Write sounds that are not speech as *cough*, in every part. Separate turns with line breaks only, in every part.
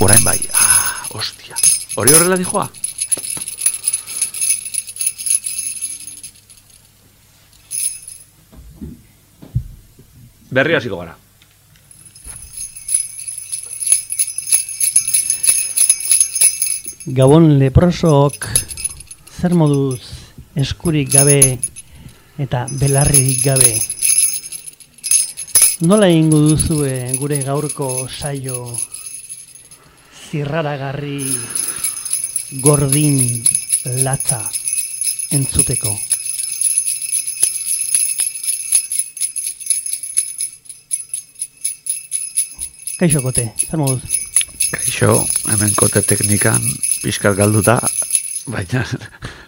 orain bai. Ah, ostia. Hori horrela dijoa? Berri hasiko gara.
Gabon leprosok zer moduz eskurik gabe eta belarririk gabe. Nola egingo duzue gure gaurko saio zirraragarri gordin latza entzuteko. Kaixo kote, zer moduz?
Kaixo, hemen kote teknikan pixkat galduta, baina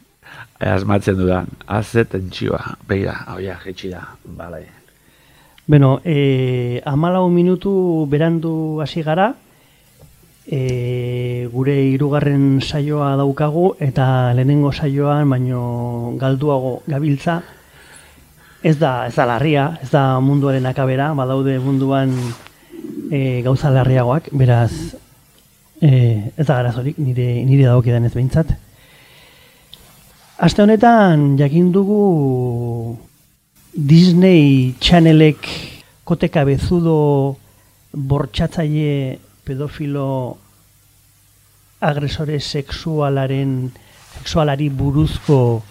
*laughs* asmatzen dudan, azze tentsioa, beira, oia, jetxi da, balai.
Beno, e, amalau minutu berandu hasi gara, e, gure hirugarren saioa daukagu, eta lehenengo saioan, baino galduago gabiltza, ez da, ez da larria, ez da munduaren akabera, badaude munduan e, gauza larriagoak, beraz, e, ez da garazorik, nire, nire dagokidan ez behintzat. Aste honetan, jakin dugu Disney Channelek kote kabezudo bortxatzaile pedofilo agresore sexualaren sexualari buruzko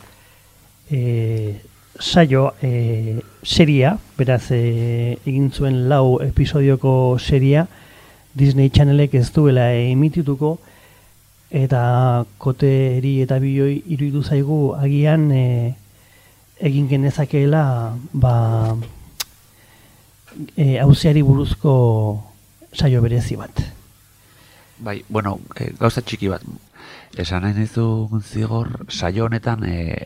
e, saio e, seria, beraz e, egin zuen lau episodioko seria Disney Channelek ez duela emitituko eta koteri eta bioi iruditu zaigu agian e, egin genezakeela ba e, hauzeari buruzko saio berezi bat.
Bai, bueno, e, gauza txiki bat. Esan nahi nizu zigor saio honetan e,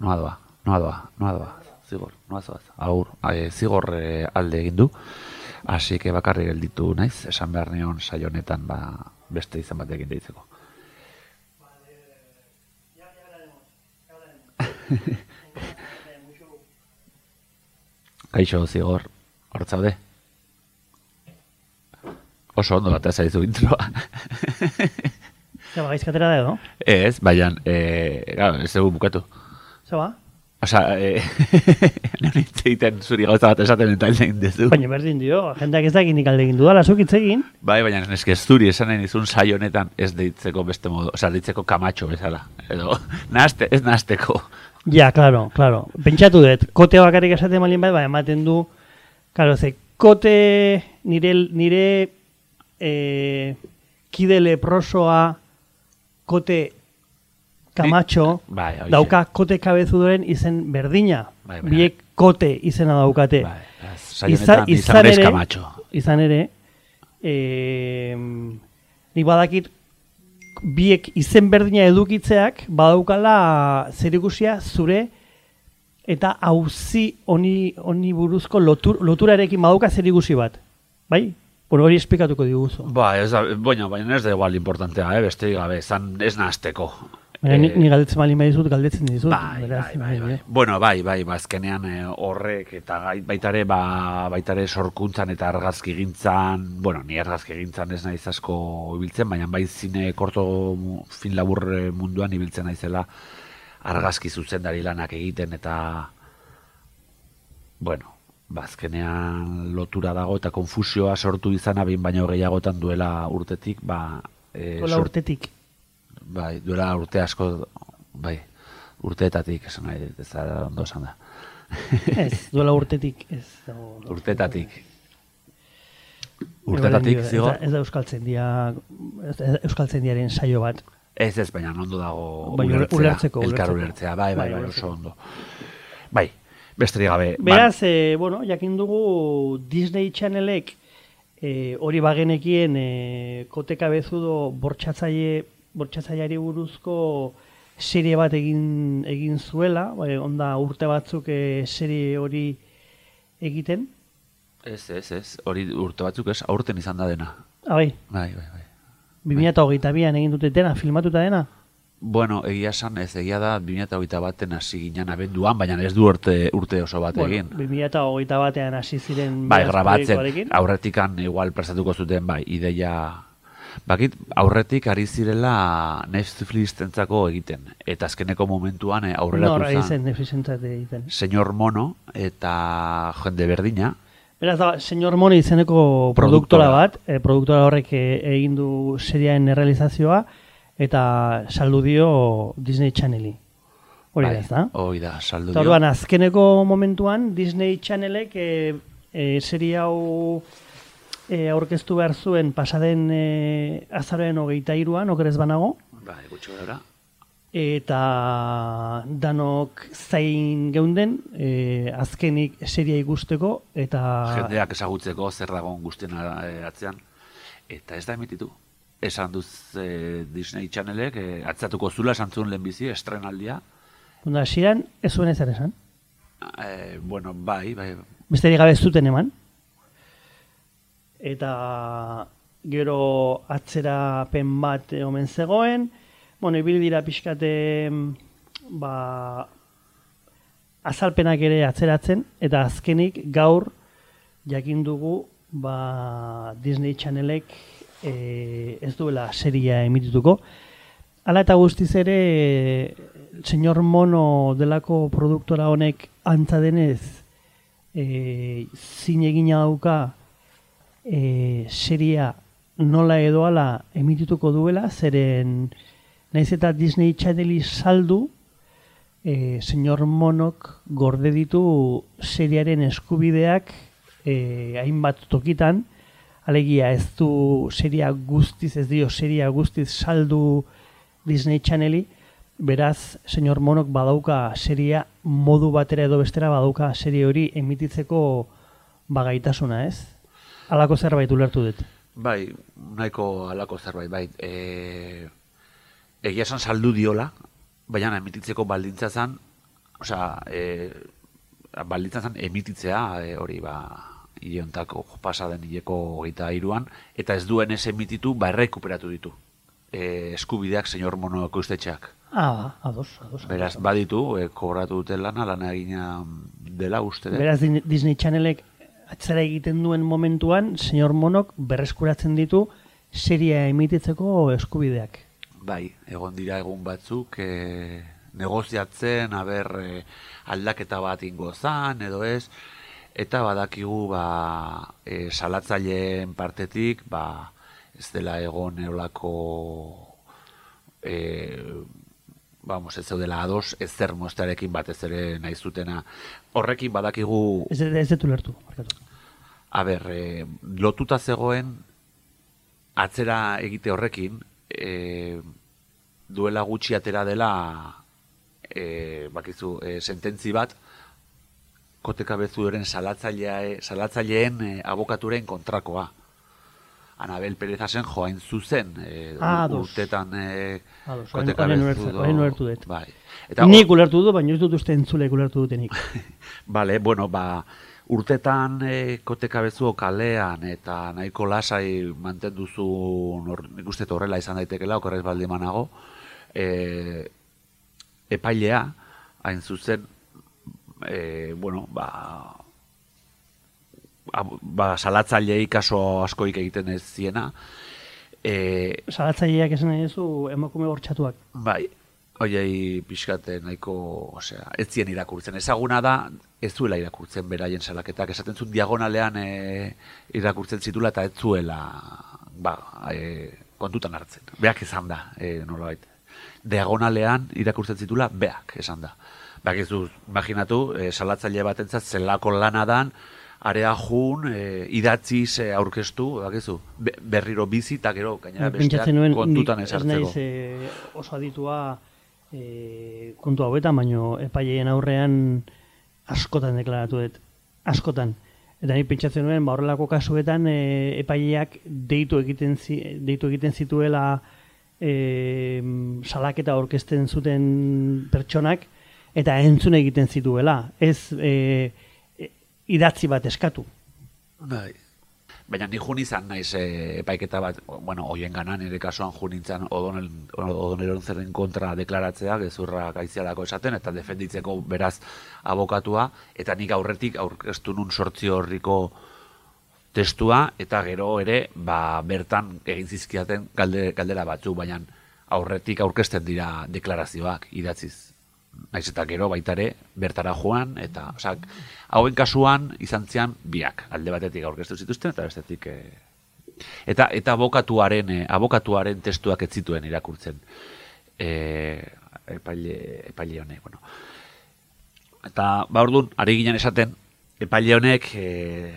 noa doa, noa doa, noa doa, zigor, noa zoaz, aur, e, zigor e, alde egin du, hasi que bakarri gelditu naiz, esan behar nion saio honetan ba, beste izan batekin deitzeko. *laughs* Kaixo, zigor, hortzaude? Oso ondo bat zaizu introa.
Zer ba, gaizkatera da edo?
Ez, baina, e, gara, ez dugu bukatu.
Zer ba?
Osa, *laughs* e, nire egiten zuri gauza bat esaten eta egin dezu.
Baina berdin dio, jendeak ez dakit nik alde egin dudala, zuk hitz egin.
Bai, baina eske ez zuri esan nahi nizun saio honetan ez deitzeko beste modu, osa, deitzeko kamatxo bezala. Edo, *laughs* naste, ez nasteko.
Ja, claro, claro. Pentsatu dut, kote bakarrik esaten malin bai, ba, ematen du, claro, ze, kote nire, nire e, kide leprosoa kote Camacho
Bai,
dauka kote kabezudoren izen berdina.
Bai, bai.
Biek kote izena daukate.
Bai, honetan izan,
izan ere-. Izan ere, e, nik badakit biek izen berdina edukitzeak badaukala zerikusia zure eta auzi honi honi buruzko lotur, loturarekin badauka zerikusi bat. Bai? Bueno, hori esplikatuko diguzu.
Ba, ez da, baina, baina ez da igual importantea, eh, beste gabe, zan ez nasteko.
Baina ni,
Eh,
ni galdetzen bali dizut, galdetzen dizut.
Bai,
beraz,
bai, bai, bai.
eh.
Bueno, bai, bai, bazkenean eh, horrek eta baitare, ba, baitare sorkuntzan eta argazki gintzan, bueno, ni argazki gintzan ez naiz asko ibiltzen, baina bai zine korto fin labur eh, munduan ibiltzen naizela argazki zuzendari lanak egiten eta bueno, bazkenean lotura dago eta konfusioa sortu izana behin baino gehiagotan duela urtetik, ba, e,
Hola urtetik.
bai, duela urte asko, bai, urteetatik, esan nahi, ez da ondo esan da.
Ez, *laughs* duela urtetik. Ez, dago- Ez da-
zigo?
Ez da Euskaltzendia, ez da Euskaltzendiaren saio bat.
Ez ez, baina ondo dago
Bai,
ulertzea,
ulertzeko,
elkar
ulertzeko.
ulertzea, bai, bai, bai,
ulertzeko.
oso ondo. Bai, besterik gabe.
Beraz, eh, bueno, jakin dugu Disney Channelek eh, hori bagenekien eh, kote kabezudo bortxatzaile bortxatzaileari buruzko serie bat egin egin zuela, bai, onda urte batzuk eh, serie hori egiten.
Ez, ez, ez, hori urte batzuk ez, aurten izan da dena.
Ah, bai,
Bai, bai, bai.
2022an egin dute dena, filmatuta dena.
Bueno, egia esan, ez egia da 2008 baten hasi ginen abenduan, baina ez du urte, urte oso bat egin.
2008 batean hasi ziren
Bai, grabatzen, aurretikan igual prestatuko zuten, bai, ideia Bakit, aurretik ari zirela Netflixentzako egiten. Eta azkeneko momentuan eh,
Nor,
zen
zen Netflixentzat egiten.
Señor Mono eta jende berdina.
Beraz, da, señor Moni izeneko
Produktora.
produktora bat, e, produktora horrek e, egin du seriaen errealizazioa, eta saldu dio Disney Channeli. Hori da, ez da?
Hori da, saldu dio.
orduan, azkeneko momentuan, Disney Channelek e, e, serie hau e, aurkeztu behar zuen pasaden e, azaren hogeita iruan, okerez banago,
Bai, gutxo gara.
eta danok zain geunden e, azkenik seria ikusteko eta
Jendeak ezagutzeko zer dagoen guztien eh, atzean. Eta ez da emititu. Esan duz eh, Disney Channelek, eh, atzatuko zula esan zuen lehenbizi, estrenaldia.
Bueno, hasieran ez zuen ezer esan.
Eh, bueno, bai, bai,
Besterik gabe ez zuten eman. Eta gero atzerapen bat omen zegoen. Bueno, ibili dira pixkate ba, azalpenak ere atzeratzen, eta azkenik gaur jakin dugu ba, Disney Channelek e, ez duela seria emitituko. Hala eta guztiz ere, señor Mono delako produktora honek antza denez, e, zin egina dauka e, seria nola edo ala emitituko duela, zeren naiz eta Disney Channeli saldu, e, señor Monok gorde ditu seriaren eskubideak e, hainbat tokitan, alegia ez du seria guztiz, ez dio seria guztiz saldu Disney Channeli, beraz, señor Monok badauka seria modu batera edo bestera badauka serie hori emititzeko bagaitasuna, ez? Halako zerbait ulertu dut.
bai, nahiko alako zerbait, bai. E, egia esan saldu diola, baina emititzeko baldintza zan, osea, e, baldintza zan emititzea, e, hori, ba, iontako pasaden hileko hogeita iruan, eta ez duen ez emititu, ba, errekuperatu ditu. E, eskubideak, senyor mono ekoiztetxeak.
Ah, ba, ados, ados.
Beraz, baditu, e, kobratu dute lana, lana egina dela uste.
Beraz, Disney Channelek atzera egiten duen momentuan, señor Monok berreskuratzen ditu seria emititzeko eskubideak.
Bai, egon dira egun batzuk e, negoziatzen, aber e, aldaketa bat ingo zan, edo ez, eta badakigu ba, e, salatzaileen partetik ba, ez dela egon eolako e, vamos, ez zeudela ados ezer moztearekin batez ere nahi zutena. Horrekin badakigu
Ez, ez dut markatu.
A ber, e, lotuta zegoen atzera egite horrekin, e, duela gutxi atera dela e, bakizu, e, sententzi bat koteka bezuren salatzailea, salatzaileen e, abokaturen kontrakoa. Anabel Pereza zen joain zuzen, e,
Ah,
urtetan e,
Ados, dut.
Bai. Eta
Nik ulertu du, baina ez dut uste entzulek ulertu dutenik. *laughs*
Bale, bueno, ba, urtetan e, kote kabezuo kalean eta nahiko lasai mantendu zu, nor, nik uste horrela izan daitekela, okerrez baldi manago, e, epailea, hain zuzen, e, bueno, ba, ba, salatzailei kaso askoik egiten ez ziena, e,
Salatzaileak esan nahi duzu emakume bortxatuak.
Bai, oiei pixkate nahiko, osea, ez zien irakurtzen. Ezaguna da, ez zuela irakurtzen beraien salaketak. Esaten zuen diagonalean e, irakurtzen zitula eta ez zuela ba, e, kontutan hartzen. Beak esan da, e, nolabait. Diagonalean irakurtzen zitula, beak esan da. Du, imaginatu, e, salatzaile batentzat zelako lana dan, area jun, e, idatziz e, aurkeztu, bakizu, be, berriro bizi eta gero, gainera besteak
nuen,
kontutan
nik ez
esartzeko.
naiz oso aditua e, kontu hauetan, baino epaileen aurrean askotan deklaratu dut. Askotan. Eta ni pentsatzen nuen, ba, horrelako kasuetan e, epaileak deitu egiten, zi, deitu egiten zituela e, salaketa orkesten zuten pertsonak, eta entzun egiten zituela. Ez e, e, idatzi bat eskatu.
Bai. Baina ni jun izan naiz e, epaiketa bat, bueno, hoien ganan ere kasuan jun nintzen odonel, zerren kontra deklaratzea, gezurra gaizialako esaten, eta defenditzeko beraz abokatua, eta nik aurretik aurkeztu nun sortzi horriko testua eta gero ere ba, bertan egin zizkiaten galde, galdera batzu, baina aurretik aurkezten dira deklarazioak idatziz. Naiz eta gero baita ere bertara joan eta osak, hauen kasuan izan zian biak alde batetik aurkeztu zituzten eta bestetik e, eta eta abokatuaren e, abokatuaren testuak ez zituen irakurtzen. Eh, epaile epaile honek, bueno. Eta ba ordun ari ginen esaten epaile honek e,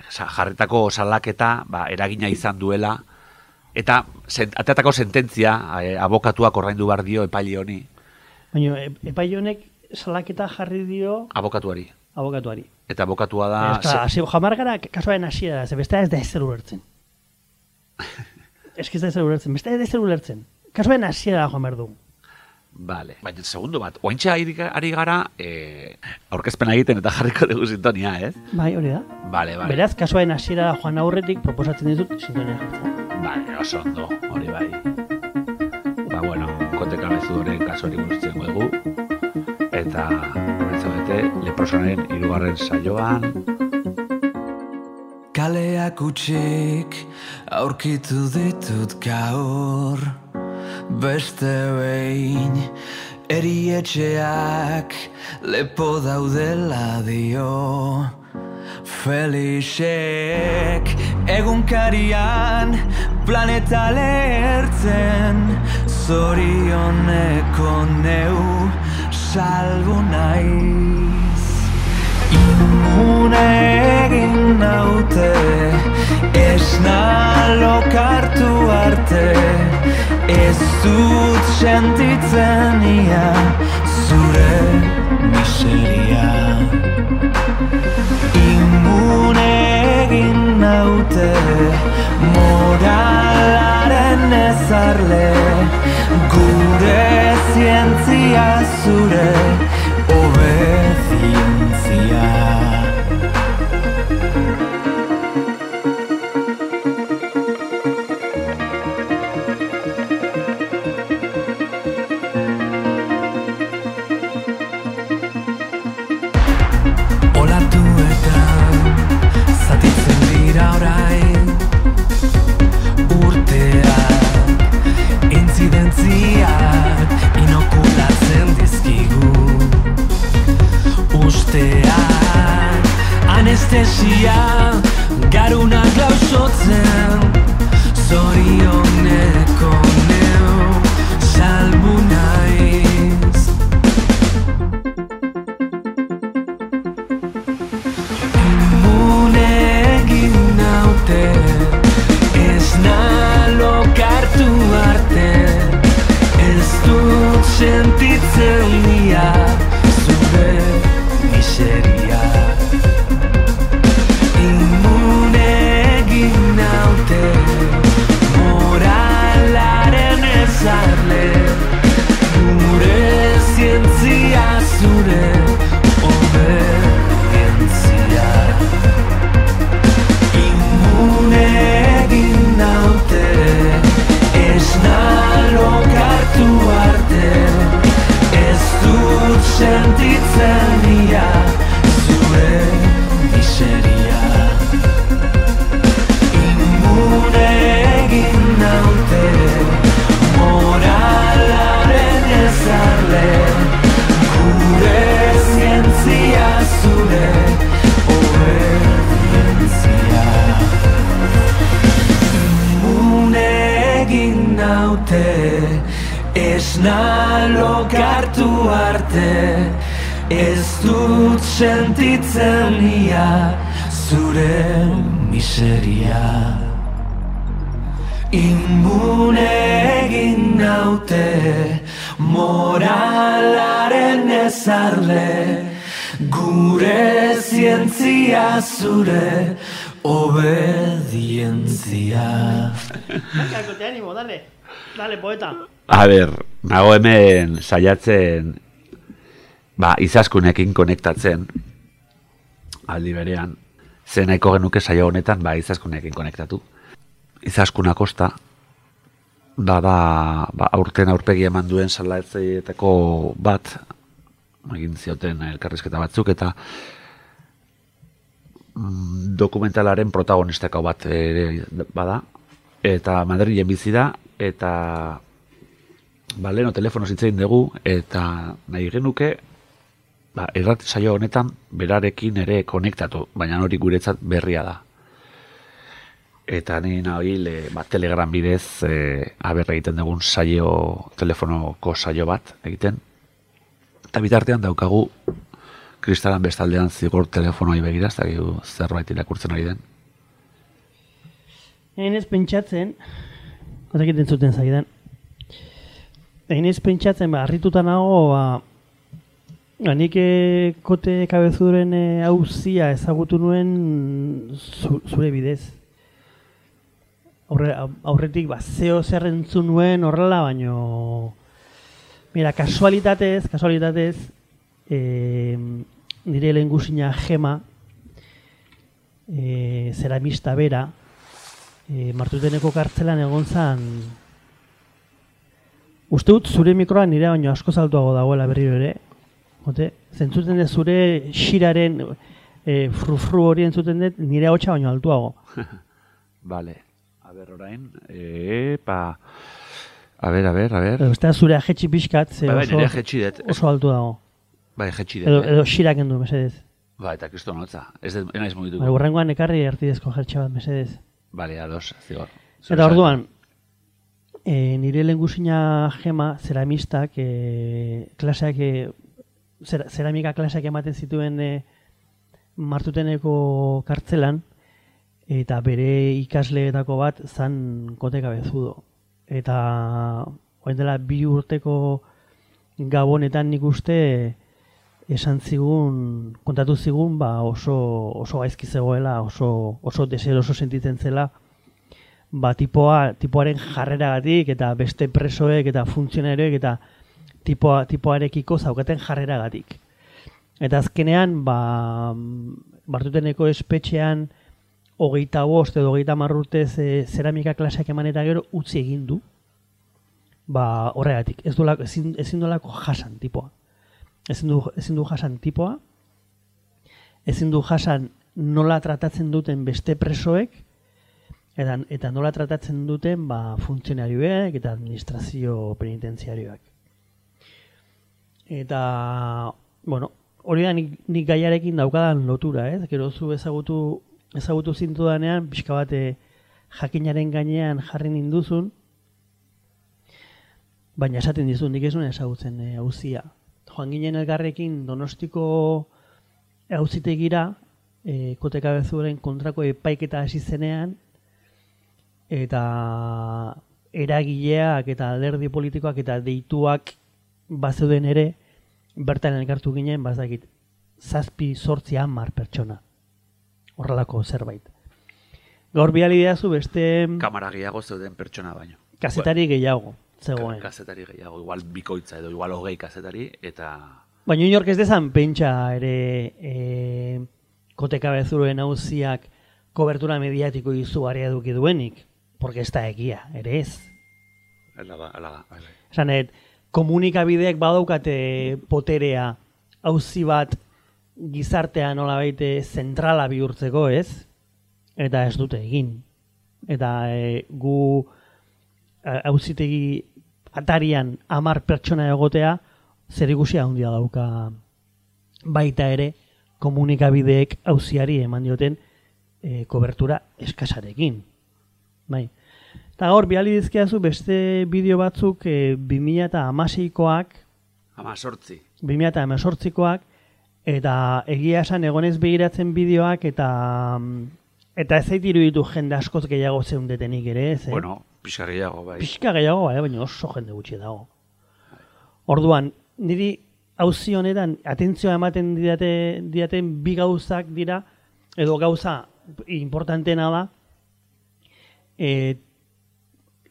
jarretako salaketa ba, eragina izan duela eta zent, ateatako sententzia e, abokatuak ordaindu bar dio epaile honi.
Baina epaile honek salaketa jarri dio
abokatuari.
Abokatuari.
Eta abokatua da...
Eta, se... jamar gara, kasuaren hasiera, ze beste ez da ez zer ulertzen. *laughs* ez da ez zer ulertzen, beste ez da zer ulertzen. Kasuaren hasiera joan behar du.
Vale. Baina, segundo bat, ointxe ari gara eh, aurkezpena egiten eta jarriko dugu sintonia, ez?
Bai, hori da.
Vale, vale.
Beraz, kasuaren hasiera joan aurretik proposatzen ditut sintonia jartzen.
Vale, oso ondo, hori bai. Ba, bueno, kote kabezu horren kasuari guztien Eta, bete, leprosonen irugarren saioan.
Kaleak utxik aurkitu ditut gaur beste behin erietxeak lepo daudela dio Felixek egunkarian planeta lehertzen zorioneko neu salbu naiz. Imune egin naute esna lokartu arte. Ez dut sentitzen ia zure miseria. Imune egin naute moralaren ezarle Gure zientzia zure zientziak inokulatzen dizkigu. Usteak anestesia garunak lausotzen Zorioneko neu salbu naiz sentitzen nia Zure miseria. Inmune egin naute Moralaren ezarle. Gure zientzia zure 天地在 nalo gartu arte Ez dut sentitzen ia zure miseria. Inmune egin naute moralaren ezarle Gure zientzia zure obedientzia. Kakote animo, dale, dale poeta.
A ber, nago hemen saiatzen ba, izaskunekin konektatzen aldi berean zen nahiko genuke saio honetan ba, izaskunekin konektatu. Izaskuna kosta da da ba, aurten aurpegi eman duen salatzeietako bat egin zioten elkarrizketa batzuk eta mm, dokumentalaren protagonistako bat ere bada, eta Madrilen bizi da, eta ba, leheno telefono zitzein dugu, eta nahi genuke, ba, errat saio honetan berarekin ere konektatu, baina hori guretzat berria da. Eta ni nahi le, ba, telegram bidez e, aberra egiten dugun saio, telefonoko saio bat egiten. Eta bitartean daukagu kristalan bestaldean zigor telefonoi begira, ez dakigu zerbait irakurtzen ari den.
Egin ez pentsatzen, ezakit entzuten zaidan, egin ez pentsatzen, ba, harrituta nago, ba, ba, nik eh, kote kabezuren eh, hauzia ezagutu nuen zu, zure bidez. Aurre, aurretik, ba, zeo zer entzun nuen horrela, baino... Mira, kasualitatez, kasualitatez, eh, nire lehengusina gema, eh, zeramista bera, eh, martuteneko kartzelan egon zan, uste dut zure mikroa nire baino asko zaltuago dagoela berriro ere, Ote, zentzuten dut zure xiraren e, frufru hori entzuten dut nire hotxa baino altuago. *laughs*
Vale, a ber orain, epa, a ber, a ber, a ber,
Beste zure ajetxi pixkat, ze
bai, bai,
oso,
nire jetxi dut,
oso altu dago.
bai, jetxi dut,
Edo,
eh?
edo xirak endu, mesedez.
Ba, eta kriston hotza, ez dut, enaiz mugituko.
Bai, urrengoan ekarri ertidezko jertxe bat, mesedez.
Bale, ados, zigor.
Eta orduan, e, nire lehengusina gema, zeramistak, e, klaseak, e, zer, zeramika klaseak ematen zituen e, martuteneko kartzelan, eta bere ikasleetako bat zan koteka bezudo. Eta orain dela bi urteko gabonetan nik uste esan zigun, kontatu zigun, ba oso, oso gaizki zegoela, oso, oso deseroso sentitzen zela, ba tipoa, tipoaren jarreragatik eta beste presoek eta funtzionarioek eta tipoa, tipoarekiko zaukaten jarreragatik. Eta azkenean, ba, bartuteneko espetxean hogeita bost edo hogeita marrurtez e, zeramika klaseak eman eta gero utzi egin du. Ba, horregatik, ez dolako, ezin, ezin dolako jasan tipoa. Ezin du, ezin du jasan tipoa, ezin du jasan nola tratatzen duten beste presoek, eta, eta nola tratatzen duten ba, funtzionarioek eta administrazio penitentziarioak. Eta, bueno, hori da nik, nik gaiarekin daukadan lotura, ez? Gero zu ezagutu, ezagutu zintudanean, pixka bate jakinaren gainean jarri ninduzun, baina esaten dizun, nik ez nuen ezagutzen e, hauzia. Joan ginen elgarrekin donostiko hauzitegira, e, koteka bezuren kontrako epaiketa hasi zenean, eta eragileak eta alderdi politikoak eta deituak bazeuden ere, bertan elkartu ginen, bazakit, zazpi sortzi hamar pertsona. Horrelako zerbait. Gaur bihali didazu beste
Kamara gehiago zeuden pertsona baino.
kazetari gehiago zegoen.
Ka- Kazetari gehiago, igual bikoitza edo igual hogei kazetari, eta
Baina inork ez dezan pentsa ere e, koteka bezuruen hauziak kobertura mediatiko izugarria eduki duenik. Porque ez da egia, ere ez.
ala da, ala da, bai, bai.
Esan, et, komunikabideek badaukate poterea auzi bat gizartea nola baite zentrala bihurtzeko, ez? Eta ez dute egin. Eta e, gu e, auzitegi atarian amar pertsona egotea zer ikusi handia dauka baita ere komunikabideek auziari eman dioten e, kobertura eskasarekin. Bai. Eta hor, bihali dizkiazu beste bideo batzuk e, 2006koak,
Ama sortzi.
2018koak, eta egia esan egonez begiratzen bideoak eta eta ez zait iruditu jende askoz gehiago zeundetenik ere, ez, eh?
Bueno, pixka gehiago, bai.
Pixka gehiago, bai, baina oso jende gutxi dago. Orduan, niri auzi honetan atentzioa ematen didate, didaten bi gauzak dira, edo gauza importantena da, e,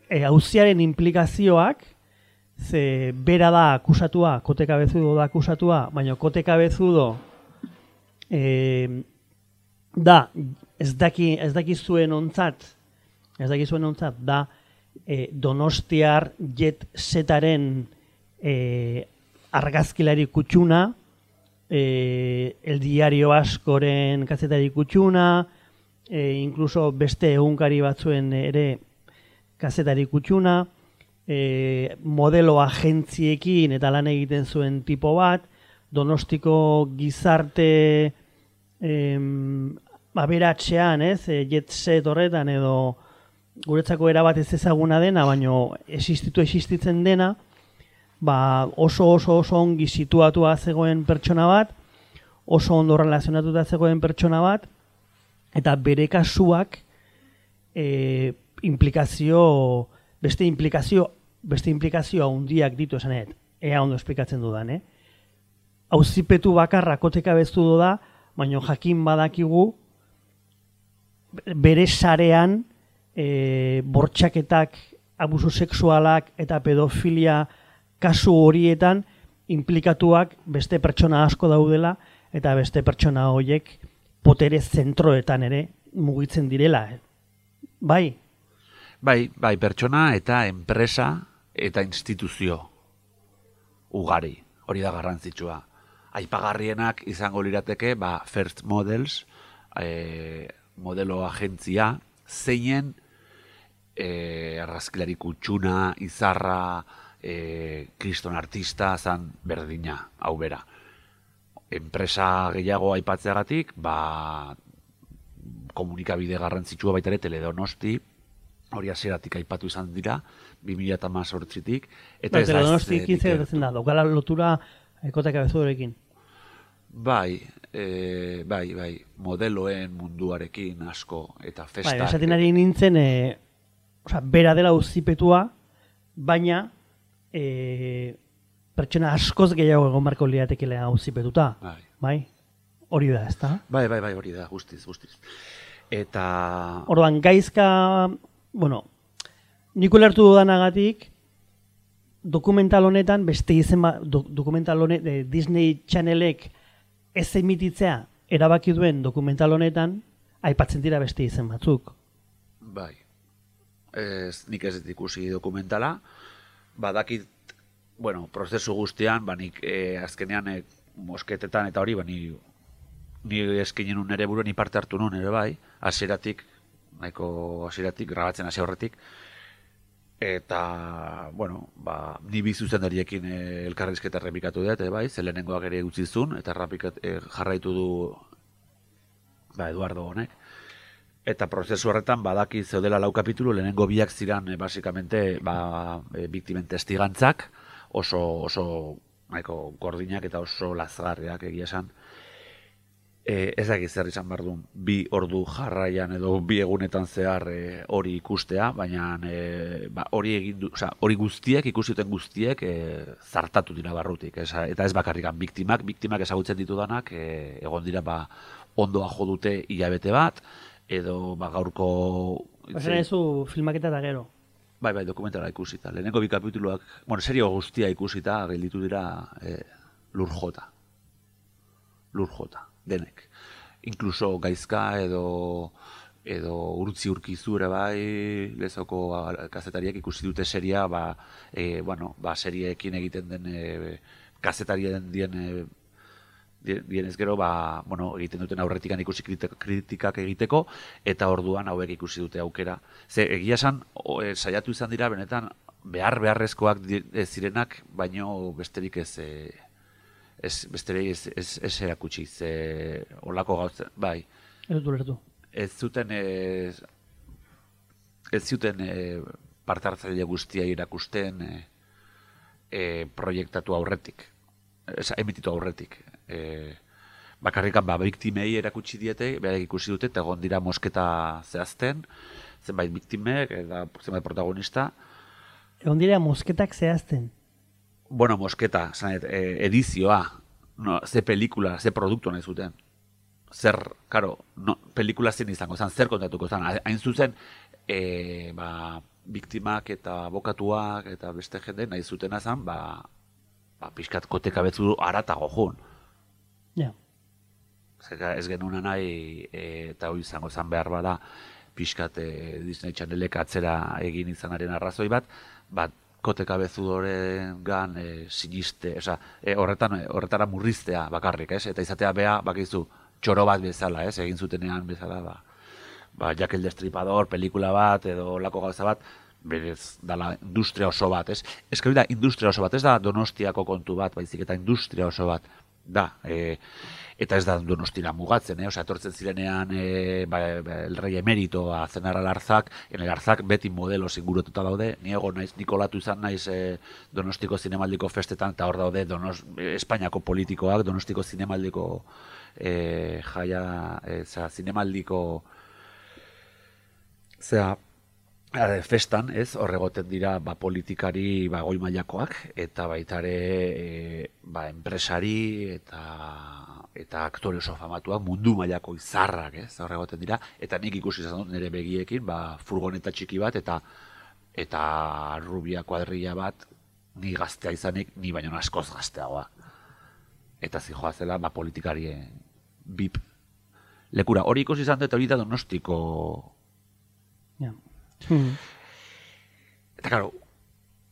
e, auziaren implikazioak, ze bera da akusatua, kote kabezudo da akusatua, baina kote kabezudo e, da, ez daki, ez daki zuen ontzat, ez daki zuen ontzat, da e, donostiar jet setaren e, argazkilari kutsuna, e, El Diario Askoren kazetari kutxuna, e, incluso beste egunkari batzuen ere kazetari kutxuna, e, modelo agentziekin eta lan egiten zuen tipo bat, donostiko gizarte em, aberatzean, ez, e, jet set horretan edo guretzako erabat ez ezaguna dena, baino existitu existitzen dena, ba oso oso oso ongi situatua zegoen pertsona bat, oso ondo relazionatuta zegoen pertsona bat, eta bere kasuak e, implikazio, beste implikazio, beste implikazio handiak ditu esanet, ea ondo esplikatzen dudan, eh? Auzipetu bakarra koteka beztu da, baino jakin badakigu bere sarean e, bortxaketak, abuso sexualak eta pedofilia kasu horietan implikatuak beste pertsona asko daudela eta beste pertsona horiek potere zentroetan ere mugitzen direla. eh. Bai,
Bai, bai, pertsona eta enpresa eta instituzio ugari, hori da garrantzitsua. Aipagarrienak izango lirateke, ba, First Models, e, modelo agentzia, zeinen e, arrazkilari kutsuna, izarra, e, kriston artista, zan berdina, hau bera. Enpresa gehiago aipatzeagatik, ba, komunikabide garrantzitsua baita ere teledonosti, hori hasieratik aipatu izan dira, 2018tik, eta
bai,
ez da
teledonosti
ez
ikitze
nik-
gertatzen da, daukala lotura ekoteka bezurekin.
Bai, e, bai, bai, modeloen munduarekin asko, eta
Bai,
festak.
esaten ari nintzen, e, osea, bera dela uzipetua, baina e, pertsona askoz gehiago egon barko liatekela uzipetuta.
Bai.
Bai, hori da, ezta?
bai, bai, bai, hori da, guztiz, guztiz. Eta,
Orduan, gaizka, bueno, nik ulertu dudanagatik, dokumental honetan, beste izen ba, do, dokumental honet, eh, Disney Channelek ez emititzea erabaki duen dokumental honetan, aipatzen dira beste izen batzuk.
bai, ez, nik ez ikusi dokumentala, badakit, bueno, prozesu guztian, ba, nik e, azkenean e, mosketetan eta hori, ba, ni, ni eskinen nun ere buru, ni parte hartu nun ere bai, hasieratik, nahiko hasieratik, grabatzen hasi horretik, eta, bueno, ba, ni bi zuzendariekin e, elkarrizketa errepikatu dut, e, bai, ze lehenengoak ere utzi eta errapikat, e, jarraitu du ba, Eduardo honek. Eta prozesu horretan badaki zeudela lau kapitulu, lehenengo biak ziran e, basikamente ba, e, biktimen testigantzak, oso, oso nahiko gordinak eta oso lazgarriak egia esan. E, ez dakit zer izan behar duen, bi ordu jarraian edo bi egunetan zehar e, hori ikustea, baina e, ba, hori egin du, osea, hori guztiek, ikusi duten guztiek e, zartatu dira barrutik, ez, eta ez bakarrikan biktimak, biktimak ezagutzen ditudanak, e, egon dira ba, ondoa jo dute hilabete bat, edo ba, gaurko...
Esan ezu filmaketa eta gero.
Bai, bai, dokumentala ikusita. Lehenengo bi kapituluak, bueno, serio guztia ikusita, gelditu dira e, lur jota. Lur jota, denek. Inkluso gaizka edo edo urtzi urkizu ere bai, lezoko ba, kazetariak ikusi dute seria, ba, e, bueno, ba, serieekin egiten den e, kazetarien dien e, dienez gero, ba, bueno, egiten duten aurretikan ikusi kritik- kritikak egiteko, eta orduan hauek ikusi dute aukera. Ze, egia esan, e, saiatu izan dira, benetan, behar beharrezkoak zirenak, baino besterik ez, e, ez besterik ez, ez, ez erakutsi, ze, olako gauza, bai,
Ez dut
ez zuten ez, ez zuten e, parte hartzaile guztia irakusten e, proiektatu aurretik, ez, emititu aurretik. E, bakarrikan ba, biktimei erakutsi diete, behar ikusi dute, eta egon dira mosketa zehazten, zenbait biktimek, eta zenbait protagonista,
Egon dira mosketak zehazten.
bueno, mosketa, zanet, e, edizioa, no, ze pelikula, ze produktu nahi zuten. Zer, karo, no, pelikula zen izango zen, zer kontatuko zen. Hain zuzen, e, ba, biktimak eta abokatuak eta beste jende nahi zutena zen, ba, ba pixkat koteka betzu aratago jun.
Ja.
Zeka ez genuna nahi, e, eta hori izango zen behar bada, pixkat e, Disney Channelek atzera egin izanaren arrazoi bat, bat kote kabezudoren gan e, siniste, oza, e, horretan, e, horretara murriztea bakarrik, ez? Eta izatea bea, bakizu, txoro bat bezala, ez? Egin zutenean bezala, ba, ba Jack el Destripador, pelikula bat, edo lako gauza bat, berez dala industria oso bat, ez? Ez da industria oso bat, ez da donostiako kontu bat, baizik eta industria oso bat, da, e, eta ez da donostira mugatzen, eh? Osa, etortzen zirenean e, ba, ba, el rey emerito a cenar al arzak, en el arzak beti modelo ingurututa daude, niego naiz, nikolatu izan naiz e, donostiko zinemaldiko festetan, eta hor daude donos, Espainiako politikoak, donostiko zinemaldiko e, jaia, e, zera, zinemaldiko zera, festan, ez, horregoten dira ba, politikari ba, goi mailakoak eta baita ere e, ba, enpresari eta eta aktore oso famatuak mundu mailako izarrak, ez, horregoten dira eta nik ikusi izan dut nire begiekin ba, furgoneta txiki bat eta eta rubia kuadrilla bat ni gaztea izanik ni baino askoz gazteagoa. Eta zijoa zela ba, politikarien bip. Lekura hori ikusi izan dut hori da donostiko
Ja. Hmm.
Eta, claro,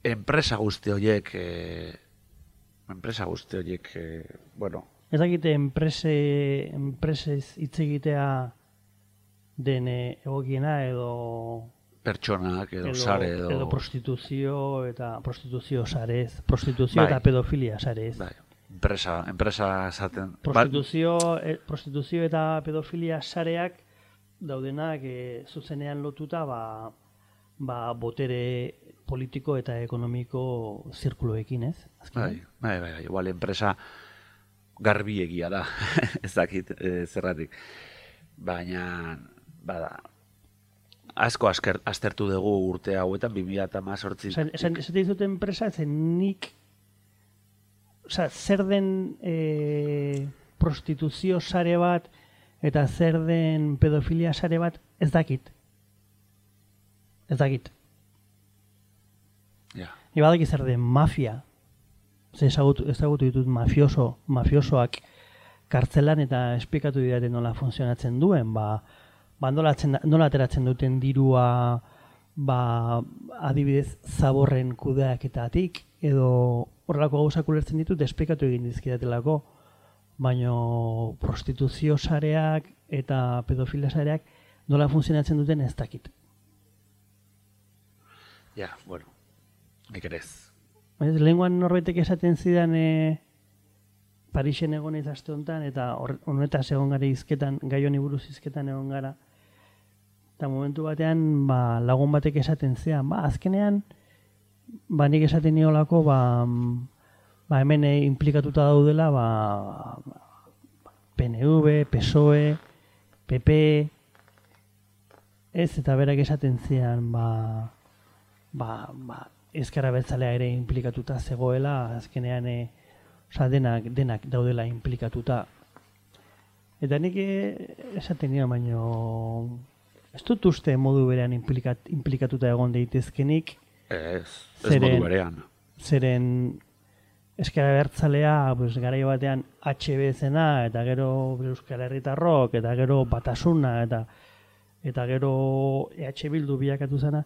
enpresa guzti horiek, eh, enpresa guzti horiek, eh, bueno,
Ez dakite enprese, enpresez hitz egitea den eh, egokiena edo
pertsonak edo,
edo,
sare edo...
edo prostituzio eta prostituzio sarez, prostituzio
Bai.
eta pedofilia sarez.
Bai, enpresa, enpresa esaten...
Prostituzio, eh, prostituzio eta pedofilia sareak daudenak eh, zuzenean lotuta ba, ba, botere politiko eta ekonomiko zirkuloekin, ez?
Bai, bai, bai, bai, igual enpresa garbiegia da, *laughs* ez dakit e, zerratik. Baina, bada, asko asker, aztertu dugu urte hauetan, 2018
Esan, esan, esan dizut enpresa, zen nik, oza, zer den e, prostituzio sare bat eta zer den pedofilia sare bat, ez dakit. Ez dakit.
Ja,
Ni badaki zer den mafia. Ze ezagutu, ezagutu ditut mafioso, mafiosoak kartzelan eta esplikatu didate nola funtzionatzen duen, ba, ba nola, atzen- nola ateratzen duten dirua ba, adibidez zaborren kudeaketatik edo horrelako gauzak ulertzen ditut esplikatu egin dizkidatelako baino prostituzio sareak eta pedofilia sareak nola funtzionatzen duten ez dakit.
Ja, bueno, nik ere ez.
Ez, lehenguan norbaitek esaten zidan e, Parixen egon ez aste honetan, eta honetaz egon gara izketan, gai honi buruz izketan egon gara. Eta momentu batean, ba, lagun batek esaten zean, ba, azkenean, ba, nik esaten niolako, ba, ba, hemen eh, implikatuta daudela, ba, PNV, PSOE, PP, ez, eta berak esaten zian, ba, ba, ba, ezkara bertzalea ere implikatuta zegoela, azkenean e, oza, denak, denak daudela implikatuta. Eta nik eh, esaten nio, baino ez dut uste modu berean implikat, implikatuta egon daitezkenik,
Ez, ez
Zeren-
modu berean.
zeren eskara bertzalea, pues, garai batean HB zena, eta gero Euskal Herritarrok, eta gero Batasuna, eta eta gero EH Bildu bilakatu zena,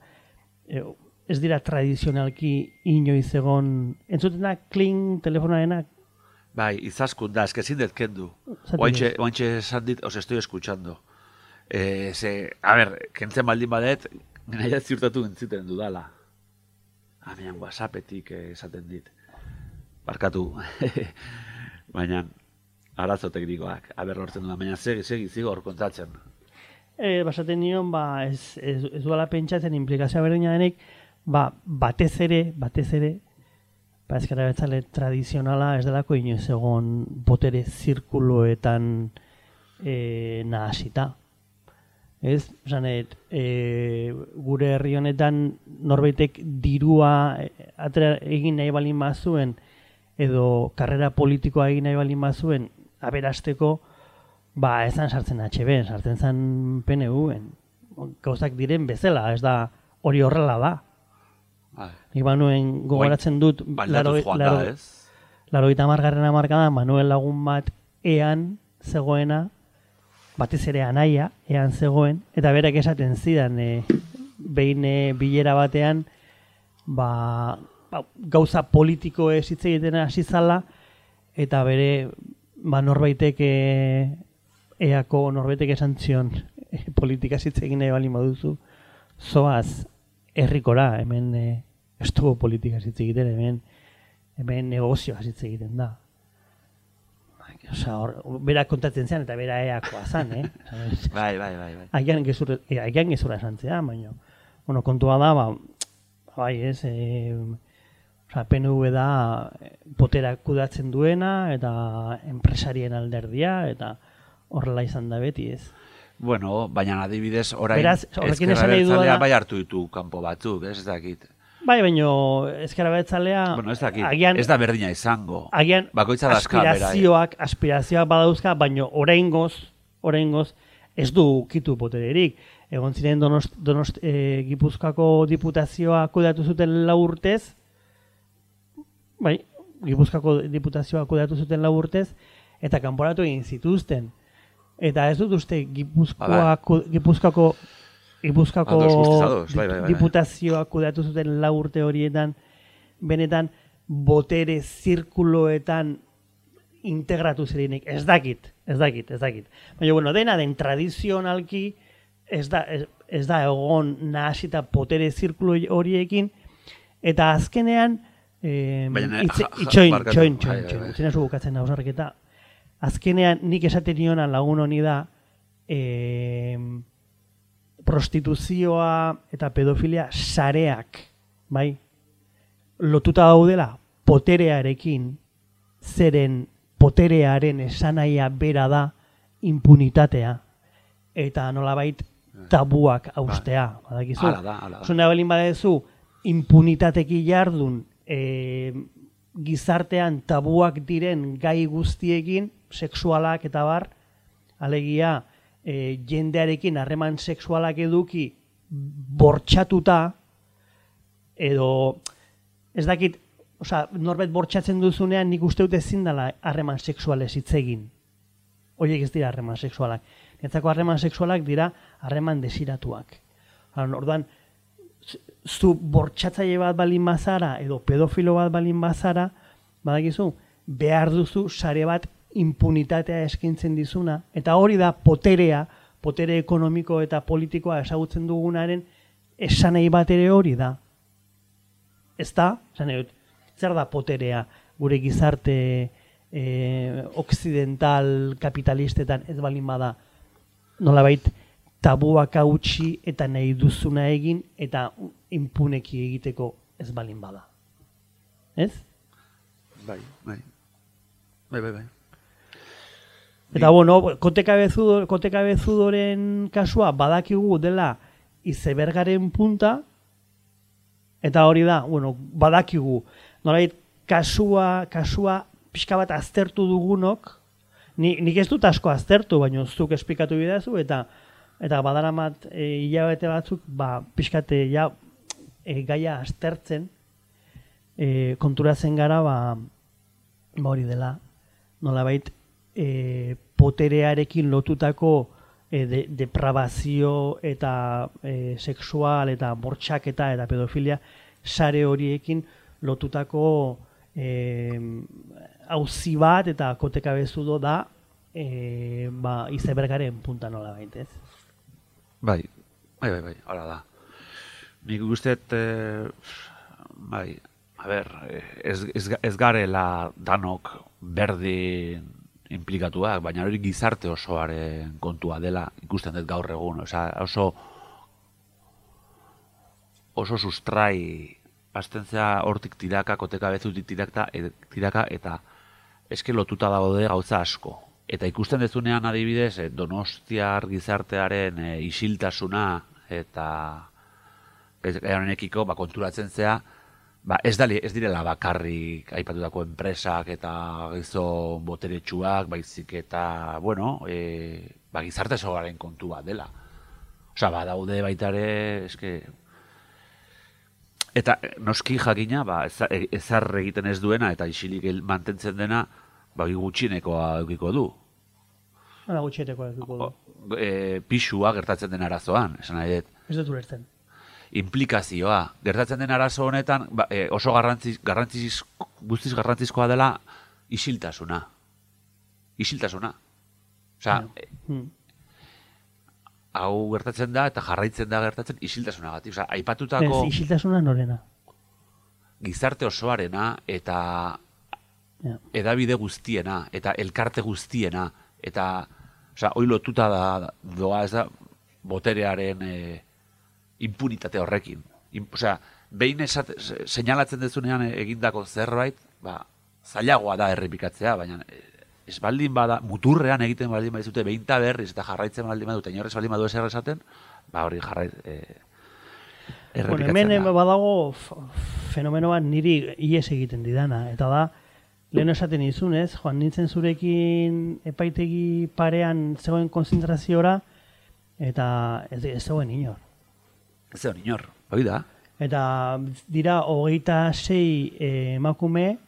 e, ez dira tradizionalki inoiz egon, entzutena kling telefonarenak,
Bai, izaskun da, eske ezin dut kendu.
Ez.
oaintxe esan dit, os estoy escuchando. Eh, ze, a ber, kentzen baldin badet, nahi ziurtatu entzuten dudala. Baina whatsappetik eh, esaten dit. Barkatu. *laughs* Baina, arazo teknikoak. A ber, lortzen dudan, baina segi, segi, zigor kontatzen.
e, basaten nion, ba, ez, ez, ez duela pentsatzen implikazioa berdina denik, ba, batez ere, batez ere, ba, ezkara betzale tradizionala ez delako inoiz egon botere zirkuloetan e, nahasita. Ez, esanet, e, gure herri honetan norbaitek dirua e, atera egin nahi balin bazuen edo karrera politikoa egin nahi balin bazuen aberasteko, ba ezan sartzen HB, sartzen zen PNU-en. Gauzak diren bezala, ez da hori horrela da.
Bai.
Nik banuen gogoratzen dut,
joan da, ez?
laro eta margarren amarkadan, Manuel lagun bat ean zegoena, batez ere anaia, ean zegoen, eta berak esaten zidan, e, behin e, bilera batean, ba, ba, gauza politiko ez hitz egiten hasi zala, eta bere ba, norbaitek e, eako norbaitek esan zion e, politika hitz egin nahi bali moduzu, zoaz herrikora, hemen e, ez dugu politika hitz egiten, hemen hemen negozioa hitz egiten da. Osa, hor, bera kontatzen zen eta bera eakoa zan, eh? *laughs*
Bai, bai, bai, bai.
Agian gezurra, e, agian gezurra esan zea, baina, bueno, kontua da, ba, bai, ez, e, oza, PNV da eh, potera kudatzen duena, eta enpresarien alderdia, eta horrela izan da beti, ez.
Bueno, baina adibidez, orain
Beraz, horrekin esan nahi
abertzalea bai hartu ditu kanpo batzuk, ez dakit.
Bai, baina ezkera betzalea,
Bueno, ez dakit,
agian,
ez da berdina izango.
agian
Bakoitza daska bera, eh.
aspirazioak, aspirazioak badauzka, baina oraingoz, oraingoz, ez du ukitu potererik. Egon ziren donost, donost e, Gipuzkoako diputazioa kudatu zuten lau urtez, bai, Gipuzkoako diputazioa kudatu zuten lau urtez, eta kanporatu egin zituzten. Eta ez dut uste Gipuzkoako, Gipuzkoako Gipuzkoako
Ados, bai, bai, bai.
diputazioa kudatu zuten lau urte horietan, benetan botere zirkuloetan integratu zirenik. Ez dakit, ez dakit, ez dakit. Baina, bueno, dena den tradizionalki ez da, ez, ez da egon nahasita potere zirkulo horiekin, eta azkenean, eh,
Baina,
itxoin, itxoin,
Bai,
itxoin,
bai,
itxoin, azkenean nik esaten nionan lagun honi da, eh, prostituzioa eta pedofilia sareak, bai, lotuta daudela poterearekin, zeren poterearen esanaia bera da impunitatea, eta nolabait tabuak austea, badakizu.
Hala da, hala da.
Zuna balin badezu, impunitateki jardun e, gizartean tabuak diren gai guztiekin, sexualak eta bar, alegia e, jendearekin harreman sexualak eduki bortxatuta, edo ez dakit, osea, norbait bortxatzen duzunean nik uste dut ezin dela harreman sexualez hitz egin. Horiek ez dira harreman sexualak. Netzako harreman sexualak dira harreman desiratuak. Hora, Orduan, zu bortxatzaile bat balin bazara edo pedofilo bat balin bazara, badakizu, behar duzu sare bat impunitatea eskaintzen dizuna, eta hori da poterea, potere ekonomiko eta politikoa ezagutzen dugunaren esanei bat ere hori da. Ez da, nahi dut, zer da poterea gure gizarte eh, occidental kapitalistetan ez balin bada nolabait tabuak hautsi eta nahi duzuna egin eta impuneki egiteko ez balin bada. Ez?
Bai, bai. Bai, bai, bai.
Eta bueno, kote kabezudo, kote kasua badakigu dela izebergaren punta, eta hori da, bueno, badakigu, nolait kasua, kasua pixka bat aztertu dugunok, ni, nik ez dut asko aztertu, baina zuk esplikatu bidazu, eta eta badaramat e, hilabete batzuk, ba, pixkate ja e, gaia aztertzen, e, konturatzen gara, ba, ba hori dela, nolabait e, poterearekin lotutako e, de, depravazio eta e, sexual eta bortxaketa eta pedofilia sare horiekin lotutako e, auzi bat eta koteka bezudo da e, ba, izebergaren punta nola ez?
Bai, bai, bai, bai, hala da. Nik uste, eh, bai, a ber, eh, ez, ez, ez garela danok berdin implikatuak, baina hori gizarte osoaren kontua dela, ikusten dut gaur egun, osea, oso oso sustrai hasten zea hortik tiraka, koteka bezutik tiraka, e, tiraka eta eske lotuta daude gauza asko. Eta ikusten dezunean adibidez, eh, donostiar gizartearen eh, isiltasuna eta gai honekiko ba, konturatzen zea, ba, ez, dali, ez direla bakarrik aipatutako enpresak eta gizon boteretsuak, baizik eta, bueno, e, ba, gizarte osoaren kontu bat dela. Osa, ba, daude baita ere, eske, Eta eh, noski jakina, ba, e- ezar egiten ez duena eta isilik mantentzen dena, ba, gutxinekoa edukiko du.
Hala gutxieteko ez dugu.
O, e, pisua gertatzen den arazoan, esan nahi dut.
Ez dut ulertzen.
Implikazioa. Gertatzen den arazo honetan ba, e, oso garrantziz, garrantziz, guztiz garrantzizkoa dela isiltasuna. Isiltasuna. Osea, e,
Hmm.
hau gertatzen da eta jarraitzen da gertatzen isiltasunagatik. Osea, aipatutako
Ez, isiltasuna norena.
gizarte osoarena eta
Ja.
edabide guztiena eta elkarte guztiena eta osea, hoi lotuta da doa ez da boterearen e, impunitate horrekin. In, osea, behin esat, se- seinalatzen dezunean egindako zerbait, ba, zailagoa da errepikatzea, baina e, ez baldin bada, muturrean egiten baldin badizute behin ta berriz eta jarraitzen baldin badu, eta inorrez baldin badu ezer esaten, ba hori jarrai, e,
Bueno,
errepikatzen
hemen
da.
badago f- fenomeno bat niri ies egiten didana, eta da, lehen esaten izunez, joan nintzen zurekin epaitegi parean zegoen konzentraziora, eta ez, ez zegoen inor.
Ez da, inor, hori da.
Eta dira hogeita sei eh, emakume,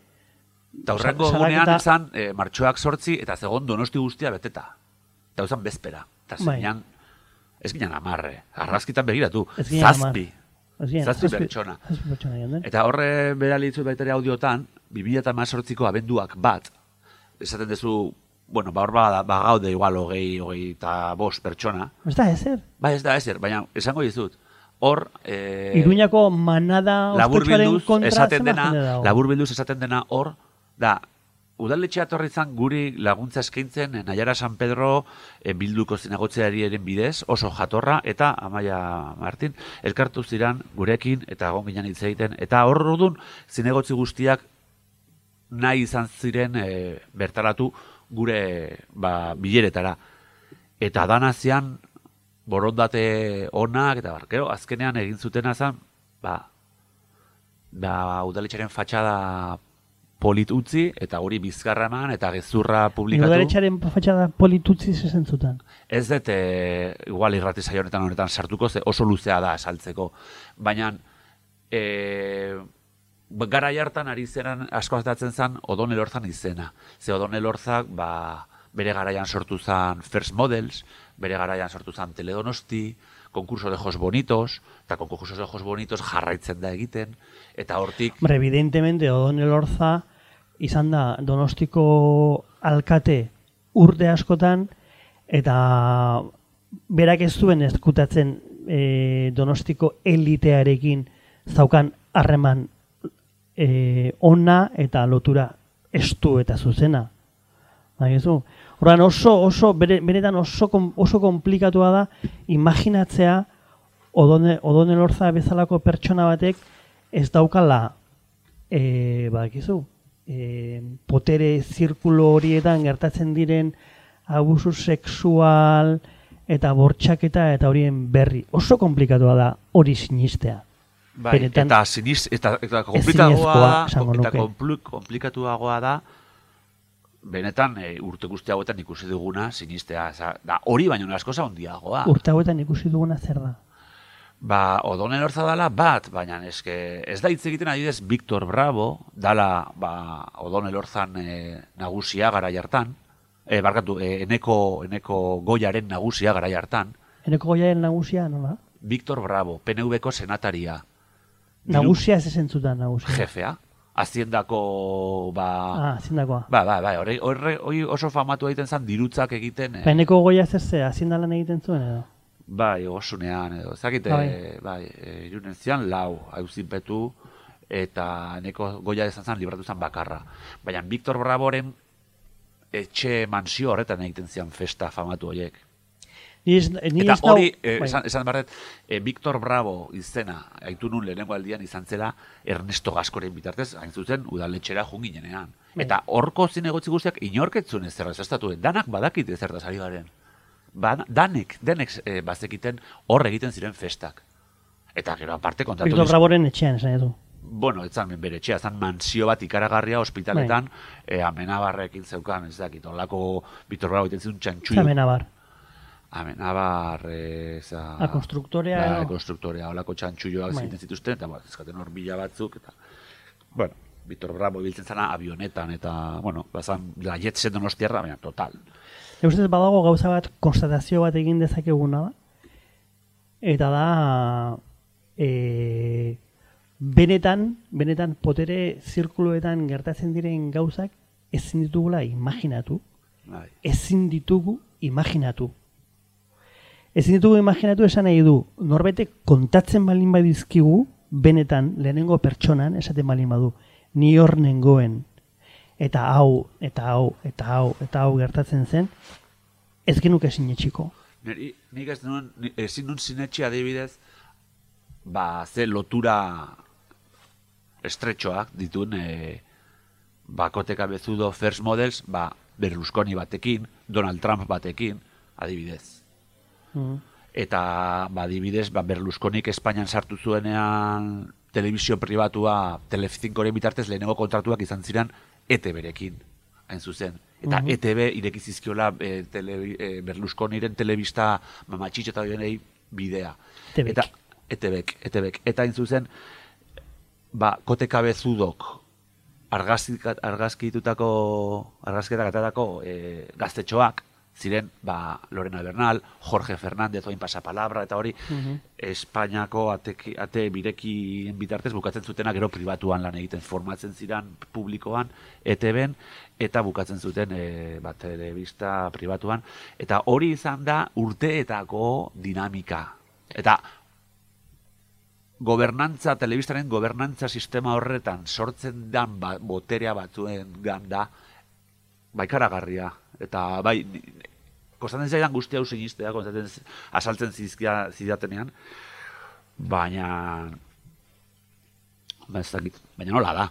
Eta horrengo egunean zan, e, martxoak sortzi, eta zegoen donosti guztia beteta. Eta uzan bezpera. Eta
Bai.
zeinan, ez ginen amarre, arrazkitan begiratu, zazpi. Zazpi pertsona.
Ginen.
Eta horre berali ditzut baita ere audiotan, 2018ko abenduak bat, esaten duzu, bueno, ba hor bada, ba gaude igual hogei, hogei eta bost pertsona.
Ez da ezer.
Ba ez da ezer, baina esango dizut, hor... E,
Iruñako manada ospetsuaren kontra
esaten dena,
dago?
labur bilduz esaten dena hor, da, udaletxea etorri zan guri laguntza eskaintzen Naiara San Pedro eh, bilduko zinegotzeari eren bidez, oso jatorra, eta Amaia Martin, elkartu ziran gurekin, eta egon ginen hitz egiten, eta hor ordun zinegotzi guztiak nahi izan ziren eh, bertaratu gure ba, bileretara. Eta danazian borondate onak, eta bar, gero, azkenean egin zutena zen, ba, ba, udaletxaren fatxada polit utzi, eta hori bizkarra eman, eta gezurra publikatu.
Udaletxaren fatxada polititzi zezen zuten.
Ez dut, e, igual irrati honetan honetan sartuko, ze oso luzea da esaltzeko. Baina, e, gara hartan ari zeran asko aztatzen zen Odon Elorzan izena. Ze Odon Elorzak, ba, bere garaian sortu zen First Models, bere garaian sortu zen Teledonosti, konkurso de Jos Bonitos, eta konkurso de Jos Bonitos jarraitzen da egiten, eta hortik,
Hombre, evidentemente, Odon Elorza izan da Donostiko alkate urte askotan eta berak ez zuen eskutatzen e, Donostiko elitearekin zaukan harreman e, ona eta lotura estu eta zuzena. Bagizu? Horran oso, oso, bere, benetan oso, oso komplikatua da imaginatzea odone, odone lorza bezalako pertsona batek ez daukala e, badakizu, e, potere zirkulo horietan gertatzen diren abusu sexual eta bortxaketa eta horien berri. Oso komplikatua da hori sinistea.
bai,
benetan
eta, siniz, eta, eta komplikatuagoa da, eta komplikatuagoa da, benetan e, urte guzti hauetan ikusi duguna sinistea. Oza, da, hori baino asko handiagoa.
Urte hauetan ikusi duguna zer da.
Ba, odonen horza dala bat, baina eske, ez da hitz egiten adibidez Victor Bravo, dala ba, odon elorzan e, nagusia gara hartan, e, barkatu, e, eneko, eneko goiaren nagusia gara hartan,
Eneko goiaren nagusia, nola?
Victor Bravo, PNV-ko senataria,
Nagusia ez esentzutan nagusia.
jefea, haziendako, ba,
Ah, zindakoa.
ba, ba, ba, horre, hori oso famatu egiten zen dirutzak egiten,
Ba,
e,
eneko goia zer ze, aziendalan egiten zuen edo?
Bai, osunean, edo, zakite,
Bai.
bai, e, zian, lau, hauzinpetu, eta neko goia izan zen, libratu zen bakarra. Baina, Victor Bravoren etxe mansio horretan egiten zian festa famatu horiek.
Ni ez, ni
Eta
ez
hori, eh,
bai.
esan, esan barret, eh, Victor Bravo izena, haitu nun lehenengo aldian izan zela Ernesto Gaskoren bitartez, hain zuzen, udaletxera junginenean.
Bai.
Eta horko zinegotzi guztiak inorketzun ez zerraz estatu, danak badakit ez zertaz ari garen. Ba, danek, denek eh, bazekiten hor egiten ziren festak. Eta gero aparte kontatu
Victor Braboren etxean esan edu.
bueno, ez zan bere etxea, zan mansio bat ikaragarria ospitaletan, e, amenabarrekin zeukan, ez dakit, olako Victor Bravo egiten ziren txantxuio.
Zamen abar.
Amenabar, e, za...
A konstruktorea
Ba, konstruktorea, olako txantxuioak
Bai.
egiten zituzten, eta ba, ezkaten hor bila batzuk, eta... Bueno, Victor Bravo ibiltzen zana avionetan, eta, bueno, bazan, la jet set donostiarra, baina, total.
Eustez badago gauza bat, konstatazio bat egin dezakeguna da. Eta da, e, benetan, benetan potere zirkuloetan gertatzen diren gauzak ezin ditugula imaginatu,
Bai.
ezin ditugu imaginatu. Ezin ditugu imaginatu esan nahi du, norbetek kontatzen balin badizkigu, benetan, lehenengo pertsonan, esaten balin badu, ni hor nengoen, eta hau, eta hau, eta hau, eta hau gertatzen zen, ez genuke sinetxiko.
Neri, nik ez nuen, ezin nun sinetxe adibidez, ba, ze lotura estretxoak dituen, e, bakoteka bezudo first models, ba, Berlusconi batekin, Donald Trump batekin, adibidez.
Mm.
Eta, ba, adibidez, ba, Berlusconik Espainian sartu zuenean telebizio pribatua Telecincoren bitartez lehenengo kontratuak izan ziren ETB-rekin, hain zuzen. Eta
Mhm.
ETB ireki zizkiola e, tele, e, Berlusconiren telebista mamatxitxo eta horienei bidea.
ETBek.
Eta, ETBek, ETBek. Eta hain zuzen, ba, kote kabezudok argazkikat- argazkitutako, argazketak atatako e, gaztetxoak, ziren, ba, Lorena Bernal, Jorge Fernández, oin pasapalabra, eta hori,
Mhm.
Espainiako ateki, ate birekien bitartez bukatzen zutena gero pribatuan lan egiten formatzen ziren publikoan, ETB-en, eta bukatzen zuten e, bat telebista pribatuan. Eta hori izan da urteetako dinamika. Eta gobernantza, telebistaren gobernantza sistema horretan sortzen dan ba, boterea batzuen da baikaragarria. Eta bai, kostatzen zaidan guzti hau sinistea, kostatzen asaltzen zizkia zidatenean, baina ba, ez dakit, baina nola da.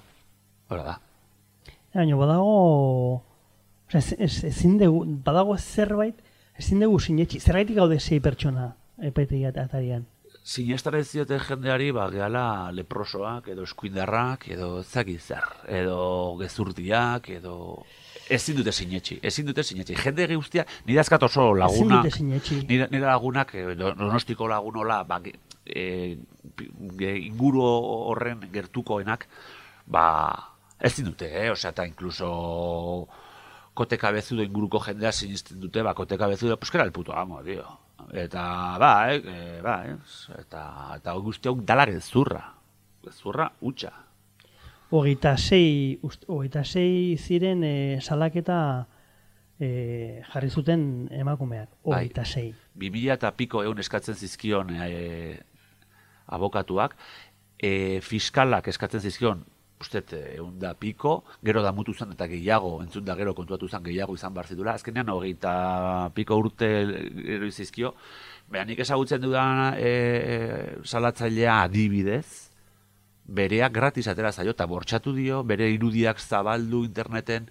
Hola da.
Baina badago, ez, ez, ezin dugu, badago zerbait, ezin dugu sinetxi, zergaitik gaude sei pertsona epaitegi atarian.
Sinestara ez zioten jendeari, ba, gehala leprosoak, edo eskuindarrak, edo ez dakit zer, edo gezurtiak, edo... Ezin dute sinetxi, ezin dute sinetxi. Jende guztia, nire azkat oso
sinetxi.
nire, nire lagunak, eh, do- donostiko lagunola, ba, ge- inguru horren gertukoenak, ba, ezin dute, eh? Osea, eta inkluso kote kabezudo inguruko jendea sinisten dute, ba, kote kabezudo, pues el puto amo, tío. Eta, ba, eh, eh, ba, eh, eta, eta guzti hau dala gezurra. Gezurra, utxa.
Hogeita sei, hogeita sei ziren e, salaketa e, jarri zuten emakumeak.
Bai.
Hogeita sei.
2000 eta piko egun eskatzen zizkion e, abokatuak, e, fiskalak eskatzen zizkion, uste, egun da piko, gero da mutu zen eta gehiago, entzun da gero kontuatu zen gehiago izan bar zitula, azkenean hogeita piko urte gero izizkio, Baina nik ezagutzen dudan e, salatzailea adibidez, bereak gratis atera zaio, eta bortxatu dio, bere irudiak zabaldu interneten,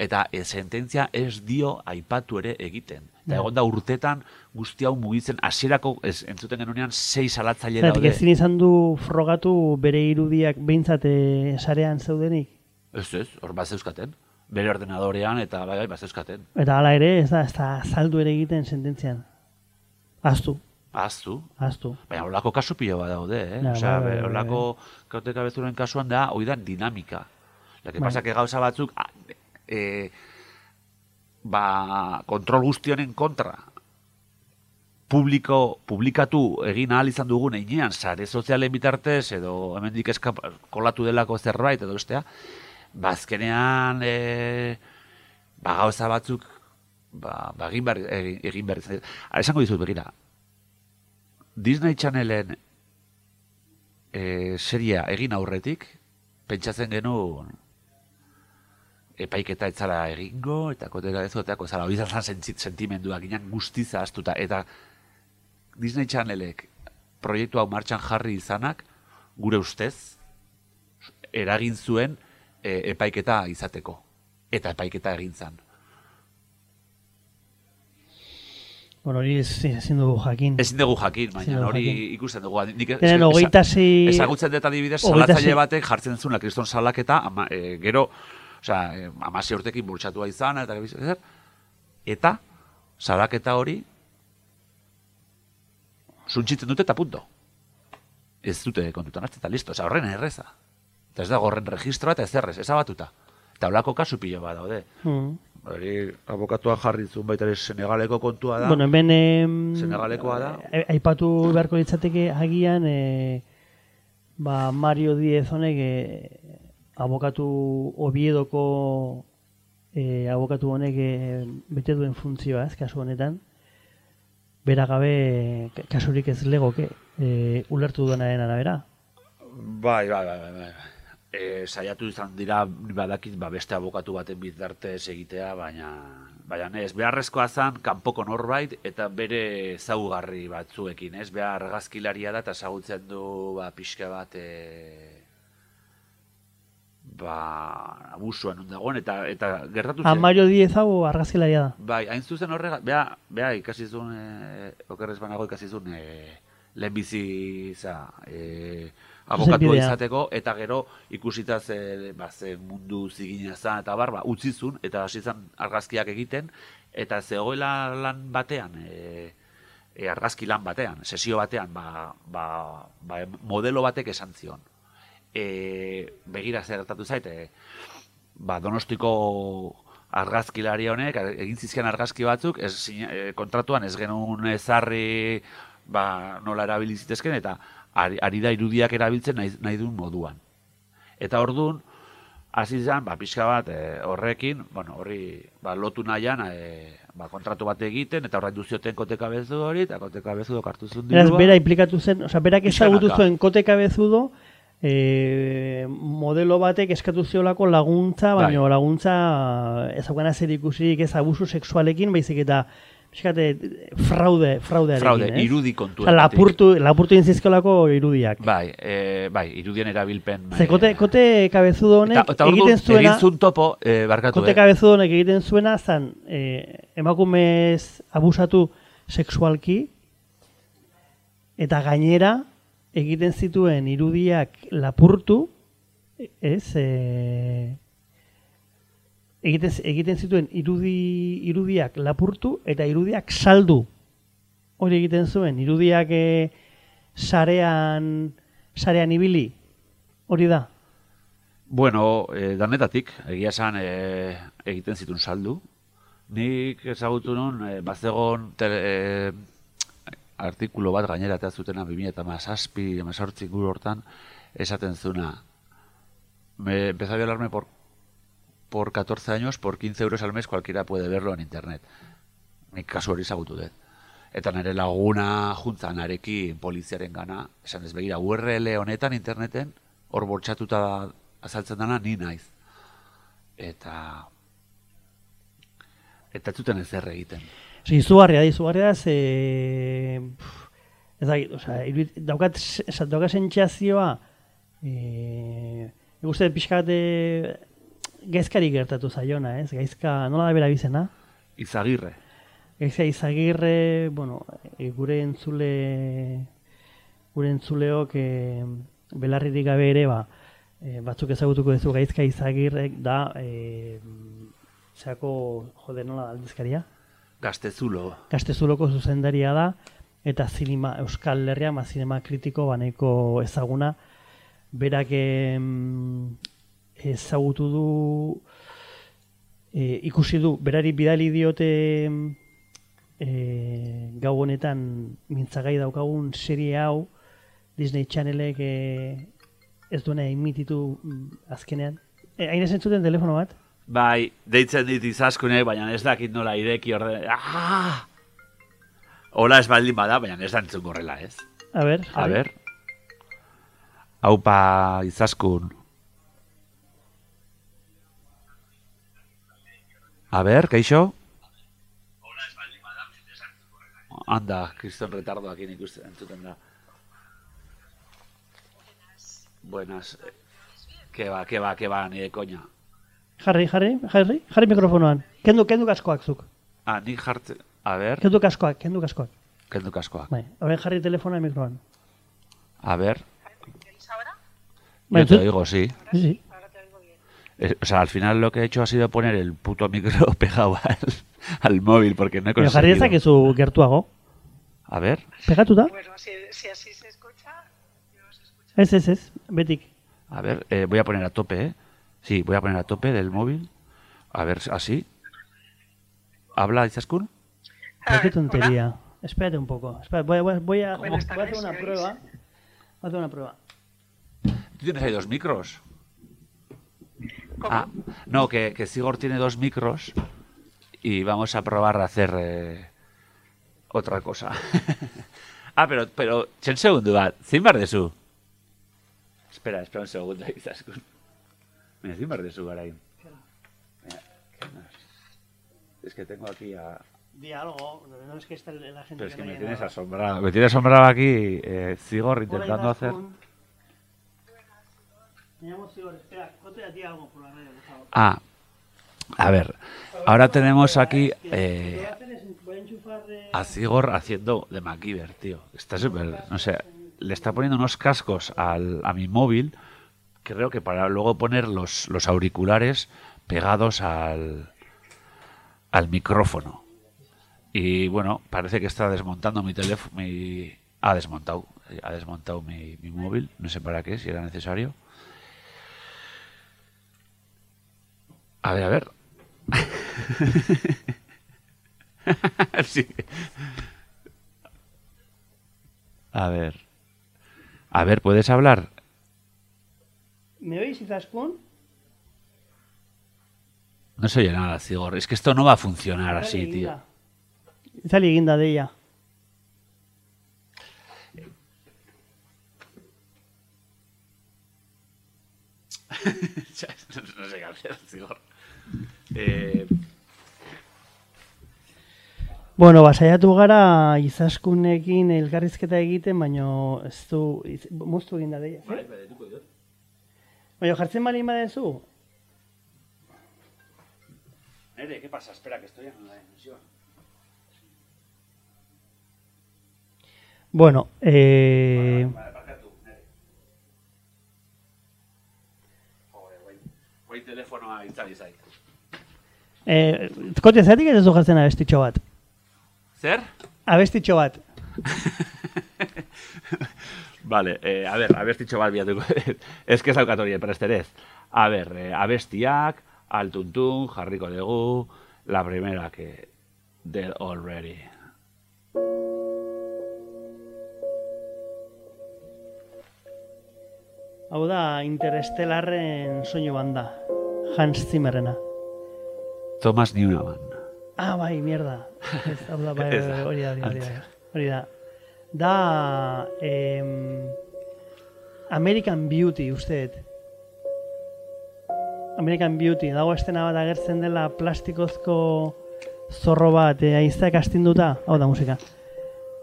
eta e, sententzia ez dio aipatu ere egiten. Eta egon da urtetan guzti hau mugitzen, hasierako ez, entzuten genunean sei salatzaile daude.
ezin izan du frogatu bere irudiak behintzat e, sarean zeudenik.
Ez ez, hor bat zeuzkaten. Bere ordenadorean eta bai, bai, bat zeuzkaten.
Eta hala ere, ez da, ez da saldu ere egiten sententzian. Aztu,
Aztu.
aztu.
Baina holako kasu pilo bat daude, eh?
Ja,
Osea,
bai, bai, bai,
holako kauteka bezuren kasuan da, hoi da dinamika. La que
Bai.
pasa que gauza batzuk, ah, eh, ba, kontrol guztionen kontra, publiko, publikatu egin ahal izan dugun einean, sare sozialen bitartez, edo hemendik eskap, kolatu delako zerbait, edo bestea, ba, azkenean, e, ba, gauza batzuk, ba, ba egin behar, egin, behar Esango dizut begira, Disney Channelen e, seria egin aurretik, pentsatzen genuen epaiketa etzala egingo, eta kotera ez goteako zala, hori zen sentimendua, ginen guztiza astuta, eta Disney Channelek proiektu hau martxan jarri izanak, gure ustez, eragin zuen e, epaiketa izateko. Eta epaiketa egin zan.
Bueno, hori ez- ezin dugu jakin.
Ezin dugu jakin, baina hori ikusten dugu. Nik ez-
Denen
esa-
hogeita sei...
Ezagutzen dut adibidez, salatzaile batek jartzen zuen kriston salaketa, ama, e, gero, osea, e, amasi urtekin bultxatua izan, eta zer, eta salaketa hori suntxitzen dute eta punto. Ez dute kontutan hartzen, eta listo, osea, horren erreza. Eta ez dago horren registroa eta ez errez, ezabatuta. Eta holako kasu pilo bat daude.
Mm.
Hori abokatua jarri zuen baita ere Senegaleko kontua da.
Bueno, hemen... em,
Senegalekoa da.
eh, Aipatu beharko litzateke agian e, ba, Mario Diez honek e, abokatu Oviedoko e, abokatu honek e, bete duen funtzioa, ez, kasu honetan. Bera gabe ka- kasurik ez legoke e, ulertu duenaren arabera.
Bai, bai, bai, bai, bai. E, saiatu izan dira badakit ba, beste abokatu baten bitartez egitea, baina baina ez beharrezkoa zen kanpoko norbait eta bere zaugarri batzuekin, ez? Behar argazkilaria da eta ezagutzen du ba pixka bat e, ba abusuan non dagoen eta eta gertatu
Ah, Mario Diez hau argazkilaria da.
Bai, hain zuzen horrega, bea, bea ikasi zuen, e, okerrez banago ikasi zuen, e, lehenbizi, za, e, abokatua
Zuzenbidea.
izateko, eta gero ikusita ze, ba, ze mundu zigina zen, eta bar, ba, utzi zuen, eta hasi zen argazkiak egiten, eta zegoela lan batean, e, e, argazki lan batean, sesio batean, ba, ba, ba, modelo batek esan zion. E, begira zer gertatu zait, e, ba, donostiko argazkilari honek, egin zizkian argazki batzuk, ez, eh, kontratuan ez genuen ezarri ba, nola erabili zitezken, eta ari, ari da irudiak erabiltzen nahi, nahi duen moduan. Eta orduan, hasi zen, ba, pixka bat eh, horrekin, bueno, horri ba, lotu nahian, eh, ba, kontratu bat egiten, eta horrein duzioten koteka bezu hori, eta koteka bezu hartu zuen
Beraz,
dirua.
bera implikatu zen, osea, berak ezagutu zuen kote kabezudo, e, modelo batek eskatu ziolako laguntza,
Bai.
baina laguntza ezaguna zer ikusirik ez abusu sexualekin, baizik eta pixkate, fraude, fraudearekin,
Fraude,
ez?
irudi
Osea,
kontuetan.
lapurtu, lapurtu inzizkiolako irudiak.
Bai, e, bai, irudien erabilpen.
Ze kote,
eh,
kote kabezudo honek
eta, eta
egiten zuena,
egin zuen topo, eh, barkatu,
kote
eh?
kabezudo honek egiten zuena zan, e, emakumez abusatu sexualki, eta gainera egiten zituen irudiak lapurtu, ez, e, egiten, egiten zituen irudi, irudiak lapurtu eta irudiak saldu. Hori egiten zuen, irudiak e, sarean, sarean ibili, hori da.
Bueno, eh, danetatik, egia esan eh, egiten zituen saldu. Nik ezagutu nun, eh, bazegon tele, eh, artikulo bat gainera eta zutena 2007, 2008 inguru hortan, esaten zuna. Me empezó a violarme por, por 14 años, por 15 euros al mes, cualquiera puede verlo en internet. Nik kasu hori ezagutu dut. Eta nire laguna juntzan arekin poliziaren gana, esan ez begira, URL honetan interneten, hor bortxatuta azaltzen dana ni naiz. Eta eta ez zuten ezer egiten.
Osa, izugarria da, izugarria da, ze... Ez da, osea, iruit- daukat, daukat sentsazioa, e, nik uste pixka bat e, gaizkari gertatu zaiona, ez? Gaizka, nola da bera bizena?
Izagirre.
Gaizka izagirre, bueno, e, gure entzule, gure entzuleok e, belarririk gabe ere, ba, e, batzuk ezagutuko duzu gaizka izagirrek da, e, zeako, jode, nola da aldizkaria?
Gaztezulo.
Gaztezuloko zuzendaria da, eta zinema, Euskal Herria, ma zinema kritiko baneko ezaguna, berak em, ezagutu du, e, ikusi du, berari bidali diote e, gau honetan mintzagai daukagun serie hau, Disney Channelek e, ez duena imititu mm, azkenean. E, hain esentzuten telefono bat?
Bai, deitzen dit izaskunek, baina ez dakit nola ireki orde. Ah! Hola ez baldin bada, baina ez da entzun gorrela, ez?
A ber,
A ber. Haupa izaskun. A ber, kaixo? Anda, kriston retardoak ikusten entzuten da. Buenas. Que ba, que ba, que ba, nire koña.
Jarri, jarri, jarri, jarri mikrofonoan. Kendu, kendu kaskoak zuk.
Ah, nik jartzen... A ber,
Kendu kaskoak, kendu kaskoak.
kendu kaskoak.
Bai, horren jarri telefonoa mikroan.
A ver,
Bai,
yo te oigo, sí.
Sí, sí.
Eh, O sea, al final lo que he hecho ha sido poner el puto micro *laughs* pegado al, al móvil porque no he
Pero jarri
conseguido.
dezakezu gertuago.
A ver,
Pegatuta?
Bueno, si, si así se escucha, yo os escucho.
Ez, ez, ez, betik.
a ver, eh, voy a poner a tope, ¿eh? Sí, voy a poner a tope del móvil. A ver, así. ¿Habla Izaskun?
Pero qué tontería. Espérate un poco. Voy, voy- voy a, voy a hacer una
¿me
prueba. Voy a hacer una prueba.
¿Tú tienes ahí dos micros?
¿Cómo?
Ah, no, que, que Sigor tiene dos micros y vamos a probar a hacer eh, otra cosa. *laughs* ah, pero, pero, txen segundu bat, zein behar dezu? Espera, espera un segundo, *laughs* Izaskun. Mira, zein behar dezu garain? Mira, ¿qué más? Es que tengo aquí a...
Di algo. No es que esté la gente
Pero es que me tienes asombrado. Me tienes asombrado aquí eh, intentando hacer...
Me llamo Sigor. Espera, cuéntale a ti algo por la radio, por favor.
Ah, a ver, ahora tenemos aquí eh,
a
Sigor haciendo de MacGyver, tío. Está súper, no sé, le está poniendo unos cascos al, a mi móvil, creo que para luego poner los, los auriculares pegados al, al micrófono. Y bueno, parece que está desmontando mi teléfono, mi... Ha desmontado, ha desmontado mi, mi móvil, no sé para qué, si era necesario. A ver, a ver. *laughs* Sí. A ver. A ver, ¿puedes hablar?
¿Me oís, Izaskun?
No se oye nada, Cigor. Es que esto no va a funcionar así, tío.
guinda. Itzali eginda deia. *laughs*
no, sé qué hacer, Cigor. Eh,
Bueno, basaiatu gara izaskunekin elkarrizketa egiten, baino ez du, iz, moztu egin da deia. Baina jartzen balin badezu,
Nere, ¿qué pasa? Espera, que estoy en la emisión.
bueno, eh,
Vale, marca tú, Nere. Joder, guai. Guai telefonoa itzali zait.
Eh, kote zeratik ez duzu jartzen abestitxo bat.
Zer?
Abestitxo bat. *laughs*
Vale, eh, a ver, abesticho bat bilatuko. *laughs* Ez que ez daukat hori presterez. A ver, eh, abestiak, altuntun, jarriko dugu, la primera que... Dead Already.
Hau da, Interestelarren soinu banda. Hans Zimmerrena.
Thomas Newman.
Ah, bai, mierda. Ez, hau da, *laughs* bai, hori da, hori da, hori da. Em, American Beauty, usteet. American Beauty, dago estena bat agertzen dela plastikozko zorro bat, eh, aizteak astinduta, hau da musika.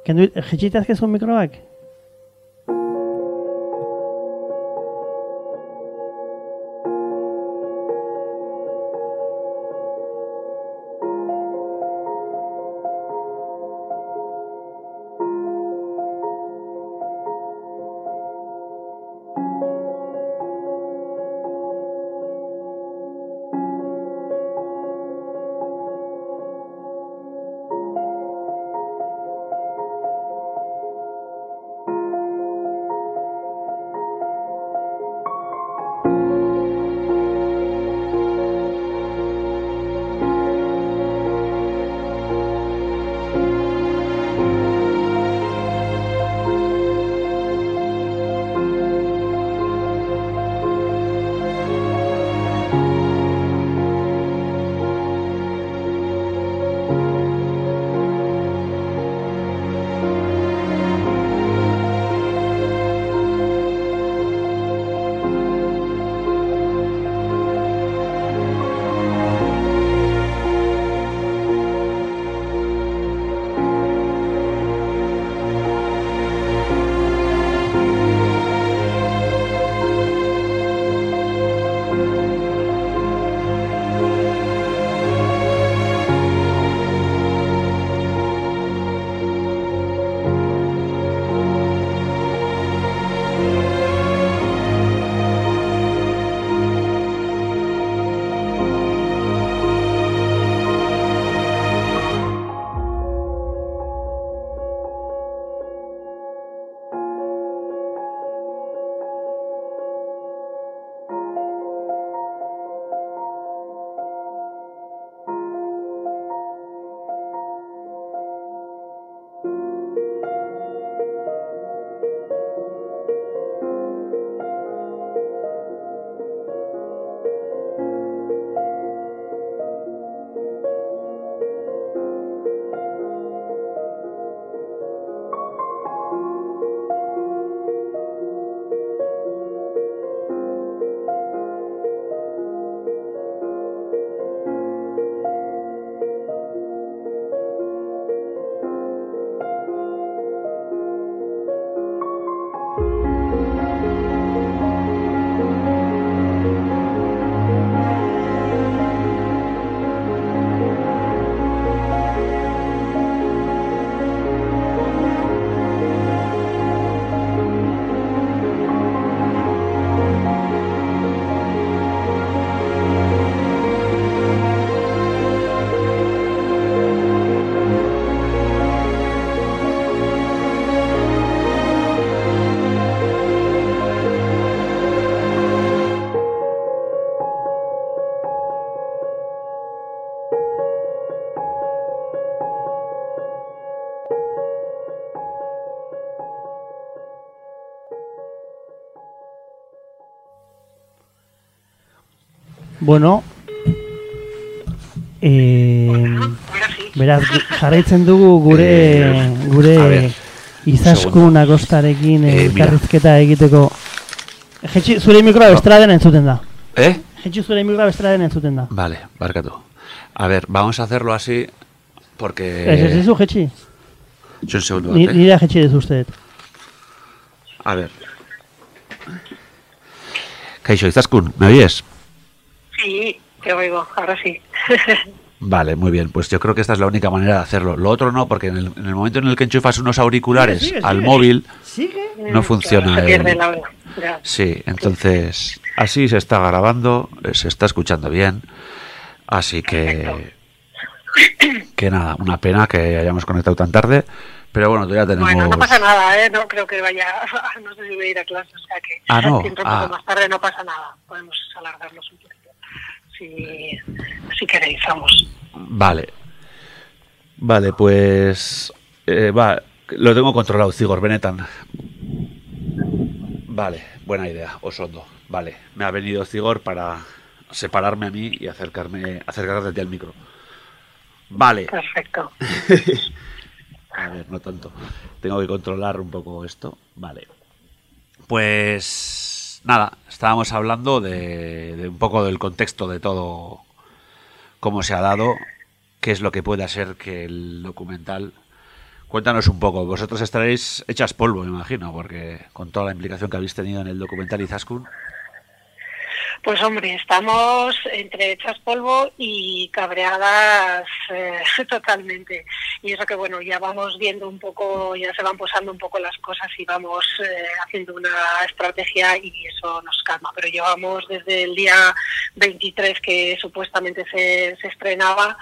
Kendu, jetxitazkezun mikroak? Bueno, eh, beraz, jarraitzen dugu gure,
Eh,
gure izaskun agostarekin
Eh, mira.
elkarrizketa egiteko. Jetxi, zure mikroa bestraden entzuten da.
¿Eh?
Jetxi, zure mikroa bestraden entzuten da.
Vale, barkatu. A ver, vamos a hacerlo así porque...
Ez, ez, ez, jetxi.
Un segundo,
Ni,
¿eh?
nire jetxi dezu usteet.
A ver. Kaixo, Izaskun, ¿me oyes?
Sí, te oigo, ahora sí.
Vale, muy bien. Pues yo creo que esta es la única manera de hacerlo. Lo otro no, porque en el, en el momento en el que enchufas unos auriculares
Sigue, sigue,
al
sigue.
móvil,
Sigue.
no funciona el-.
Ya.
Sí, entonces así se está grabando, se está escuchando bien, así que que nada, una pena que hayamos conectado tan tarde, pero bueno, todavía tenemos.
Bueno, no pasa nada, ¿eh? No creo que vaya, *laughs* no sé si voy a ir a clase, o sea que
Ah, no,
si
ah.
poco más tarde no pasa nada. Podemos alargarlos un poquito. Si, si queréis, vamos.
Vale, vale, pues eh, va, lo tengo controlado, Cigor Benetan. Vale, buena idea, Osondo. Vale, me ha venido Cigor para separarme a mí y acercarme, acercarte al micro. Vale.
Perfecto. *laughs*
A ver, no tanto. Tengo que controlar un poco esto. Vale. Pues nada, estábamos hablando de, de un poco del contexto de todo, cómo se ha dado, qué es lo que puede hacer que el documental... Cuéntanos un poco, vosotros estaréis hechas polvo, me imagino, porque con toda la implicación que habéis tenido en el documental Izaskun.
Pues hombre, estamos entre hechas polvo y cabreadas eh, *laughs* totalmente. Y eso que bueno, ya vamos viendo un poco, ya se van posando un poco las cosas y vamos eh, haciendo una estrategia y eso nos calma. Pero llevamos desde el día 23 que supuestamente se, se estrenaba,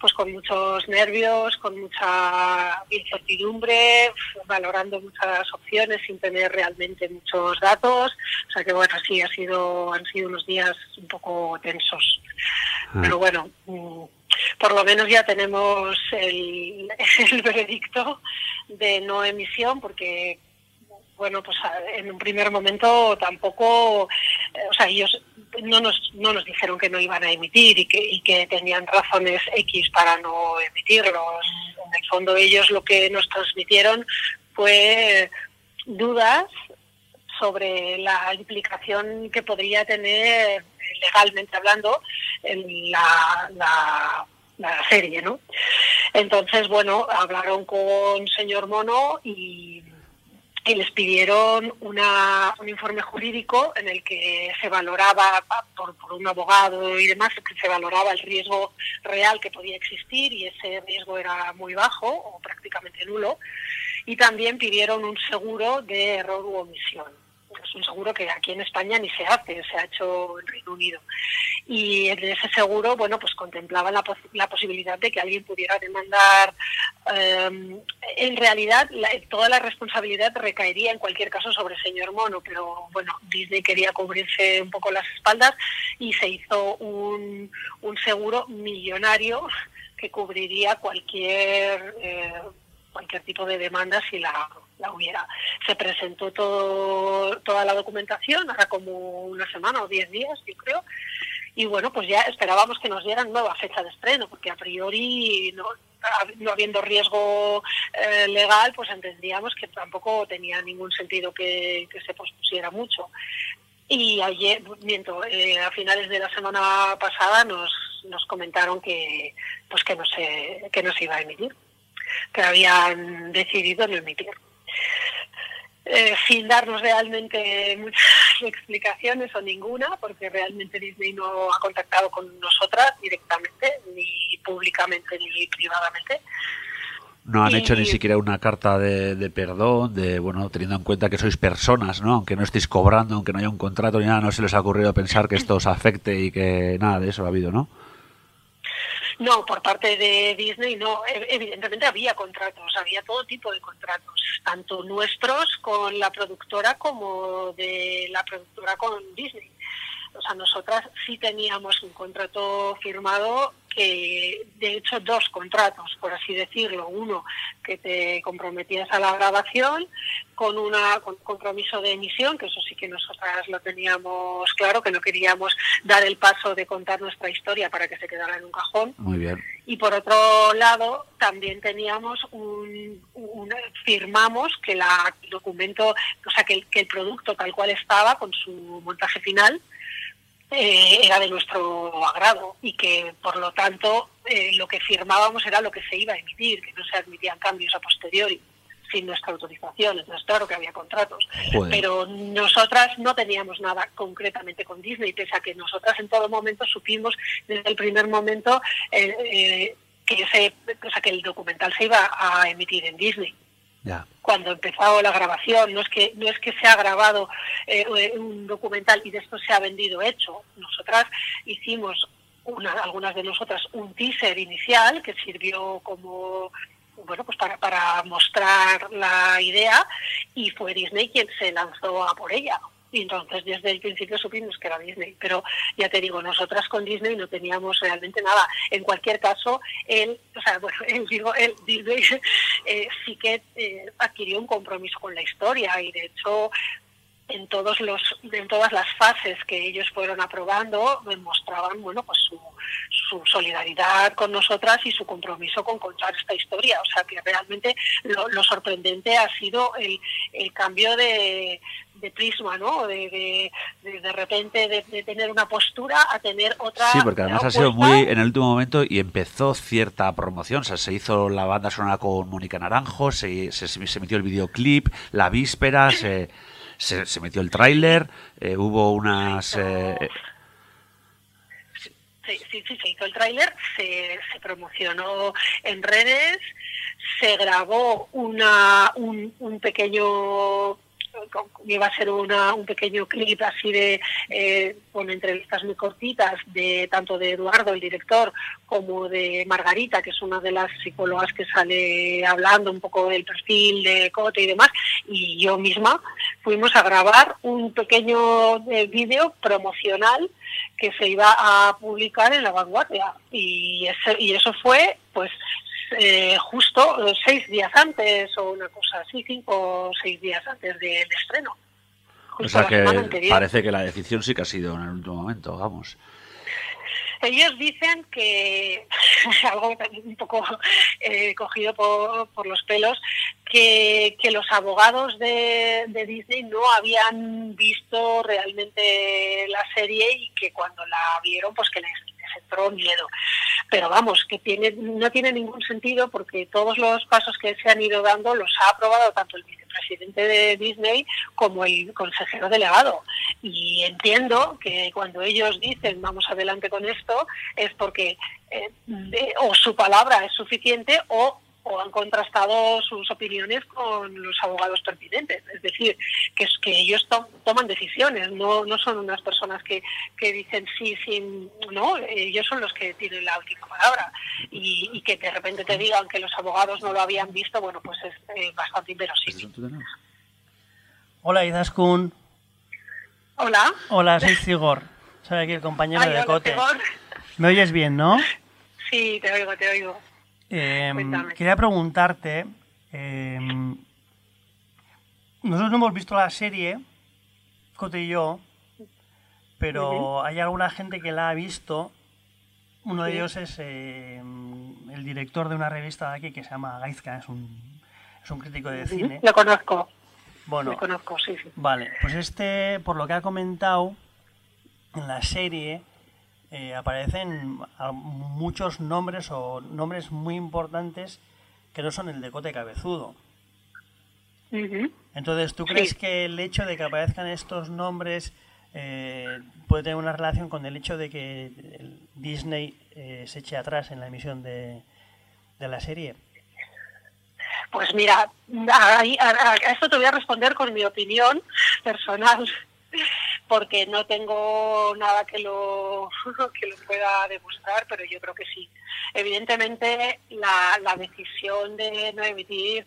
pues con muchos nervios, con mucha incertidumbre, valorando muchas opciones sin tener realmente muchos datos. O sea que bueno, sí, ha sido, han sido unos días un poco tensos.
Ah.
Pero bueno, mm, por lo menos ya tenemos el, *laughs* el veredicto de no emisión porque bueno, pues en un primer momento tampoco, eh, o sea, ellos no nos, no nos dijeron que no iban a emitir y que, y que tenían razones X para no emitirlos. En el fondo ellos lo que nos transmitieron fue dudas sobre la implicación que podría tener, legalmente hablando, en la, la, la serie, ¿no? Entonces, bueno, hablaron con señor Mono y, y les pidieron una, un informe jurídico en el que se valoraba por, por un abogado y demás, que se valoraba el riesgo real que podía existir y ese riesgo era muy bajo o prácticamente nulo. Y también pidieron un seguro de error u omisión. Es un seguro que aquí en España ni se hace, se ha hecho en Reino Unido. Y en ese seguro, bueno, pues contemplaba la, la posibilidad de que alguien pudiera demandar. eh, en realidad, toda la responsabilidad recaería en cualquier caso sobre el señor Mono, pero bueno, Disney quería cubrirse un poco las espaldas y se hizo un, un seguro millonario que cubriría cualquier eh, cualquier tipo de demanda si la, la hubiera. Se presentó todo, toda la documentación, ahora como una semana o diez días, yo creo, y bueno, pues ya esperábamos que nos dieran nueva fecha de estreno, porque a priori, no, no habiendo riesgo eh, legal, pues entendíamos que tampoco tenía ningún sentido que, que se pospusiera mucho. Y ayer, miento, eh, a finales de la semana pasada nos, nos comentaron que, pues que no se, que no se iba a emitir, que habían decidido no emitir. Eh, sin darnos realmente muchas *laughs* explicaciones o ninguna, porque realmente Disney no ha contactado con nosotras directamente, ni públicamente ni privadamente.
No han
Y-
hecho ni siquiera una carta de, de perdón, de bueno, teniendo en cuenta que sois personas, ¿no? Aunque no estéis cobrando, aunque no haya un contrato ni nada, no se les ha ocurrido pensar que esto os afecte y que nada de eso ha habido, ¿no?
No, por parte de Disney no. E- Evidentemente había contratos, había todo tipo de contratos, tanto nuestros con la productora como de la productora con Disney. o sea, nosotras sí teníamos un contrato firmado que, de hecho, dos contratos, por así decirlo. Uno que te comprometías a la grabación con una con compromiso de emisión, que eso sí que nosotras lo teníamos claro, que no queríamos dar el paso de contar nuestra historia para que se quedara en un cajón.
Muy bien.
Y por otro lado, también teníamos un, un- firmamos que la el documento, o sea, que el, que el producto tal cual estaba con su montaje final eh, era de nuestro agrado y que por lo tanto eh, lo que firmábamos era lo que se iba a emitir, que no se admitían cambios a posteriori sin nuestra autorización. Entonces, claro que había contratos.
Joder.
Pero nosotras no teníamos nada concretamente con Disney, pese a que nosotras en todo momento supimos desde el primer momento eh, eh, que, ese, o sea, que el documental se iba a emitir en Disney
Ya.
cuando empezó la grabación. No es que no es que se ha grabado eh, un documental y después se ha vendido hecho. Nosotras hicimos una, algunas de nosotras un teaser inicial que sirvió como bueno pues para, para mostrar la idea y fue Disney quien se lanzó a por ella. Y entonces desde el principio supimos que era Disney, pero ya te digo, nosotras con Disney no teníamos realmente nada. En cualquier caso, él, o sea, *laughs* bueno, digo, él, Disney *laughs* eh, sí que eh, adquirió un compromiso con la historia y de hecho en todos los en todas las fases que ellos fueron aprobando mostraban bueno pues su, su solidaridad con nosotras y su compromiso con contar esta historia o sea que realmente lo, lo sorprendente ha sido el, el cambio de, de prisma no de de, de, de repente de, de, tener una postura a tener otra
Sí, porque además ha sido muy en el último momento y empezó cierta promoción. O sea, se hizo la banda sonora con Mónica Naranjo, se, se, se metió el videoclip, la víspera, *laughs* se, se, se metió el tráiler, eh, hubo unas... Eh,
Sí, sí, sí, se hizo el tráiler, se, se promocionó en redes, se grabó una, un, un pequeño iba a ser una, un pequeño clip así de eh, con entrevistas muy cortitas de tanto de Eduardo el director como de Margarita que es una de las psicólogas que sale hablando un poco del perfil de Cote y demás. Y yo misma fuimos a grabar un pequeño eh, vídeo promocional que se iba a publicar en la vanguardia. Y, ese, y eso fue pues eh, justo seis días antes o una cosa así, cinco o seis días antes del estreno.
o sea que parece que la decisión sí que ha sido en el último momento, vamos.
Ellos dicen que, *laughs* algo un poco eh, cogido por, por, los pelos, que, que los abogados de, de, Disney no habían visto realmente la serie y que cuando la vieron, pues que les entró miedo. Pero vamos, que tiene, no tiene ningún sentido porque todos los pasos que se han ido dando los ha aprobado tanto el vicepresidente de Disney como el consejero delegado. Y entiendo que cuando ellos dicen vamos adelante con esto es porque eh, de, o su palabra es suficiente o o han contrastado sus opiniones con los abogados pertinentes. Es decir, que, es que ellos to toman decisiones, no, no son unas personas que, que dicen sí, sí, no, ellos son los que tienen la última palabra. Y, y, que de repente te digan que los abogados no lo habían visto, bueno, pues es eh, bastante inverosímil.
Hola, Idaskun.
Hola.
Hola, soy Sigor. Soy aquí el compañero
Ay,
de
hola,
Cote.
Sigor.
¿Me oyes bien, no?
Sí, te oigo, te oigo.
Eh, quería preguntarte, eh, nosotros no hemos visto la serie, Cote y yo, pero uh -huh. hay alguna gente que la ha visto. Uno de ellos es eh, el director de una revista de aquí que se llama Gaizka, es un, es un crítico de
uh -huh.
cine.
Lo conozco.
Bueno,
Lo conozco, sí, sí.
Vale, pues este, por lo que ha comentado, en la serie eh, aparecen muchos nombres o nombres muy importantes que no son el de Cote Cabezudo.
Uh -huh.
Entonces, ¿tú crees
Sí.
que el hecho de que aparezcan estos nombres eh, puede tener una relación con el hecho de que Disney eh, se eche atrás en la emisión de, de la serie?
Pues mira, a, a, a, esto te voy a responder con mi opinión personal, porque no tengo nada que lo, *laughs* que lo pueda demostrar, pero yo creo que sí. Evidentemente, la, la decisión de no emitir,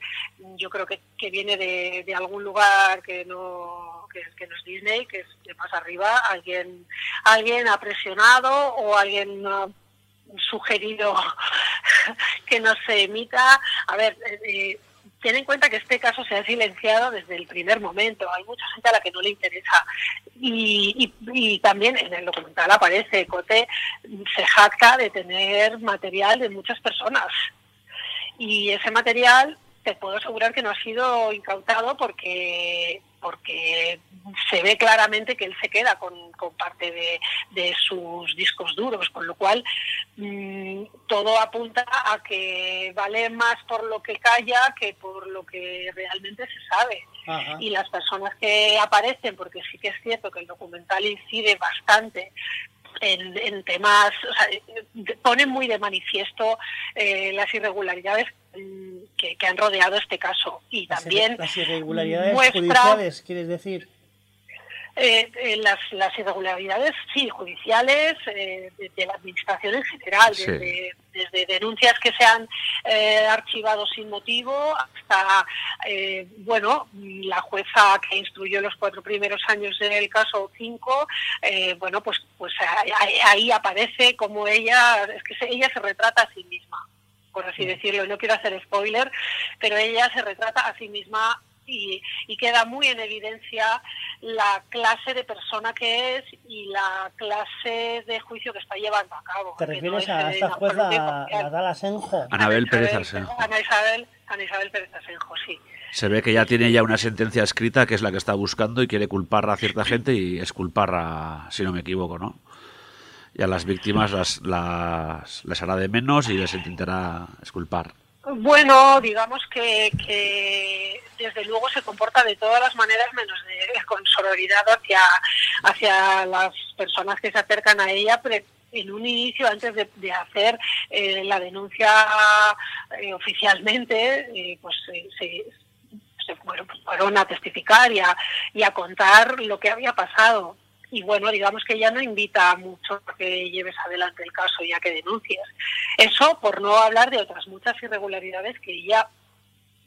yo creo que, que viene de, de, algún lugar que no, que, no es Disney, que es de más arriba, alguien, alguien ha presionado o alguien ha sugerido *laughs* que no se emita. A ver, eh, ten en cuenta que este caso se ha silenciado desde el primer momento. Hay mucha gente a la que no le interesa. Y, también en el documental aparece, Cote se jacta de tener material de muchas personas. Y ese material te puedo asegurar que no ha sido incautado porque porque se ve claramente que él se queda con, con parte de, de sus discos duros, con lo cual mm, todo apunta a que vale más por lo que calla que por lo que realmente se sabe
Ajá.
y las personas que aparecen, porque sí que es cierto que el documental incide bastante en, en temas, o sea, eh, pone muy de manifiesto eh, las irregularidades que, que han rodeado este caso y también
las irregularidades
muestra-
judiciales, quieres decir.
Eh, eh, las, las irregularidades, sí, judiciales, eh, de, de la administración en general,
Sí.
desde, desde denuncias que se han eh, archivado sin motivo hasta, eh, bueno, la jueza que instruyó los cuatro primeros años del caso 5, eh, bueno, pues, pues ahí, ahí aparece como ella, es que se- ella se retrata a sí misma, por así decirlo, no quiero hacer spoiler, pero ella se retrata a sí misma y, y queda muy en evidencia la clase de persona que es y la clase de juicio que está llevando a cabo.
¿Te refieres
no es
a esta jueza,
absoluto
a
imparcial.
Nadal Asenjo?
Anabel Pérez Arsenjo.
Ana Isabel, Ana Isabel Pérez Asenjo, sí.
Se ve que ya tiene ya una sentencia escrita que es la que está buscando y quiere culpar a cierta gente y exculpar a, si no me equivoco, ¿no? Y a las víctimas las, las, les hará de menos y les intentará exculpar.
Bueno, digamos que, que desde luego se comporta de todas las maneras menos de, *laughs* con sororidad hacia, hacia las personas que se acercan a ella, pero en un inicio, antes de, hacer eh, la denuncia eh, oficialmente, eh, pues se, se fueron, a testificar y a contar lo que había pasado. Y bueno, digamos que ya no invita mucho a que lleves adelante el caso y a que denuncies. Eso por no hablar de otras muchas irregularidades que ella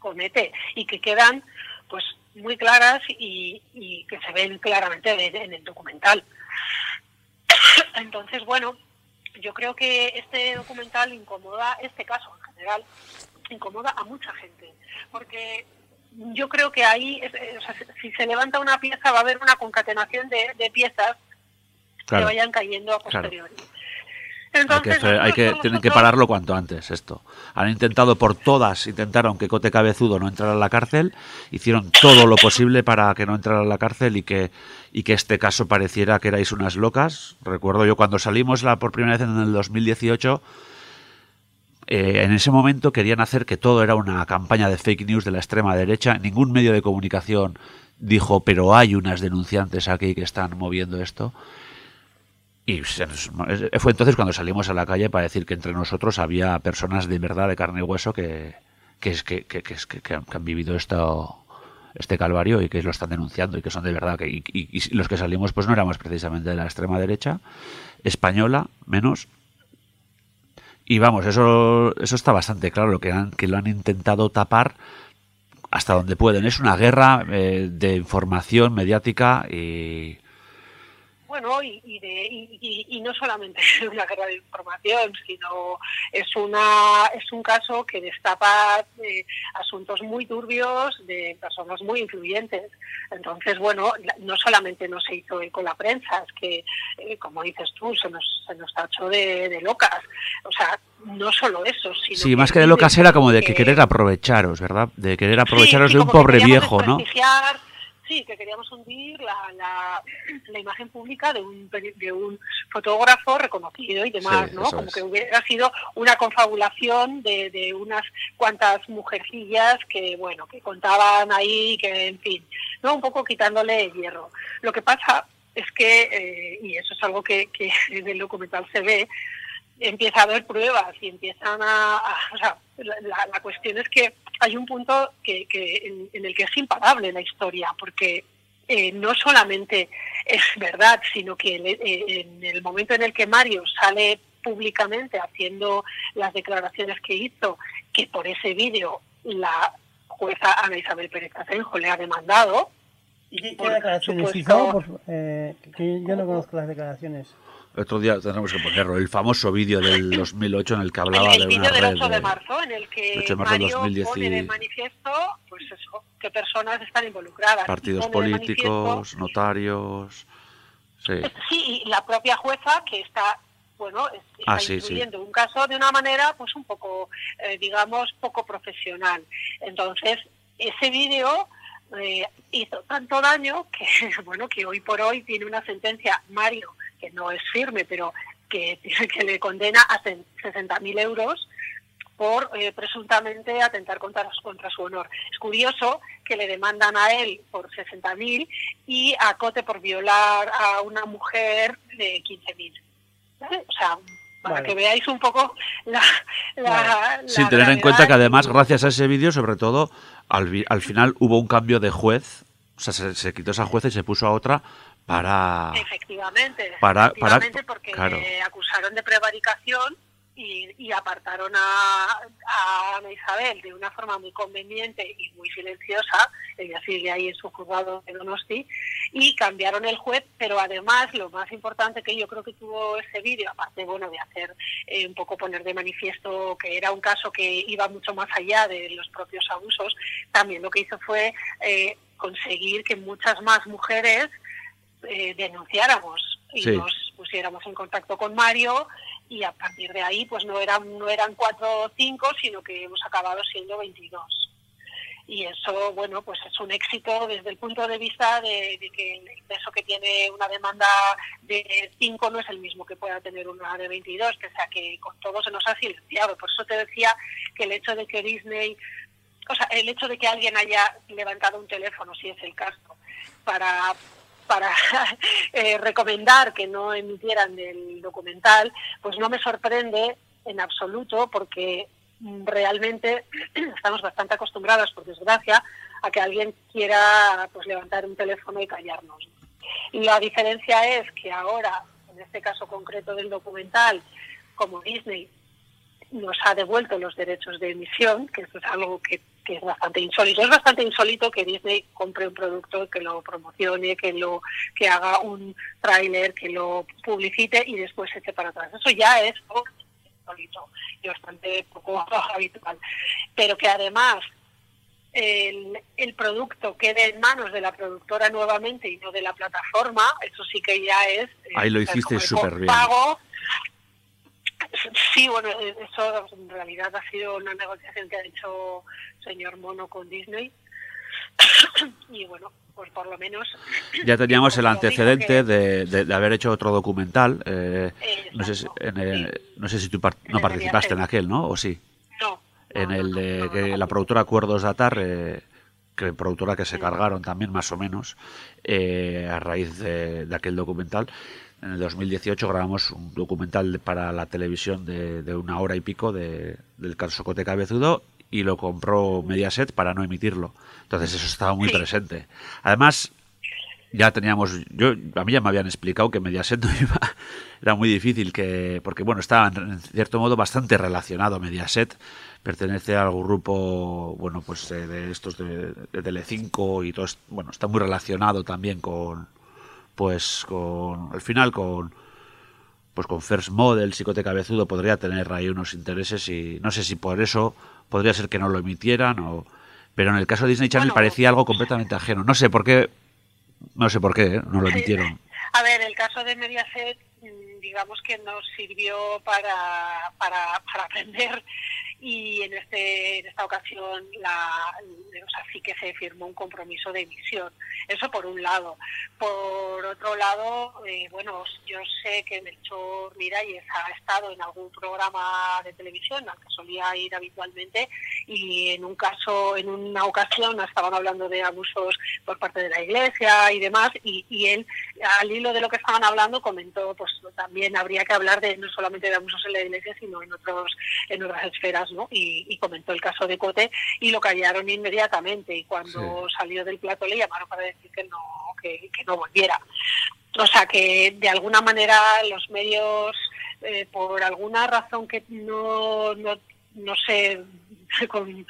comete y que quedan pues muy claras y, que se ven claramente en, en el documental. *coughs* Entonces, bueno, yo creo que este documental incomoda, este caso en general, incomoda a mucha gente, porque yo creo que ahí, o sea, si se levanta una pieza, va a haber una concatenación de, de piezas que vayan cayendo a
Claro.
posteriori.
hay que,
Entonces,
hacer- hay que,
nosotros-
tienen que pararlo cuanto antes esto. Han intentado por todas, intentaron que Cote Cabezudo no entrara a la cárcel, hicieron todo lo posible para que no entrara a la cárcel y que, y que este caso pareciera que erais unas locas. Recuerdo yo cuando salimos la, por primera vez en el 2018, eh, en ese momento querían hacer que todo era una campaña de fake news de la extrema derecha. Ningún medio de comunicación dijo, pero hay unas denunciantes aquí que están moviendo esto. Y fue entonces cuando salimos a la calle para decir que entre nosotros había personas de verdad de carne y hueso que, que, que, han, vivido esto, este calvario y que lo están denunciando y que son de verdad. Que, y- y los que salimos pues no éramos precisamente de la extrema derecha, española menos. Y vamos, eso, eso está bastante claro, que, han, que lo han intentado tapar hasta donde pueden. Es una guerra eh, de información mediática y...
Bueno, y, y, de- y- no solamente *laughs* es una guerra de información, sino es una es un caso que destapa eh, asuntos muy turbios de personas muy influyentes. Entonces, bueno, no solamente no se hizo con la prensa, es que, eh, como dices tú, se nos, se nos tachó de, de locas. O sea, no solo eso, sino
Sí, más que de locas era como de que querer aprovecharos, ¿verdad? De querer aprovecharos
Sí,
de un pobre viejo, ¿no?
Sí, que queríamos hundir la, la, la imagen pública de un, de un fotógrafo reconocido y demás,
Sí,
¿no? Como
es.
que hubiera sido una confabulación de, de unas cuantas mujercillas que, bueno, que contaban ahí, que, en fin, ¿no? Un poco quitándole hierro. Lo que pasa es que, eh, y eso es algo que, que *laughs* en el documental se ve, empieza a haber pruebas y empiezan a... a- o sea, la, la- cuestión es que hay un punto que, que en, en el que es imparable la historia, porque eh, no solamente es verdad, sino que en el momento en el que Mario sale públicamente haciendo las declaraciones que hizo, que por ese vídeo la jueza Ana Isabel Pérez Asenjo le ha demandado,
¿Y qué, declaraciones
supuesto.
hizo? Por- eh, que yo no conozco las declaraciones.
Otro día tenemos que ponerlo, el famoso vídeo del *laughs* 2008 en el que
El,
hablaba
el
de
vídeo del
red
8 de
de-
marzo, en el que
8 de marzo del
Mario
2010
pone de manifiesto pues eso, qué personas están involucradas.
Partidos políticos, notarios. Sí,
Sí, y la propia jueza que está, bueno, es- está
Ah, sí,
instruyendo un caso de una manera, pues un poco, eh, digamos, poco profesional. Entonces, ese vídeo eh, hizo tanto daño que, *laughs* bueno, que hoy por hoy tiene una sentencia, Mario, que no es firme, pero que, *laughs* que le condena a 60.000 euros por eh, presuntamente atentar contra, contra su honor. Es curioso que le demandan a él por 60.000 y a Cote por violar a una mujer de 15.000. ¿Vale? O sea, para
Vale.
que veáis un poco la... la- la
Sin tener en cuenta que además, gracias a ese vídeo, sobre todo, al, al final hubo un cambio de juez. O sea, se, se quitó esa jueza y se puso a otra para...
Efectivamente,
Para- para-
porque
claro.
le acusaron de prevaricación y, y apartaron a, a Ana Isabel de una forma muy conveniente y muy silenciosa, ella sigue ahí en su juzgado de Donosti, y cambiaron el juez, pero además lo más importante que yo creo que tuvo ese vídeo, aparte bueno de hacer eh, un poco poner de manifiesto que era un caso que iba mucho más allá de los propios abusos, también lo que hizo fue eh, conseguir que muchas más mujeres eh, denunciáramos y
Sí.
nos pusiéramos en contacto con Mario y a partir de ahí pues no eran no eran cuatro o cinco sino que hemos acabado siendo 22 y eso bueno pues es un éxito desde el punto de vista de, de que el peso que tiene una demanda de 5 no es el mismo que pueda tener una de 22 que sea que con todo se nos ha silenciado por eso te decía que el hecho de que Disney o sea, el hecho de que alguien haya levantado un teléfono, si es el caso, para, para *laughs* eh, recomendar que no emitieran el documental, pues no me sorprende en absoluto porque realmente *clears throat* estamos bastante acostumbrados, por desgracia, a que alguien quiera pues levantar un teléfono y callarnos. La diferencia es que ahora, en este caso concreto del documental, como Disney nos ha devuelto los derechos de emisión, que eso es algo que, que es bastante insólito. Es bastante insólito que Disney compre un producto, que lo promocione, que lo que haga un tráiler, que lo publicite y después se eche para atrás. Eso ya es insólito y bastante poco *laughs* habitual. Pero que además el, el producto quede en manos de la productora nuevamente y no de la plataforma, eso sí que ya es... eh,
Ahí lo
como el
súper bien.
pago, Sí, bueno, eso en realidad ha sido una negociación que ha hecho señor Mono con Disney. *coughs* y bueno, pues por lo menos.
Ya teníamos *coughs* el antecedente
que-
de, de- de haber hecho otro documental. eh, no, sé si, en el-
sí.
no sé si tú no participaste en aquel, ¿no? ¿O sí?
No.
En el de que la productora Acuerdos Datar, eh, que productora que se
Sí.
cargaron también más o menos eh, a raíz de, de aquel documental. En el 2018 grabamos un documental para la televisión de, de una hora y pico de, del caso Cote Cabezudo y lo compró Mediaset para no emitirlo. Entonces eso estaba muy presente. Además, ya teníamos yo a mí ya me habían explicado que Mediaset *laughs* no iba era muy difícil que porque bueno estaba en, cierto modo bastante relacionado Mediaset pertenece al grupo bueno pues eh, de estos de, de Telecinco y todo bueno está muy relacionado también con pues con al final con pues con First Model, Psicote Cabezudo podría tener ahí unos intereses y no sé si por eso podría ser que no lo emitieran o pero en el caso de Disney Channel
Bueno.
parecía algo completamente ajeno. No sé por qué no sé por qué, ¿eh? no lo emitieron. *laughs*
A ver, el caso de Mediaset, mm, digamos que nos sirvió para, para, para aprender y en este en esta ocasión la, o sí que se firmó un compromiso de emisión. Eso por un lado. Por otro lado, eh, bueno, yo sé que Melchor Miralles ha estado en algún programa de televisión al que solía ir habitualmente y en un caso, en una ocasión estaban hablando de abusos por parte de la iglesia y demás y, y él al hilo de lo que estaban hablando comentó pues también habría que hablar de no solamente de abusos en la iglesia sino en otros en otras esferas no y, y comentó el caso de Cote y lo callaron inmediatamente. Y cuando salió del plato le llamaron para decir que no que, que no volviera. O sea que de alguna manera los medios eh, por alguna razón que no no, no sé *laughs* con,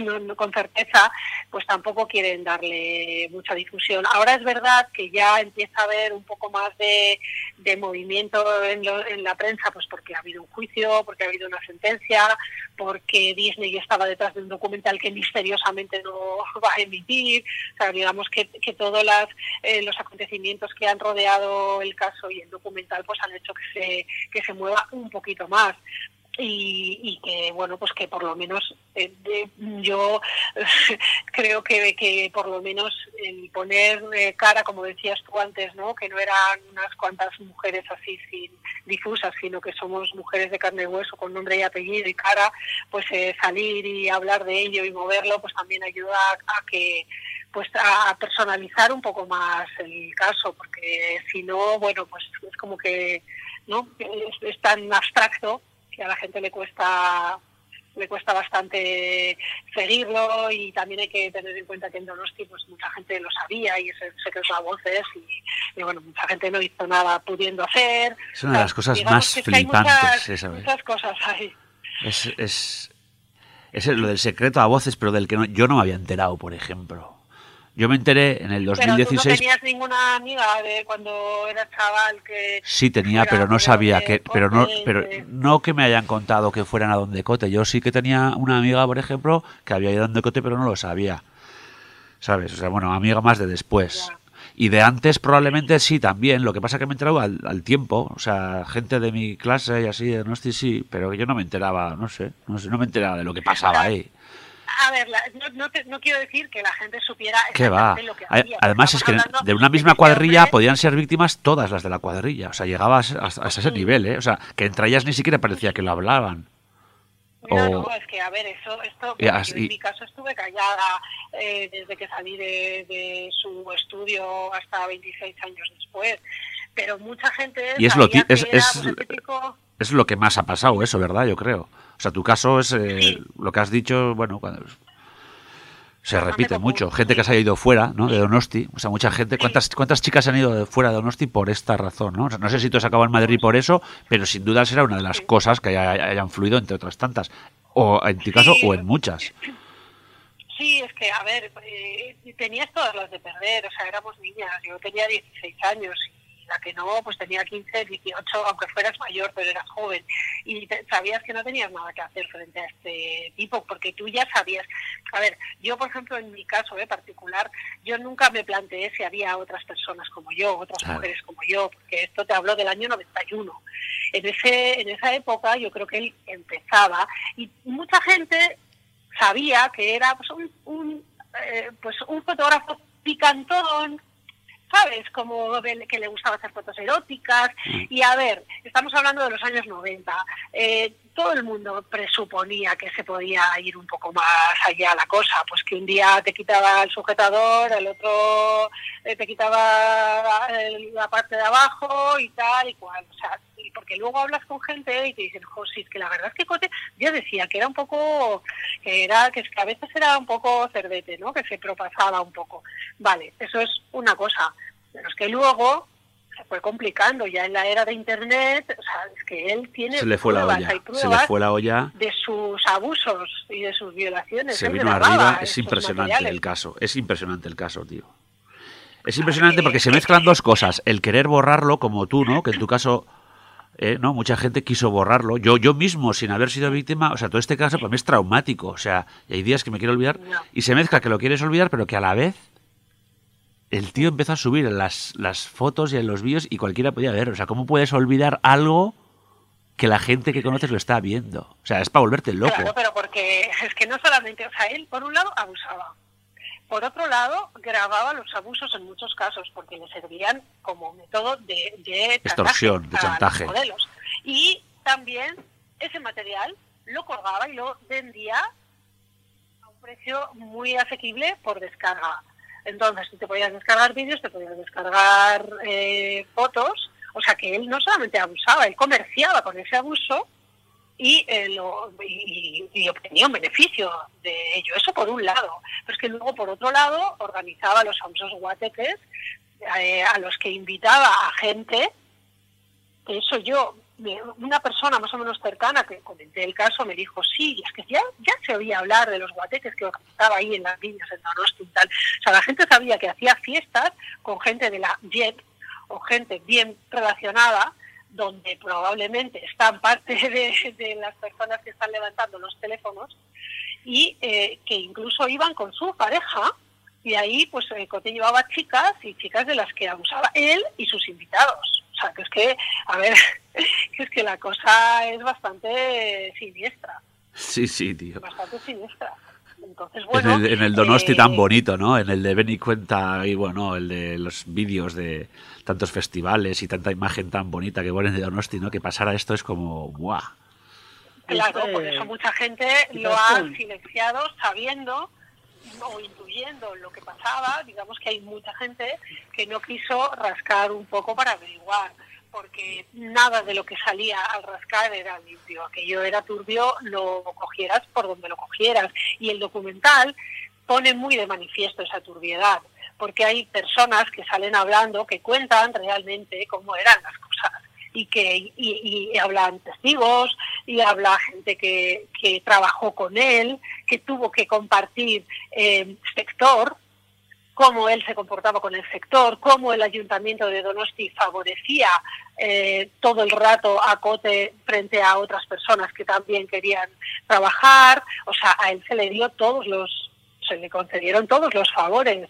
no- no con certeza, pues tampoco quieren darle mucha difusión. Ahora es verdad que ya empieza a haber un poco más de, de movimiento en, lo- en la prensa, pues porque ha habido un juicio, porque ha habido una sentencia, porque Disney estaba detrás de un documental que misteriosamente no *laughs* va a emitir. O sea, digamos que, que todos las, eh, los acontecimientos que han rodeado el caso y el documental pues han hecho que se, que se mueva un poquito más. Y, y que bueno pues que por lo menos eh, de- yo *laughs* creo que, que por lo menos el poner eh, cara como decías tú antes no que no eran unas cuantas mujeres así sin difusas sino que somos mujeres de carne y hueso con nombre y apellido y cara pues eh, salir y hablar de ello y moverlo pues también ayuda a, a que pues a personalizar un poco más el caso porque si no bueno pues es como que no es, es tan abstracto que a la gente le cuesta le cuesta bastante seguirlo y también hay que tener en cuenta que en Donosti pues mucha gente lo sabía y ese secreto a voces y, y, bueno mucha gente no hizo nada pudiendo hacer
Es una de las cosas
Digamos
más
que hay
flipantes,
muchas,
esa vez.
muchas cosas ahí
Es, es, es lo del secreto a voces, pero del que no- yo no me había enterado, por ejemplo. Yo me enteré en el
pero tú no
2016.
tenías ninguna amiga de cuando eras chaval que
Sí tenía, pero no sabía que, pero no, pero no que me hayan contado que fueran a donde cote. Yo sí que tenía una amiga, por ejemplo, que había ido a donde cote, pero no lo sabía. ¿Sabes? O sea, bueno, amiga más de después.
Ya.
Y de antes probablemente sí también. Lo que pasa que me he enterado al, al tiempo. O sea, gente de mi clase y así, de no estoy sí, pero yo no me enteraba, no sé, no sé, no me enteraba de lo que pasaba ahí.
A ver, la- no, no, te- no quiero decir que la gente supiera exactamente lo que.
Además es que de una misma cuadrilla podían ser víctimas todas las de la cuadrilla. O sea, llegabas hasta, hasta ese nivel, ¿eh? O sea, que entre ellas ni siquiera parecía que lo hablaban.
No,
o-
no, es que, a ver, eso, esto,
y-
en mi caso estuve callada eh, desde que salí de, de su estudio hasta 26 años después, pero mucha gente
Y es lo
que era,
es-
pues,
Es lo que más ha pasado, eso, ¿verdad? Yo creo. O sea, tu caso es eh,
Sí.
lo que has dicho, bueno, cuando se repite mucho. Gente que se haya ido fuera, ¿no? De Donosti. O sea, mucha gente. ¿Cuántas, cuántas chicas se han ido de fuera de Donosti por esta razón, ¿no? O sea, no sé si tú has acabado en Madrid por eso, pero sin duda será una de las cosas que haya- hayan fluido entre otras tantas. O en tu caso,
Sí.
o en muchas.
Sí, es que, a ver, eh, tenías todas las de perder, o sea, éramos niñas, yo tenía 16 años y la que no, pues tenía 15, 18, aunque fueras mayor, pero eras joven, y te- sabías que no tenías nada que hacer frente a este tipo, porque tú ya sabías, a ver, yo, por ejemplo, en mi caso eh, particular, yo nunca me planteé si había otras personas como yo, otras
Claro.
mujeres como yo, porque esto te hablo del año 91. En, ese, en esa época yo creo que él empezaba y mucha gente sabía que era pues, un, un, eh, pues un fotógrafo picantón, ¿sabes? Como que le gustaba hacer fotos eróticas. Y a ver, estamos hablando de los años 90. Eh, todo el mundo presuponía que se podía ir un poco más allá la cosa, pues que un día te quitaba el sujetador, el otro eh, te quitaba la parte de abajo y tal y cual. O sea, y porque luego hablas con gente y te dicen, jo, sí, es que la verdad es que Cote, yo decía que era un poco, que era, que a veces era un poco cerdete, ¿no? Que se propasaba un poco. Vale, eso es una cosa. Pero es que luego se fue complicando ya en la era de internet, o sea, es que él tiene
Se le fue la olla. Se le fue la olla.
de sus abusos y de sus violaciones.
Se
Él
vino arriba. Es impresionante
materiales.
el caso. Es impresionante el caso, tío. Es impresionante porque se mezclan dos cosas. El querer borrarlo, como tú, ¿no? Que en tu caso, eh, ¿no? Mucha gente quiso borrarlo. Yo, yo mismo, sin haber sido víctima, o sea, todo este caso para mí es traumático. O sea, hay días que me quiero olvidar y se mezcla que lo quieres olvidar, pero que a la vez el tío empezó a subir las, las fotos y en los vídeos y cualquiera podía ver. O sea, ¿cómo puedes olvidar algo que la gente que conoces lo está viendo? O sea, es para volverte loco.
Claro, pero porque es que no solamente, o sea, él por un lado abusaba. Por otro lado, grababa los abusos en muchos casos porque le servían como método de, de
Extorsión, de
a los
chantaje.
modelos. Y también ese material lo colgaba y lo vendía a un precio muy asequible por descarga. Entonces, tú te podías descargar vídeos, te podías descargar eh, fotos, o sea que él no solamente abusaba, él comerciaba con ese abuso y, eh, lo- y, obtenía un beneficio de ello. Eso por un lado. Pero es que luego, por otro lado, organizaba los famosos guateques eh, a los que invitaba a gente. Eso yo una persona más o menos cercana que comenté el caso me dijo, sí, es que ya, ya se oía hablar de los guateques que estaba ahí en las líneas en Donosti y tal. O sea, la gente sabía que hacía fiestas con gente de la JET o gente bien relacionada, donde probablemente están parte de, de las personas que están levantando los teléfonos y eh, que incluso iban con su pareja y ahí pues Cote llevaba chicas y chicas de las que abusaba él y sus invitados. O sea, que es que, a ver, *laughs* que es que la cosa es bastante siniestra,
Sí, sí, tío.
bastante siniestra. Entonces, bueno...
en, el, en el Donosti
eh,
tan bonito, ¿no? En el de Beni Cuenta y bueno, el de los vídeos de tantos festivales y tanta imagen tan bonita que ponen de Donosti, ¿no? Que pasara esto es como, ¡buah!
Claro, por eso mucha gente lo ha silenciado sabiendo o intuyendo lo que pasaba. Digamos que hay mucha gente que no quiso rascar un poco para averiguar, porque nada de lo que salía al rascar era limpio. Aquello era turbio, lo cogieras por donde lo cogieras. Y el documental pone muy de manifiesto esa turbiedad, porque hay personas que salen hablando, que cuentan realmente cómo eran las cosas y que y, y hablan testigos y habla gente que, que trabajó con él, que tuvo que compartir eh, sector, cómo él se comportaba con el sector, cómo el ayuntamiento de Donosti favorecía eh, todo el rato a Cote frente a otras personas que también querían trabajar, o sea, a él se le dio todos los, se le concedieron todos los favores.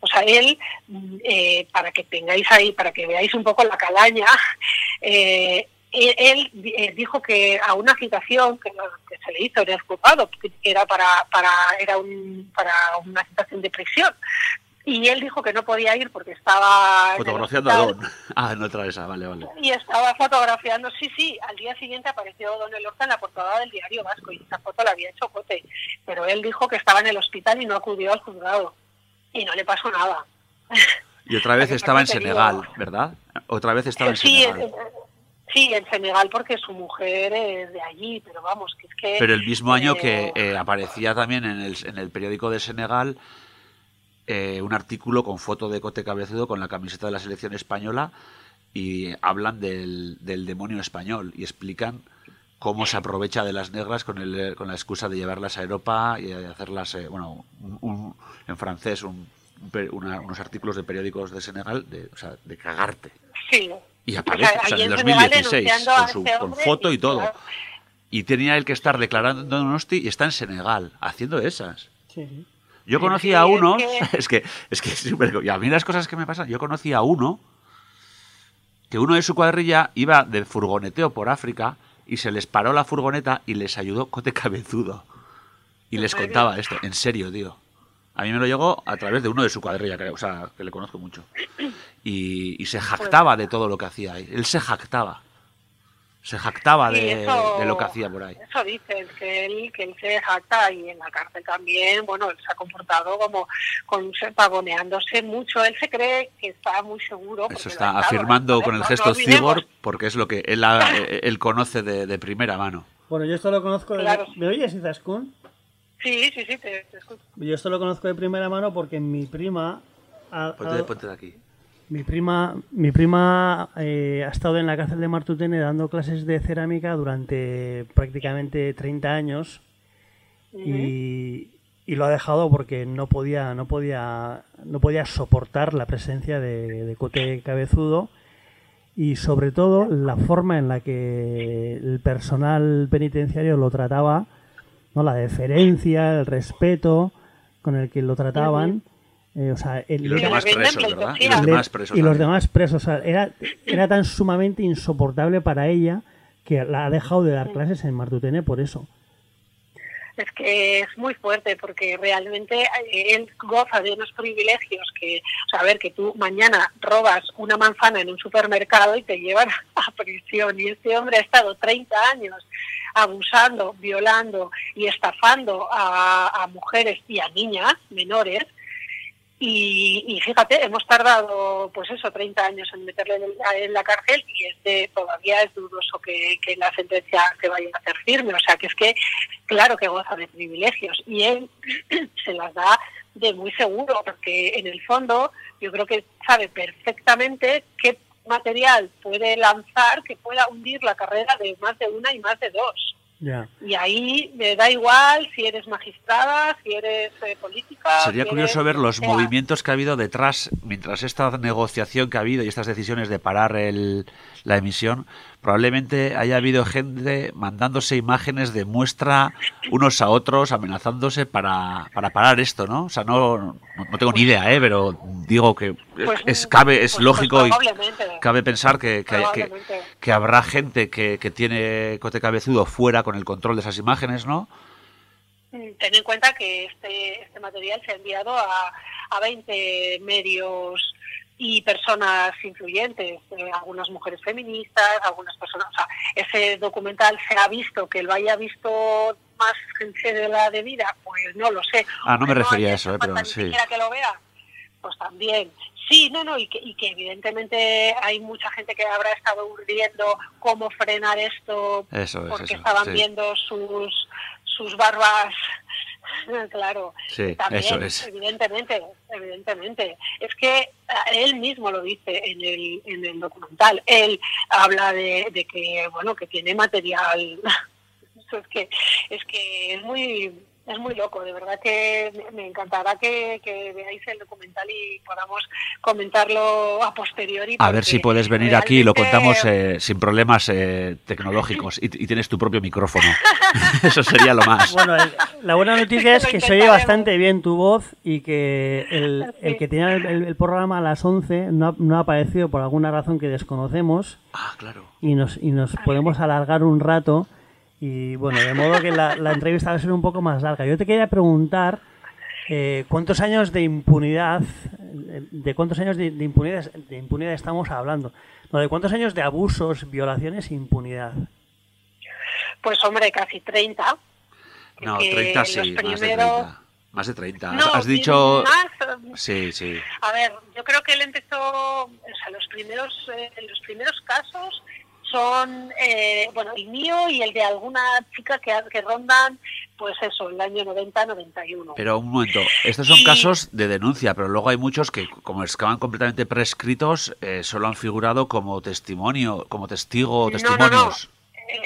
O sea, él, mm, eh, para que tengáis ahí, para que veáis un poco la calaña, *laughs* eh, él, él, dijo que a una citación que, que se le hizo en el juzgado, que era para, para, era un, para una citación de prisión, y él dijo que no podía ir porque estaba
Fotografiando a. Don. *laughs* Ah, no otra esa, vale, vale.
Y estaba fotografiando, sí, sí, al día siguiente apareció Don Elorza en la portada del diario Vasco y esa foto la había hecho Cote, pero él dijo que estaba en el hospital y no acudió al juzgado y no le pasó nada.
Y otra vez *laughs* estaba en Senegal, ¿verdad? Otra vez estaba en
sí,
Senegal.
sí, en Senegal porque su mujer es de allí, pero vamos, que es que...
Pero el mismo año que
eh,
eh, aparecía también en el, en el periódico de Senegal eh, un artículo con foto de Cote Cabezudo con la camiseta de la selección española y hablan del, del demonio español y explican cómo se aprovecha de las negras con, el, con la excusa de llevarlas a Europa y hacerlas, eh, bueno, un- un- en francés, un- una- unos artículos de periódicos de Senegal de, o sea, de cagarte.
Sí.
Y aparece, o sea,
allí
en
en Senegal
2016,
denunciando a
con, su,
este
con foto y todo.
claro,
Y tenía él que estar declarando en Donosti y está en Senegal, haciendo esas.
Sí.
Yo conocí a uno,
que- *laughs*
es que, es que, es súper- y a mí las cosas que me pasan, yo conocí a uno, que uno de su cuadrilla iba de furgoneteo por África y se les paró la furgoneta y les ayudó Cote Cabezudo. Y
¿En
les
serio?
contaba esto, en serio, tío. A mí me lo llegó a través de uno de su cuadrilla, creo, o sea, que le conozco mucho. Y, y se jactaba de todo lo que hacía. Él se jactaba. Se jactaba
Sí,
de,
eso-
de lo que hacía por ahí.
Eso dicen, que él, que él se jacta y en la cárcel también, bueno, él se ha comportado como con, pavoneándose mucho. Él se cree que está muy seguro.
Eso está
estado,
afirmando con el
No-
gesto
no.
Cigor porque es lo que él, ha- eh, él conoce de, de primera mano.
Bueno, yo esto lo conozco de...
Claro.
¿Me oyes, Izaskun?
Sí, sí, sí, te, te escucho.
Yo esto lo conozco de primera mano porque mi prima... ha-
Ponte,
ha-
ponte de aquí.
Mi prima, mi prima eh, ha estado en la cárcel de Martutene dando clases de cerámica durante prácticamente 30 años y, y lo ha dejado porque no podía, no podía, no podía soportar la presencia de, de Cote Cabezudo y sobre todo la forma en la que el personal penitenciario lo trataba, no la deferencia, el respeto con el que lo trataban. Eh, o sea, el-
Y los demás presos, ¿verdad? Y los demás presos.
y los
también.
demás presos. o sea, era, era tan sumamente insoportable para ella que la ha dejado de dar clases en Martutene por eso.
Es que es muy fuerte porque realmente eh, él goza de unos privilegios que, o sea, a ver, que tú mañana robas una manzana en un supermercado y te llevan *laughs* a prisión. Y este hombre ha estado 30 años abusando, violando y estafando a, a mujeres y a niñas menores. Y, y fíjate, hemos tardado, pues eso, 30 años en meterle en, la- cárcel y este todavía es dudoso que, que la sentencia se vaya a hacer firme. O sea, que es que, claro que goza de privilegios y él *clears throat* se las da de muy seguro, porque en el fondo yo creo que sabe perfectamente qué, material puede lanzar que pueda hundir la carrera de más de una y más de dos. Y ahí me da igual si eres magistrada, si eres eh, política.
Sería
si
curioso
eres
ver los
sea.
movimientos que ha habido detrás, mientras esta negociación que ha habido y estas decisiones de parar el- la emisión, probablemente haya habido gente mandándose imágenes de muestra unos a otros, amenazándose para, para parar esto, ¿no? O sea, no, no, tengo ni idea, ¿eh? Pero digo que
Pues,
es, cabe, es
pues-
lógico
pues
y cabe pensar que, que, que-
Probablemente.
que habrá gente que, que tiene cote cabezudo fuera con el control de esas imágenes, ¿no?
Mm, Ten en cuenta que este, este material se ha enviado a, a 20 medios y personas influyentes, eh, algunas mujeres feministas, algunas personas. O sea, ese documental se ha visto, que lo haya visto más gente de la debida, pues no lo sé.
Ah, no me refería a eso, eh, pero
ni
sí.
que lo vea, pues también. Sí, no, no, y que, y que evidentemente hay mucha gente que habrá estado urdiendo cómo frenar esto
Eso es,
porque
eso,
estaban
sí.
viendo sus sus barbas *laughs* claro.
Sí,
también
eso es.
evidentemente evidentemente. Es que eh, él mismo lo dice en el en el documental. Él habla de, de que bueno que tiene material. *laughs* Es que es que es muy es muy loco, de verdad que me- encantará que, que veáis el documental y podamos comentarlo a posteriori.
A ver si puedes venir aquí y lo
realmente-
contamos eh, sin problemas eh, tecnológicos y, y tienes tu propio micrófono. *laughs* Eso sería lo más.
Bueno, el- la buena noticia es que se oye bastante bien tu voz y que el, el
Sí.
que tenía el, el- el programa a las 11 no ha, no ha aparecido por alguna razón que desconocemos
Ah, claro.
y nos, y nos podemos alargar un rato. Y bueno, de modo que la, la entrevista va a ser un poco más larga. Yo te quería preguntar eh, cuántos años de impunidad, de cuántos años de, de impunidad, de impunidad estamos hablando. No, de cuántos años de abusos, violaciones e impunidad.
Pues hombre, casi 30.
No,
porque
30
los
sí, más de
primeros-
30. Más de 30.
No,
Has dicho...
más,
Sí, sí.
A ver, yo creo que él empezó, o sea, los primeros, eh, los primeros casos son, eh, bueno, el mío y el de alguna chica que, que rondan, pues eso, el año 90-91.
Pero un momento, estos son
Y-
casos de denuncia, pero luego hay muchos que, como estaban completamente prescritos, eh, solo han figurado como testimonio, como testigo o
No, no,
testimonios.
no.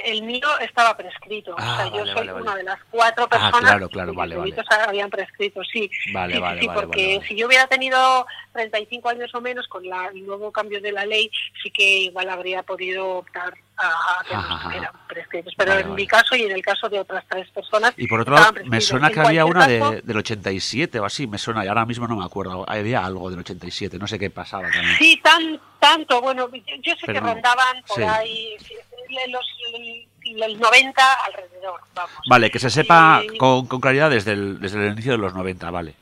El mío estaba prescrito.
Ah,
o sea, yo soy
vale, vale.
una de las cuatro personas
claro, claro,
cuyos
vale, vale.
delitos habían prescrito, sí.
Vale,
sí, sí,
vale,
sí,
vale,
porque si yo hubiera tenido 35 años o menos con la- el nuevo cambio de la ley, sí que igual habría podido optar a, a
Ajá,
prescritos. Pero
Vale,
en
vale.
mi caso y en el caso de otras tres personas.
Y por otro lado, me suena
En
que había una de, del 87 o así, me suena, y ahora mismo no me acuerdo. Había algo del 87, no sé qué pasaba también.
Sí, tan, tanto. Bueno, yo, yo sé
Pero
que rondaban por
Sí.
ahí los, los 90 alrededor, vamos.
Vale, que se sepa con, con claridad desde el, desde el inicio de los 90, vale.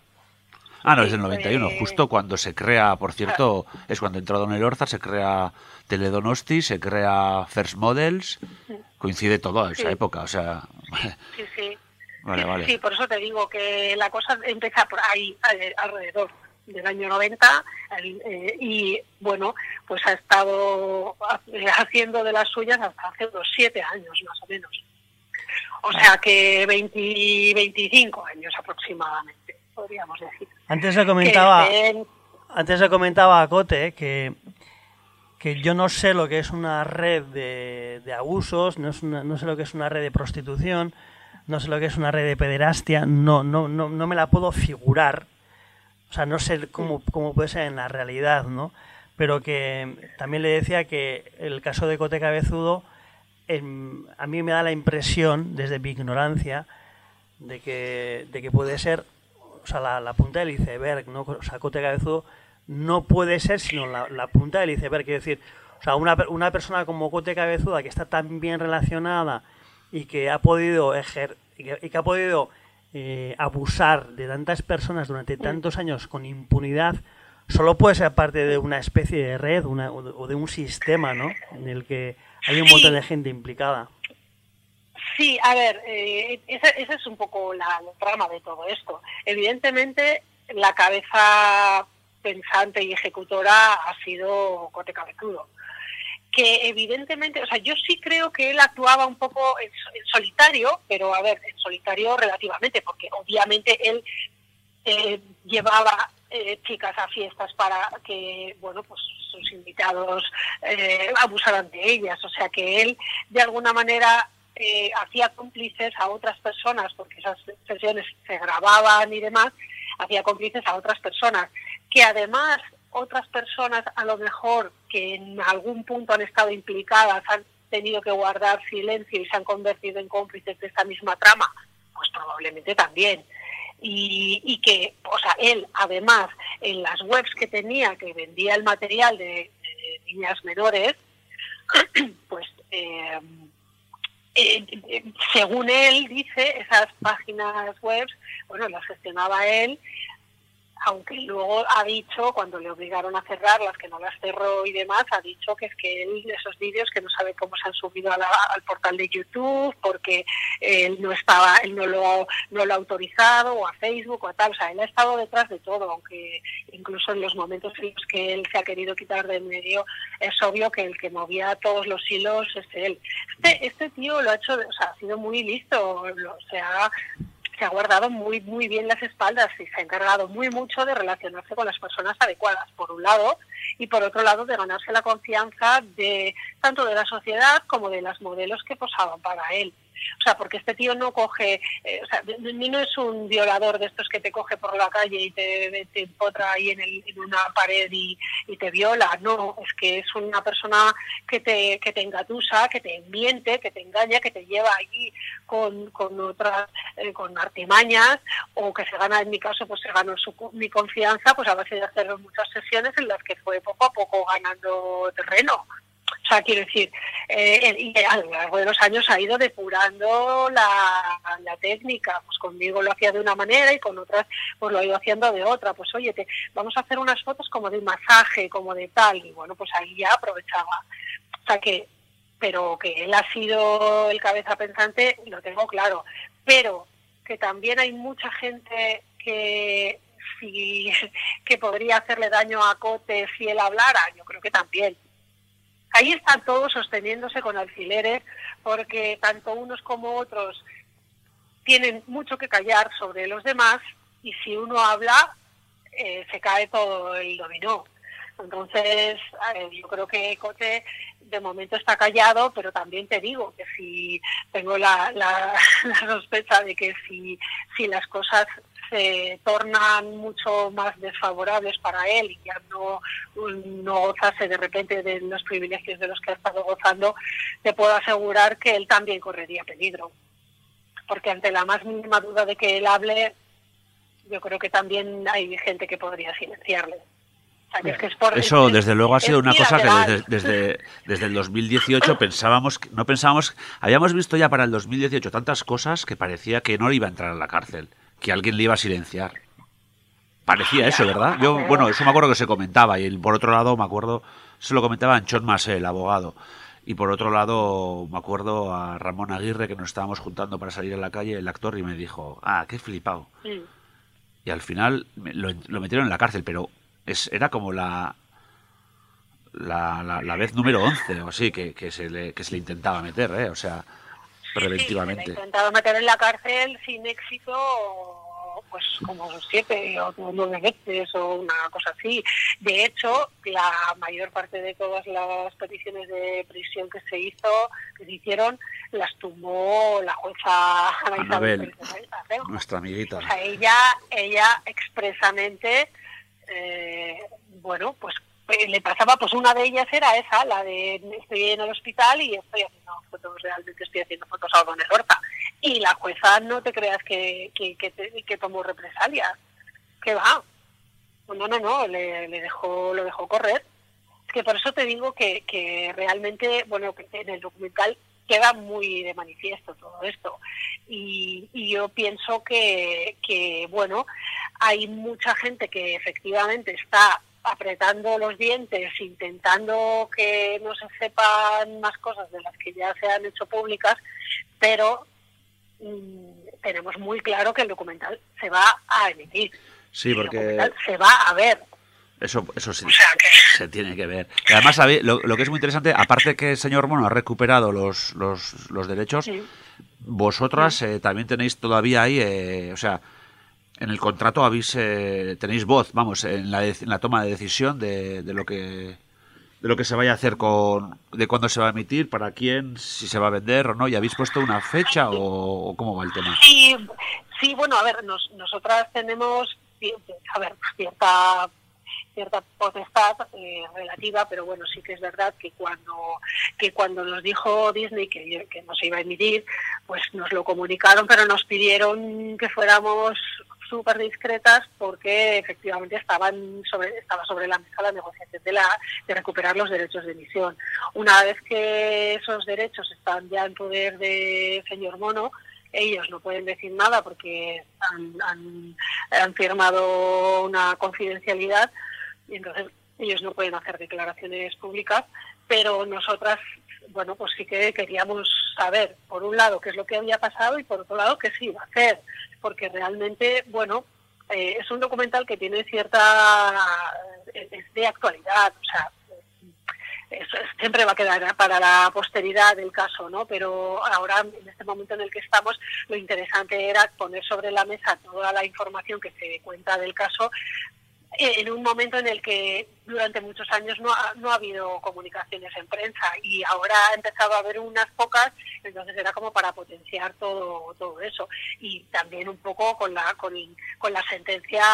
Ah, no, desde el 91,
eh,
justo cuando se crea, por cierto, es cuando entró Don Elorza, se crea Teledonosti, se crea First Models, coincide todo a esa
Sí.
época, o sea...
Sí, sí. *laughs*
Vale, vale.
Sí, por eso te digo que la cosa empieza por ahí, alrededor del año 90, el, eh, y bueno, pues ha estado eh, haciendo de las suyas hasta hace unos siete años más o menos. O sea que 20, 25 años aproximadamente, podríamos decir.
Antes le comentaba,
Que
antes le comentaba a Cote que, que yo no sé lo que es una red de, abusos, no, es no sé lo que es una red de prostitución, no sé lo que es una red de pederastia, no, no, no, no me la puedo figurar. O sea, no sé cómo, cómo puede ser en la realidad, ¿no? Pero que también le decía que el caso de Cote Cabezudo, em, a mí me da la impresión, desde mi ignorancia, de que, de que puede ser, o sea, la, la punta del iceberg, ¿no? O sea, Cote Cabezudo no puede ser sino la, la punta del iceberg, quiero decir, o sea, una, una persona como Cote Cabezuda que está tan bien relacionada y que ha podido ejer y que, y que ha podido eh, abusar de tantas personas durante tantos años con impunidad, solo puede ser parte de una especie de red una- o de- o de un sistema, ¿no? En el que hay un
Sí.
montón de gente implicada.
Sí, a ver, eh, esa, esa es un poco la, la trama de todo esto. Evidentemente, la cabeza pensante y ejecutora ha sido Cote Cabezudo. Que evidentemente, o sea, yo sí creo que él actuaba un poco en, en solitario, pero a ver, en solitario relativamente, porque obviamente él eh, llevaba eh, chicas a fiestas para que, bueno, pues sus invitados eh, abusaran de ellas. O sea que él, de alguna manera, eh, hacía cómplices a otras personas, porque esas sesiones se grababan y demás, hacía cómplices a otras personas, que además otras personas a lo mejor que en algún punto han estado implicadas han tenido que guardar silencio y se han convertido en cómplices de esta misma trama, pues probablemente también. Y, que, o sea, él además en las webs que tenía, que vendía el material de, niñas menores, *clears throat* pues eh, según él dice, esas páginas web, bueno, las gestionaba él, aunque luego ha dicho, cuando le obligaron a cerrarlas, que no las cerró y demás, ha dicho que es que él, esos vídeos que no sabe cómo se han subido al portal de YouTube, porque él no estaba, él no lo, no lo ha autorizado, o a Facebook o a tal, o sea, él ha estado detrás de todo, aunque incluso en los momentos en los que él se ha querido quitar de en medio, es obvio que el que movía todos los hilos es él. Este, este tío lo ha hecho, o sea, ha sido muy listo, lo- se ha se ha guardado muy muy bien las espaldas y se ha encargado muy mucho de relacionarse con las personas adecuadas, por un lado, y por otro lado de ganarse la confianza de tanto de la sociedad como de las modelos que posaban para él. O sea, porque este tío no coge, eh, o sea, de- no es un violador de estos que te coge por la calle y te, te empotra ahí en, el- en una pared y, y te viola. No, es que es una persona que te, que te engatusa, que te miente, que te engaña, que te lleva allí con, con otras, eh, con artimañas, o que se gana, en mi caso, pues se ganó su, mi confianza, pues a base de hacer muchas sesiones en las que fue poco a poco ganando terreno. O sea, quiero decir, eh, y a lo largo de los años ha ido depurando la, la técnica. Pues conmigo lo hacía de una manera y con otras pues lo ha ido haciendo de otra. Pues oye, te, vamos a hacer unas fotos como de masaje, como de tal. Y bueno, pues ahí ya aprovechaba. O sea que, pero que él ha sido el cabeza pensante, lo tengo claro. Pero que también hay mucha gente que si, *laughs* que podría hacerle daño a Cote si él hablara, yo creo que también ahí están todos sosteniéndose con alfileres porque tanto unos como otros tienen mucho que callar sobre los demás y si uno habla eh, se cae todo el dominó. Entonces, eh, yo creo que Cote de momento está callado, pero también te digo que si tengo la, la, *laughs* sospecha de que si, si las cosas se tornan mucho más desfavorables para él y ya no, no gozase de repente de los privilegios de los que ha estado gozando, te puedo asegurar que él también correría peligro. Porque ante la más mínima duda de que él hable, yo creo que también hay gente que podría silenciarle. O sea, que es que es por-
Eso,
es-
desde luego, ha sido una cosa que desde, desde, desde el 2018 pensábamos, no pensábamos, habíamos visto ya para el 2018 tantas cosas que parecía que no iba a entrar a la cárcel, que alguien le iba a silenciar. Parecía eso, ¿verdad? Yo, bueno, eso me acuerdo que se comentaba y por otro lado me acuerdo, se lo comentaba Anchón Masé, el abogado. Y por otro lado, me acuerdo a Ramón Aguirre que nos estábamos juntando para salir a la calle, el actor, y me dijo, ah, qué flipado.
Mm.
Y al final lo, lo metieron en la cárcel, pero es, era como la, la, la, la vez número 11 o así que, que, se le, que se le intentaba meter, ¿eh? O sea,
Sí,
preventivamente.
se le ha intentado meter en la cárcel sin éxito, pues como siete o nueve veces o una cosa así. De hecho, la mayor parte de todas las peticiones de prisión que se hizo, que se hicieron, las tumbó la jueza Ana Isabel.
Nuestra amiguita.
O sea, ella, ella expresamente, eh, bueno, pues le pasaba, pues una de ellas era esa, la de estoy en el hospital y estoy haciendo fotos, realmente estoy haciendo fotos a Don Horta. Y la jueza no te creas que, que, que, que tomó represalias, que va. No, no, no, le, dejó, lo dejó correr. Es que por eso te digo que, que realmente, bueno, que en el documental queda muy de manifiesto todo esto. Y, y yo pienso que, bueno, hay mucha gente que efectivamente está apretando los dientes, intentando que no se sepan más cosas de las que ya se han hecho públicas, pero mm, tenemos muy claro que el documental se va a emitir.
Sí,
El
porque
documental se va a ver.
eso, eso sí
O sea que *laughs*
se tiene que ver. Y además, lo, lo que es muy interesante, aparte que el señor Mono ha recuperado los, los, los derechos,
sí.
vosotras eh, también tenéis todavía ahí, eh, o sea, en el contrato habéis eh, tenéis voz, vamos, en la, en la toma de decisión de, de lo que de lo que se vaya a hacer con de cuándo se va a emitir, para quién, si se va a vender o no, y habéis puesto una fecha o, cómo va el tema.
Sí, sí, bueno, a ver, nos- nosotras tenemos, a ver, cierta cierta potestad eh, relativa, pero bueno, sí que es verdad que cuando que cuando nos dijo Disney que, que no se iba a emitir, pues nos lo comunicaron, pero nos pidieron que fuéramos súper discretas porque efectivamente estaban sobre, estaba sobre la mesa la negociación de, la, de recuperar los derechos de emisión. Una vez que esos derechos están ya en poder de señor Mono, ellos no pueden decir nada porque han, han firmado una confidencialidad y entonces ellos no pueden hacer declaraciones públicas, pero nosotras, bueno, pues sí que queríamos saber, por un lado, qué es lo que había pasado y por otro lado, qué se iba a hacer, porque realmente, bueno, eh, es un documental que tiene cierta, es de actualidad, o sea, siempre va a quedar para la posteridad del caso, ¿no? Pero ahora, en este momento en el que estamos, lo interesante era poner sobre la mesa toda la información que se cuenta del caso eh, en un momento en el que durante muchos años no ha, no ha habido comunicaciones en prensa y ahora ha empezado a haber unas pocas, entonces era como para potenciar todo todo eso y también un poco con la con, con la sentencia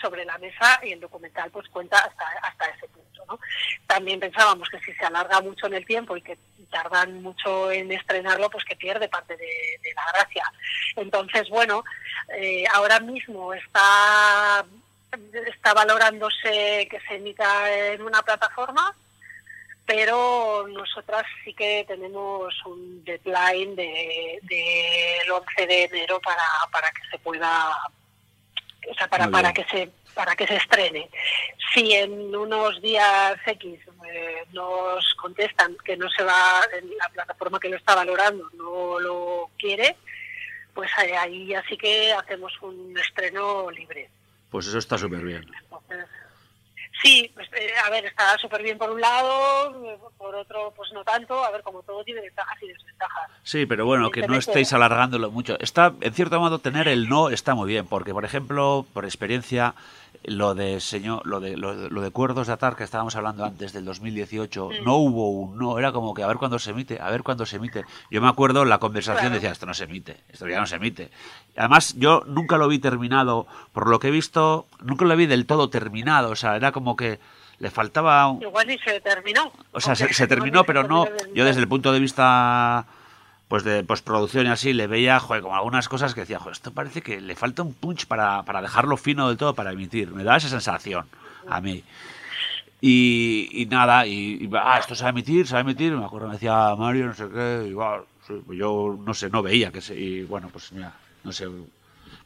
sobre la mesa y el documental pues cuenta hasta hasta ese punto, ¿no? También pensábamos que si se alarga mucho en el tiempo y que tardan mucho en estrenarlo, pues que pierde parte de, de la gracia. Entonces, bueno, eh, ahora mismo está está valorándose que se emita en una plataforma, pero nosotras sí que tenemos un deadline de, del 11 de enero para, para que se pueda, o sea, para, para que se para que se estrene. Si en unos días X eh, nos contestan que no se va, en la plataforma que lo está valorando no lo quiere, pues ahí- ahí así que hacemos un estreno libre.
Pues eso está súper bien.
Sí, pues, eh, a ver, está súper bien por un lado, por otro, pues no tanto. A ver, como todo tiene ventajas y desventajas.
Sí, pero bueno, que no estéis alargándolo mucho. Está, en cierto modo, tener el no está muy bien, porque, por ejemplo, por experiencia, lo de señor, lo de, lo, lo de Cuerdos de Atar que estábamos hablando antes del 2018,
Mm.
no hubo un no, era como que a ver cuándo se emite, a ver cuándo se emite. Yo me acuerdo la conversación
Claro.
decía, esto no se emite, esto ya no se emite. Además, yo nunca lo vi terminado, por lo que he visto, nunca lo vi del todo terminado, o sea, era como que le faltaba un-
Igual ni se terminó.
o sea, se, terminó, pero no. Yo desde el punto de vista pues de postproducción y así, le veía, joder, como algunas cosas que decía, joder, esto parece que le falta un punch para, para dejarlo fino del todo para emitir. Me da esa sensación a mí. Y, y nada, y, y, ah, esto se va a emitir, se va a emitir. Me acuerdo, me decía Mario, no sé qué, igual, yo no sé, no veía que se. Y bueno, pues mira, no sé.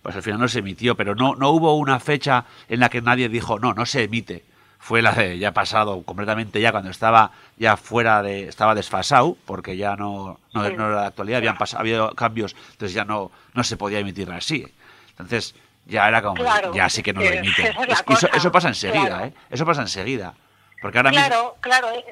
Pues al final no se emitió, pero no, no hubo una fecha en la que nadie dijo, no, no se emite fue la de ya pasado completamente ya cuando estaba ya fuera de estaba desfasado porque ya no no, no era de actualidad habían pasado había cambios entonces ya no no se podía emitir así entonces ya era como
Claro,
ya sí que no lo
que
emite
esa es la
eso, eso pasa enseguida
claro.
eh eso pasa enseguida porque ahora mismo
Claro, eh,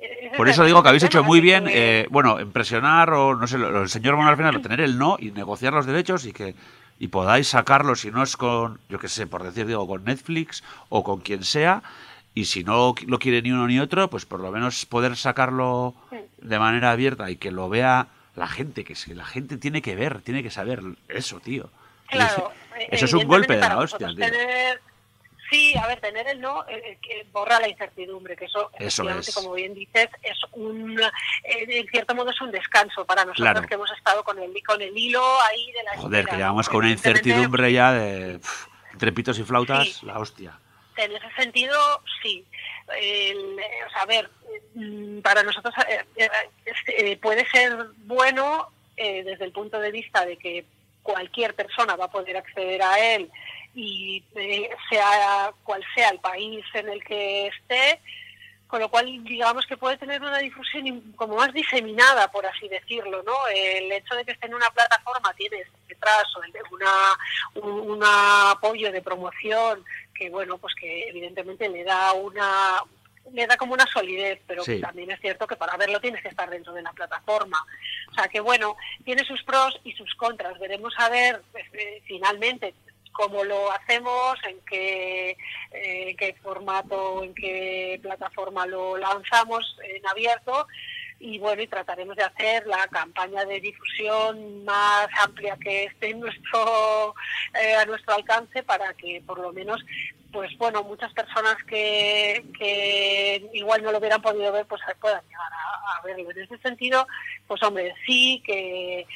eh,
por
es
eso digo que habéis hecho muy bien, eh, bueno, en presionar o no sé, el señor Mono al final, tener el no y negociar los derechos y que y podáis sacarlo si no es con, yo qué sé, por decir, digo, con Netflix o con quien sea. Y si no lo quiere ni uno ni otro, pues por lo menos poder sacarlo de manera abierta y que lo vea la gente, que si la gente tiene que ver, tiene que saber eso, tío. *laughs*
Claro. eh,
Eso es un golpe de la hostia, tío.
tener- Sí, a ver, tener el no eh, eh, que borra la incertidumbre, que eso,
Eso es.
como bien dices, es un, eh, en cierto modo es un descanso para nosotros
Claro.
que hemos estado con el, con el hilo ahí de la
Joder,
espera,
que
¿no?
llevamos con una incertidumbre ya de pf, entre pitos y flautas,
Sí.
la hostia.
En ese sentido, sí. Eh, a ver, mm, para nosotros eh, eh, puede ser bueno desde el punto de vista de que cualquier persona va a poder acceder a él y sea cual sea el país en el que esté, con lo cual digamos que puede tener una difusión como más diseminada, por así decirlo, ¿no? El hecho de que esté en una plataforma tiene detrás o una, un, un apoyo de promoción que bueno, pues que evidentemente le da una le da como una solidez, pero
Sí.
también es cierto que para verlo tienes que estar dentro de la plataforma. O sea que bueno, tiene sus pros y sus contras. Veremos a ver, pues, eh, finalmente, cómo lo hacemos, en qué, eh, en qué formato, en qué plataforma lo lanzamos en abierto y bueno, y trataremos de hacer la campaña de difusión más amplia que esté en nuestro, eh, a nuestro alcance para que por lo menos pues bueno, muchas personas que, que igual no lo hubieran podido ver, pues puedan llegar a, verlo. En ese sentido, pues hombre, sí que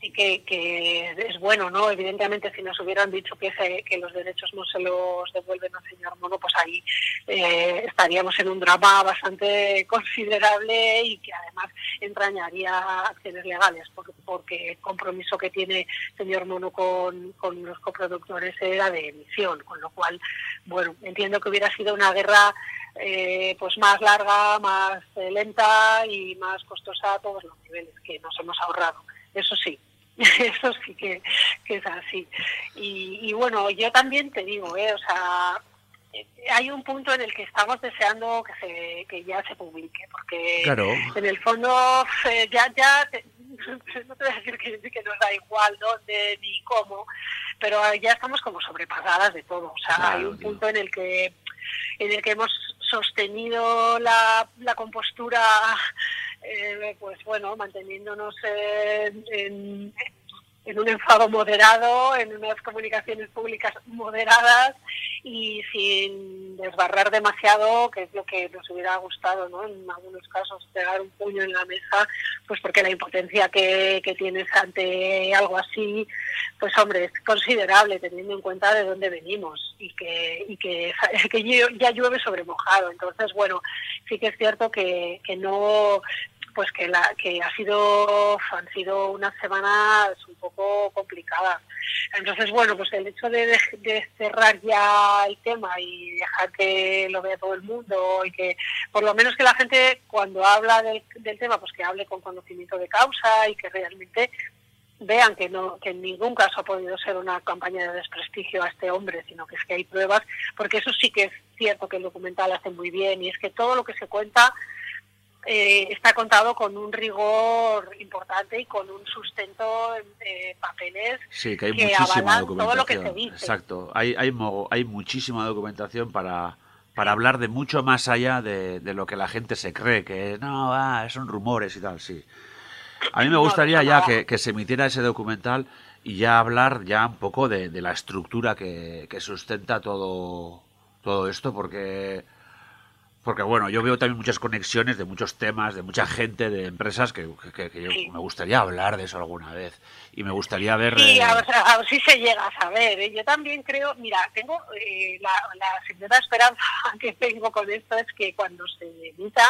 y que, que es bueno, ¿no? Evidentemente, si nos hubieran dicho que, se- que los derechos no se los devuelven al señor Mono, pues ahí eh, estaríamos en un drama bastante *laughs* considerable y que además entrañaría acciones legales, porque, el compromiso que tiene el señor Mono con, con los coproductores era de emisión, con lo cual, bueno, entiendo que hubiera sido una guerra eh, pues más larga, más eh, lenta y más costosa a todos los niveles que nos hemos ahorrado. Eso sí, *laughs* eso sí que, que es así. Y, y bueno, yo también te digo, eh, o sea, hay un punto en el que estamos deseando que se que ya se publique, porque
Claro.
en el fondo eh, ya ya te- *laughs* no te voy a decir que, que nos da igual dónde ni cómo, pero ya estamos como sobrepasadas de todo. O sea,
Claro,
hay un
tío.
punto en el que en el que hemos sostenido la, la compostura, eh, pues bueno, manteniéndonos en, en- en un enfado moderado, en unas comunicaciones públicas moderadas y sin desbarrar demasiado, que es lo que nos hubiera gustado, ¿no? En algunos casos, pegar un puño en la mesa, pues porque la impotencia que, tienes ante algo así, pues hombre, es considerable teniendo en cuenta de dónde venimos y que, y que, *laughs* ya llueve sobre mojado. Entonces, bueno, sí que es cierto que, que no pues que la que ha sido han sido unas semanas un poco complicadas. Entonces bueno pues el hecho de, de- cerrar ya el tema y dejar que lo vea todo el mundo y que por lo menos que la gente cuando habla del, del tema pues que hable con conocimiento de causa y que realmente vean que no que en ningún caso ha podido ser una campaña de desprestigio a este hombre sino que es que hay pruebas porque eso sí que es cierto que el documental hace muy bien y es que todo lo que se cuenta eh, está contado con un rigor importante y con un sustento de papeles
Sí, que hay
que
muchísima
avalan todo lo que
documentación.
se dice.
Exacto. Hay, hay, muchísima documentación para, para hablar de mucho más allá de, de lo que la gente se cree, que no, ah, son rumores y tal, sí. A mí me gustaría ya que, que se emitiera ese documental y ya hablar ya un poco de, de la estructura que, que sustenta todo, todo esto, porque porque bueno, yo veo también muchas conexiones de muchos temas, de mucha gente, de empresas que, que- que yo-
Sí.
me gustaría hablar de eso alguna vez. Y me gustaría ver...
Sí,
eh,
a ver, a ver si se llega a saber. ¿eh? Yo también creo, mira, tengo eh, la, la sincera esperanza *laughs* que tengo con esto es que cuando se emita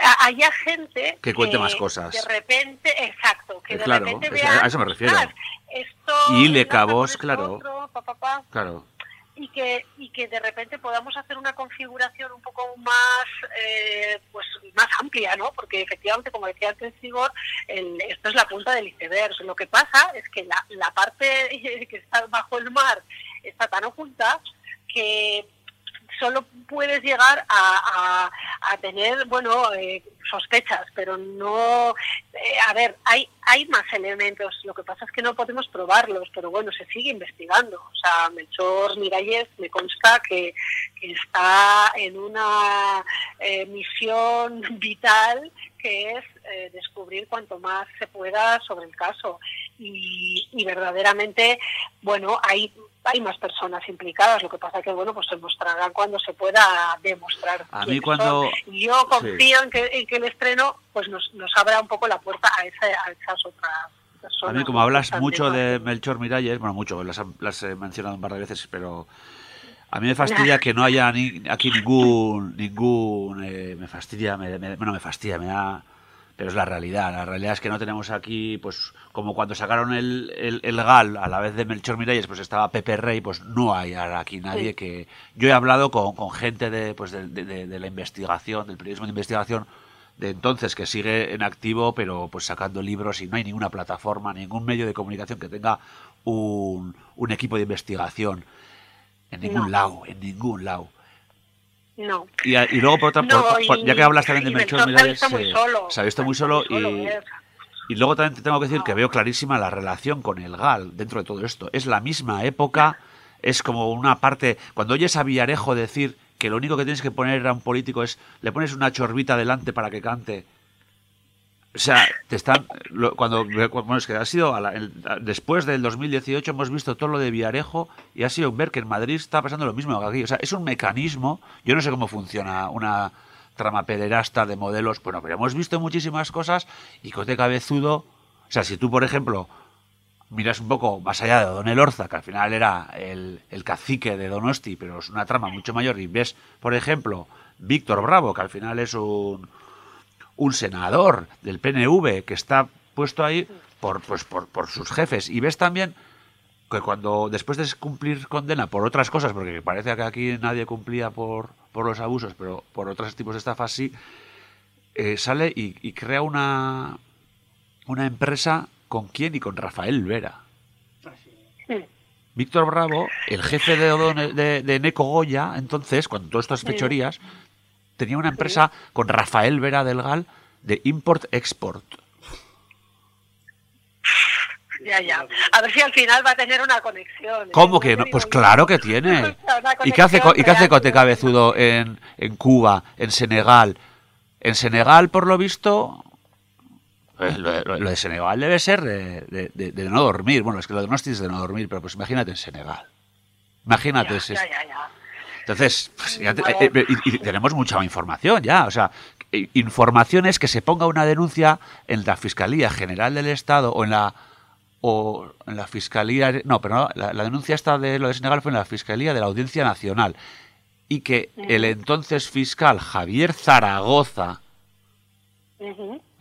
a- haya gente
Que cuente más cosas.
De repente, exacto, que
Eh,
de
claro,
repente vean,
a eso me refiero.
"Ostras, Esto
Y le cabos, claro.
otro, pa, pa, pa".
Claro.
Y que y que de repente podamos hacer una configuración un poco más eh, pues más amplia no porque efectivamente como decía antes Igor el- esto es la punta del iceberg. Lo que pasa es que la, la parte *laughs* que está bajo el mar está tan oculta que solo puedes llegar a, a- a tener, bueno, eh, sospechas, pero no... eh, a ver, hay, hay más elementos, lo que pasa es que no podemos probarlos, pero bueno, se sigue investigando. O sea, Melchor Miralles me consta que, que está en una eh, misión *laughs* vital que es eh, descubrir cuanto más se pueda sobre el caso. Y, y verdaderamente, bueno, hay hay más personas implicadas, lo que pasa que bueno pues se mostrarán cuando se pueda demostrar.
A mí cuando-
son. Yo confío en, que, en que el estreno pues nos, nos abra un poco la puerta a, esa, a esas otras personas.
A mí, como hablas mucho de. Melchor Miralles, bueno, mucho, las, las he mencionado un par de veces, pero a mí me fastidia que no haya ni, aquí ningún, ningún, eh, me fastidia, me, me- bueno, me fastidia, me da, pero es la realidad. La realidad es que no tenemos aquí, pues, como cuando sacaron el, el, el GAL a la vez de Melchor Miralles, pues estaba Pepe Rey, pues no hay aquí nadie
Sí.
que... Yo he hablado con, con gente de, pues, de- de la investigación, del periodismo de investigación, de entonces que sigue en activo, pero pues sacando libros y no hay ninguna plataforma, ningún medio de comunicación que tenga un, un equipo de investigación en ningún
No.
lado, en ningún lado.
No.
Y, y luego por otra
No,
por- por-
y-
ya que hablas también de Melchor
Melchor se ha
Miralles,
visto muy
eh,
solo.
muy solo y
¿eh?
Y luego también te tengo que decir que veo clarísima la relación con el GAL dentro de todo esto. Es la misma época, es como una parte. Cuando oyes a Villarejo decir que lo único que tienes que poner a un político es le pones una chorbita delante para que cante. O sea, te están. cuando. Es que ha sido. después del 2018 hemos visto todo lo de Villarejo y ha sido ver que en Madrid está pasando lo mismo que aquí. O sea, es un mecanismo. Yo no sé cómo funciona una trama pederasta de modelos. Bueno, pero hemos visto muchísimas cosas y Cote Cabezudo. O sea, si tú, por ejemplo, miras un poco más allá de Don Elorza, que al final era el, el cacique de Donosti, pero es una trama mucho mayor, y ves, por ejemplo, Víctor Bravo, que al final es un, un senador del PNV que está puesto ahí por, pues, por, por sus jefes, y ves también que cuando después de cumplir condena por otras cosas, porque parece que aquí nadie cumplía por, por los abusos, pero por otros tipos de estafas sí, eh, sale y, y crea una, una empresa con quién y con Rafael Vera.
Sí.
Víctor Bravo, el jefe de, Odone- de, de Neco Goya, entonces, cuando todas estas fechorías, tenía una empresa con Rafael Vera del Gal de import-export.
Ya, ya. A ver si al final va a tener una conexión. ¿eh?
¿Cómo que no? Pues claro que *laughs* tiene. ¿Y qué hace, y qué hace Cote. Cabezudo en, en Cuba, en Senegal? En Senegal, por lo visto, lo, lo- lo de Senegal debe ser de, de- de- de no dormir. Bueno, es que lo de Nosti es de no dormir, pero pues imagínate en Senegal. Imagínate.
Ya, ya, ya.
Entonces, pues, ya te- eh, eh, y, y tenemos mucha información ya. O sea, información es que se ponga una denuncia en la Fiscalía General del Estado o en la o en la Fiscalía... No, pero no, la, la denuncia esta de lo de Senegal fue en la Fiscalía de la Audiencia Nacional. Y que el entonces fiscal Javier Zaragoza.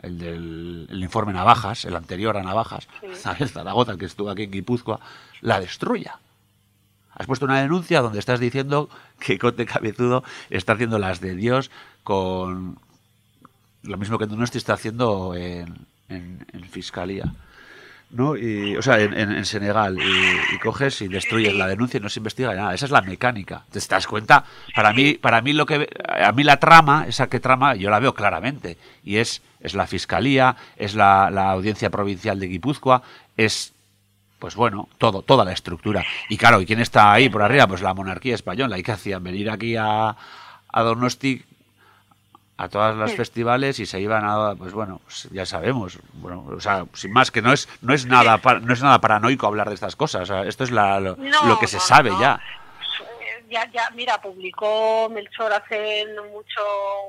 El del el informe Navajas, el anterior a Navajas,
Sí. *laughs*
Zaragoza, el que estuvo aquí en Guipúzcoa, la destruya. Has puesto una denuncia donde estás diciendo que Cote Cabezudo está haciendo las de Dios con lo mismo que Donosti está haciendo en, en- en Fiscalía. ¿No? Y, o sea, en, en- en Senegal. Y, coges y destruyes la denuncia y no se investiga nada. Esa es la mecánica. ¿Te das cuenta? Para mí, para mí lo que a mí la trama, esa que trama, yo la veo claramente. Y es, es la fiscalía, es la, la audiencia provincial de Guipúzcoa, es pues bueno, todo, toda la estructura. Y claro, ¿y quién está ahí por arriba? Pues la monarquía española. ¿Y qué hacían? Venir aquí a, a Donosti a todas las festivales y se iban a pues bueno pues ya sabemos bueno o sea sin más que no es no es nada no es nada paranoico hablar de estas cosas o sea, esto es la, lo,
No,
lo que se
no,
sabe
no.
ya
Ya, ya, mira, publicó Melchor hace no mucho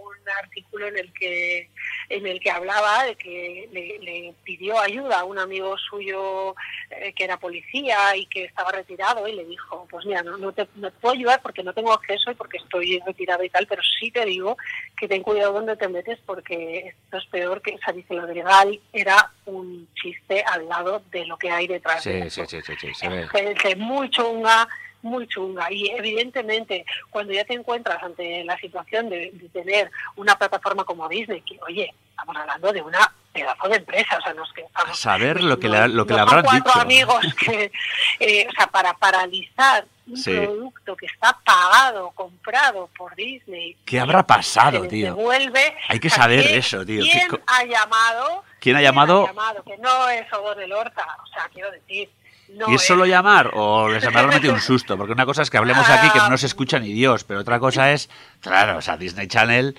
un artículo en el que en el que hablaba de que le, le pidió ayuda a un amigo suyo eh, que era policía y que estaba retirado y le dijo, pues mira, no, no te, no te puedo ayudar porque no tengo acceso y porque estoy retirado y tal, pero sí te digo que ten cuidado donde te metes porque esto es peor que, dice, lo de legal era un chiste al lado de lo que hay detrás de
sí
esto.
sí sí sí, sí, se ve
Gente muy chunga, muy chunga. Y evidentemente, cuando ya te encuentras ante la situación de, de tener una plataforma como Disney, que oye, estamos hablando de una pedazo de empresa, o sea, no es que
A saber lo que
no-
le ha- lo que
no
le habrán
cuatro
dicho.
amigos que, eh, o sea, para paralizar un
Sí.
producto que está pagado, comprado por Disney.
¿Qué habrá pasado, tío?
Devuelve,
Hay que saber
¿quién-
eso, tío.
¿Quién
¿Qué co-
ha llamado?
¿Quién ha
¿Quién
llamado?
Que no es Odor del Horta, o sea, quiero decir. No
¿Y es solo llamar o les habrán metido un *laughs* susto? Porque una cosa es que hablemos aquí que no nos escucha ni Dios, pero otra cosa es, claro, o sea, Disney Channel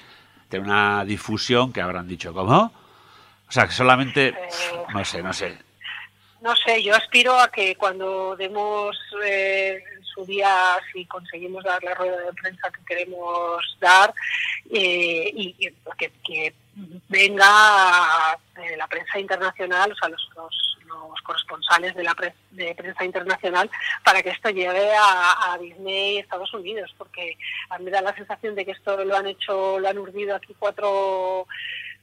tiene una difusión que habrán dicho, ¿cómo? O sea, que solamente, no sé, no sé.
No sé, yo aspiro a que cuando demos eh, su día, si conseguimos dar la rueda de prensa que queremos dar, eh, y, y que, que venga eh, la prensa internacional, o sea, los, los, los corresponsales de la pre- de prensa internacional, para que esto llegue a, a Disney Estados Unidos, porque a mí me da la sensación de que esto lo han hecho, lo han urdido aquí cuatro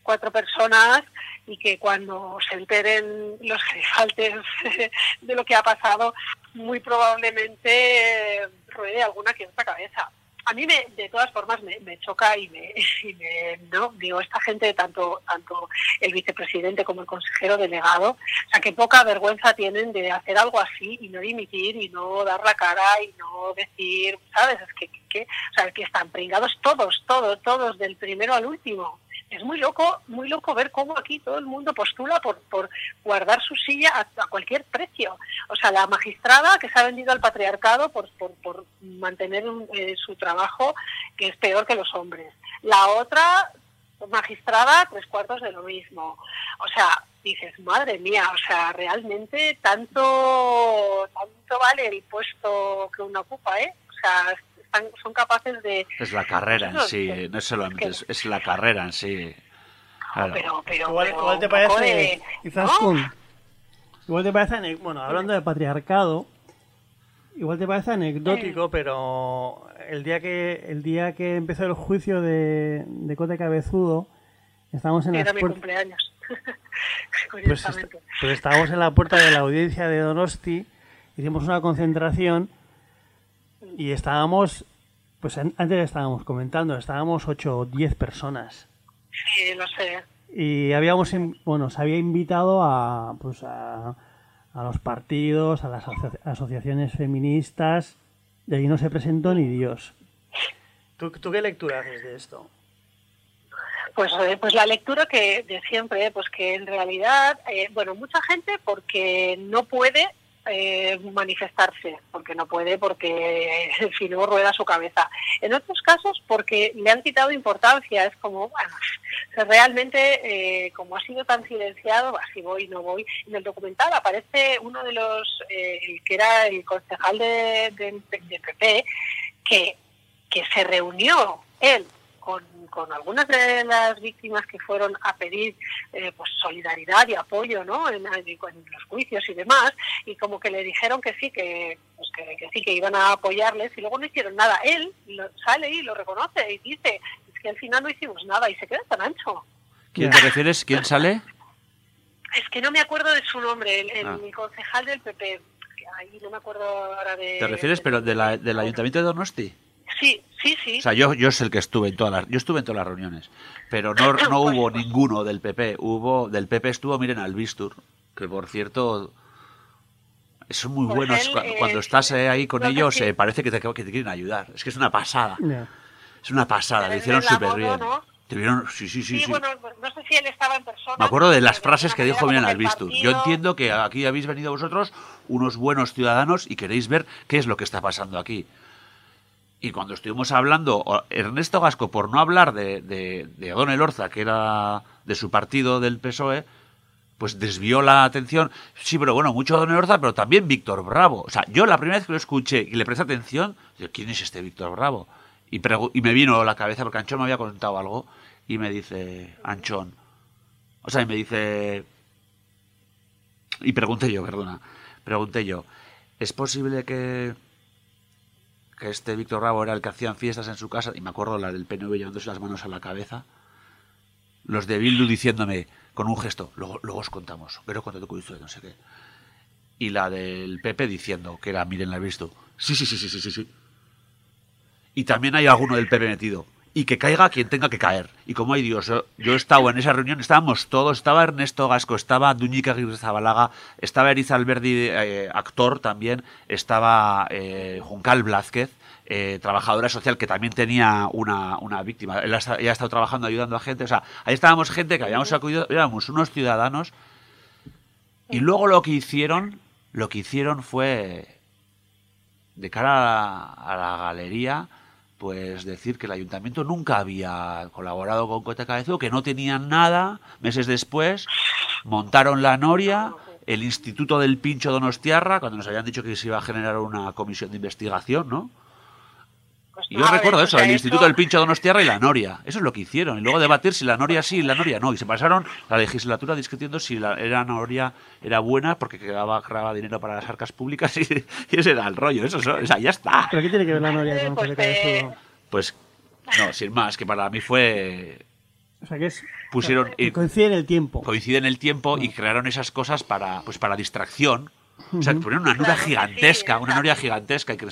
cuatro personas y que cuando se enteren los gerifaltes *laughs* de lo que ha pasado, muy probablemente eh, ruede alguna que otra cabeza. A mí, me, de todas formas, me, choca y me, *laughs* y me- ¿no? digo, esta gente, tanto, tanto el vicepresidente como el consejero delegado, o sea, que poca vergüenza tienen de hacer algo así y no dimitir y no dar la cara y no decir, ¿sabes? Es que, que- que- o sea, que están pringados todos, todos, todos, del primero al último. Es muy loco, muy loco ver cómo aquí todo el mundo postula por, por guardar su silla a, cualquier precio. O sea, la magistrada que se ha vendido al patriarcado por, por, por mantener un- eh, su trabajo, que es peor que los hombres. La otra magistrada, tres cuartos de lo mismo. O sea, dices, madre mía, o sea, realmente tanto, tanto vale el puesto que uno ocupa, ¿eh? O sea, están, son capaces de...
Es la carrera en sí, no es solamente, es, es la carrera en sí. Claro.
Pero, pero,
Igual,
pero
igual te parece,
de-
Izaskun,
¿no?
igual te parece, bueno, hablando de patriarcado, igual te parece anecdótico, pero el día que el día que empezó el juicio de, de Cote Cabezudo, estábamos en las
Era mi cumpleaños. *laughs*
pues, pues estábamos en la puerta de la audiencia de Donosti, hicimos una concentración y estábamos, pues an- antes estábamos comentando, estábamos 8 o 10 personas.
Sí, lo sé.
y habíamos bueno se había invitado a pues a, a los partidos a las aso- asociaciones feministas y ahí no se presentó ni Dios ¿Tú, tú qué lectura haces de esto?
Pues, eh, pues la lectura que de siempre, pues que en realidad, eh, bueno, mucha gente porque no puede eh, manifestarse, porque no puede, porque *laughs* si no rueda su cabeza. En otros casos porque le han quitado importancia, es como, bueno, *laughs* realmente eh, como ha sido tan silenciado, así voy, no voy. En el documental aparece uno de los, eh, el que era el concejal de, de, de PP, que, que se reunió él con, con algunas de las víctimas que fueron a pedir eh, pues solidaridad y apoyo ¿no? en, en los juicios y demás y como que le dijeron que sí que, pues que, que sí que iban a apoyarles y luego no hicieron nada él lo, sale y lo reconoce y dice es que al final no hicimos nada y se queda tan ancho
¿Quién te refieres? ¿Quién sale? *laughs*
es que no me acuerdo de su nombre el, el
Ah.
concejal del PP ahí no me acuerdo ahora de
¿Te refieres, pero de la- del ayuntamiento de Donosti?
Sí sí sí
O sea, yo, yo es el que estuve en todas las, yo estuve en todas las reuniones, pero no, *laughs* no hubo ninguno del PP. Hubo del PP estuvo, miren, Albistur, que por cierto son muy
Pues él,
Cu-
eh,
Cuando estás eh, ahí con
que
ellos,
sí-
eh, parece que te, que te quieren ayudar. Es que es una pasada. Es una pasada. Lo hicieron súper bien.
¿no?
Tuvieron, sí, sí, sí.
Sí,
sí.
bueno, no sé si él estaba en persona.
Me acuerdo de las frases que dijo Miren Albistur. Yo entiendo que aquí habéis venido vosotros unos buenos ciudadanos y queréis ver qué es lo que está pasando aquí. Y cuando estuvimos hablando, Ernesto Gasco, por no hablar de, de, de Elorza, que era de su partido del PSOE, pues desvió la atención. Sí, pero bueno, mucho Don Elorza, pero también Víctor Bravo. O sea, yo la primera vez que lo escuché y le presté atención, digo, ¿quién es este Víctor Bravo? Y me vino a la cabeza porque Anchón me había contado algo y me dice, Anchón, o sea, y me dice. Y pregunté yo, perdona. Pregunté yo. ¿Es posible que. Que este Víctor Bravo era el que hacían fiestas en su casa? Y me acuerdo la del PNV llevándose las manos a la cabeza. Los de Bildu diciéndome con un gesto, luego, os contamos, pero cuando te no sé qué. Y la del PP diciendo que era, miren, la he visto. Sí, sí, sí, sí, sí, sí, sí. Y también hay alguno del PP metido. Y que caiga quien tenga que caer. Y como hay Dios, yo, estado en esa reunión, estábamos todos, estaba Ernesto Gasco, estaba Duñica Zabalaga, estaba Eriza Alberdi, eh, actor también, estaba eh, Juncal Blázquez, eh, trabajadora social que también tenía una, una víctima. Él ha, ella ha estado trabajando, ayudando a gente. O sea, ahí estábamos gente que habíamos acudido, éramos unos ciudadanos. Y luego lo que hicieron, lo que hicieron fue de cara a la, a la galería, pues decir que el ayuntamiento nunca había colaborado con Cote Cabezudo, que no tenían nada. Meses después montaron la Noria, el Instituto del Pincho Donostiarra, cuando nos habían dicho que se iba a generar una comisión de investigación, ¿no?
Pues
Y yo recuerdo eso,
sea,
el
esto-
Instituto del Pincho Donostiarra y la Noria. Eso es lo que hicieron. Y luego debatir si la Noria sí y la Noria no. Y se pasaron la legislatura discutiendo si la era Noria era buena porque quedaba, creaba dinero para las arcas públicas *laughs* y, y ese era el rollo. Eso, eso, o sea, ya está.
¿Pero qué tiene que ver la Noria
Eh,
con
pues,
Cabezudo?
Pues no, sin más, que para mí fue...
O sea, que es...
Pusieron...
que coincide en el tiempo.
coincide en el tiempo y crearon esas cosas para pues para distracción o sea que una noria
Claro,
gigantesca
sí,
una noria gigantesca y que,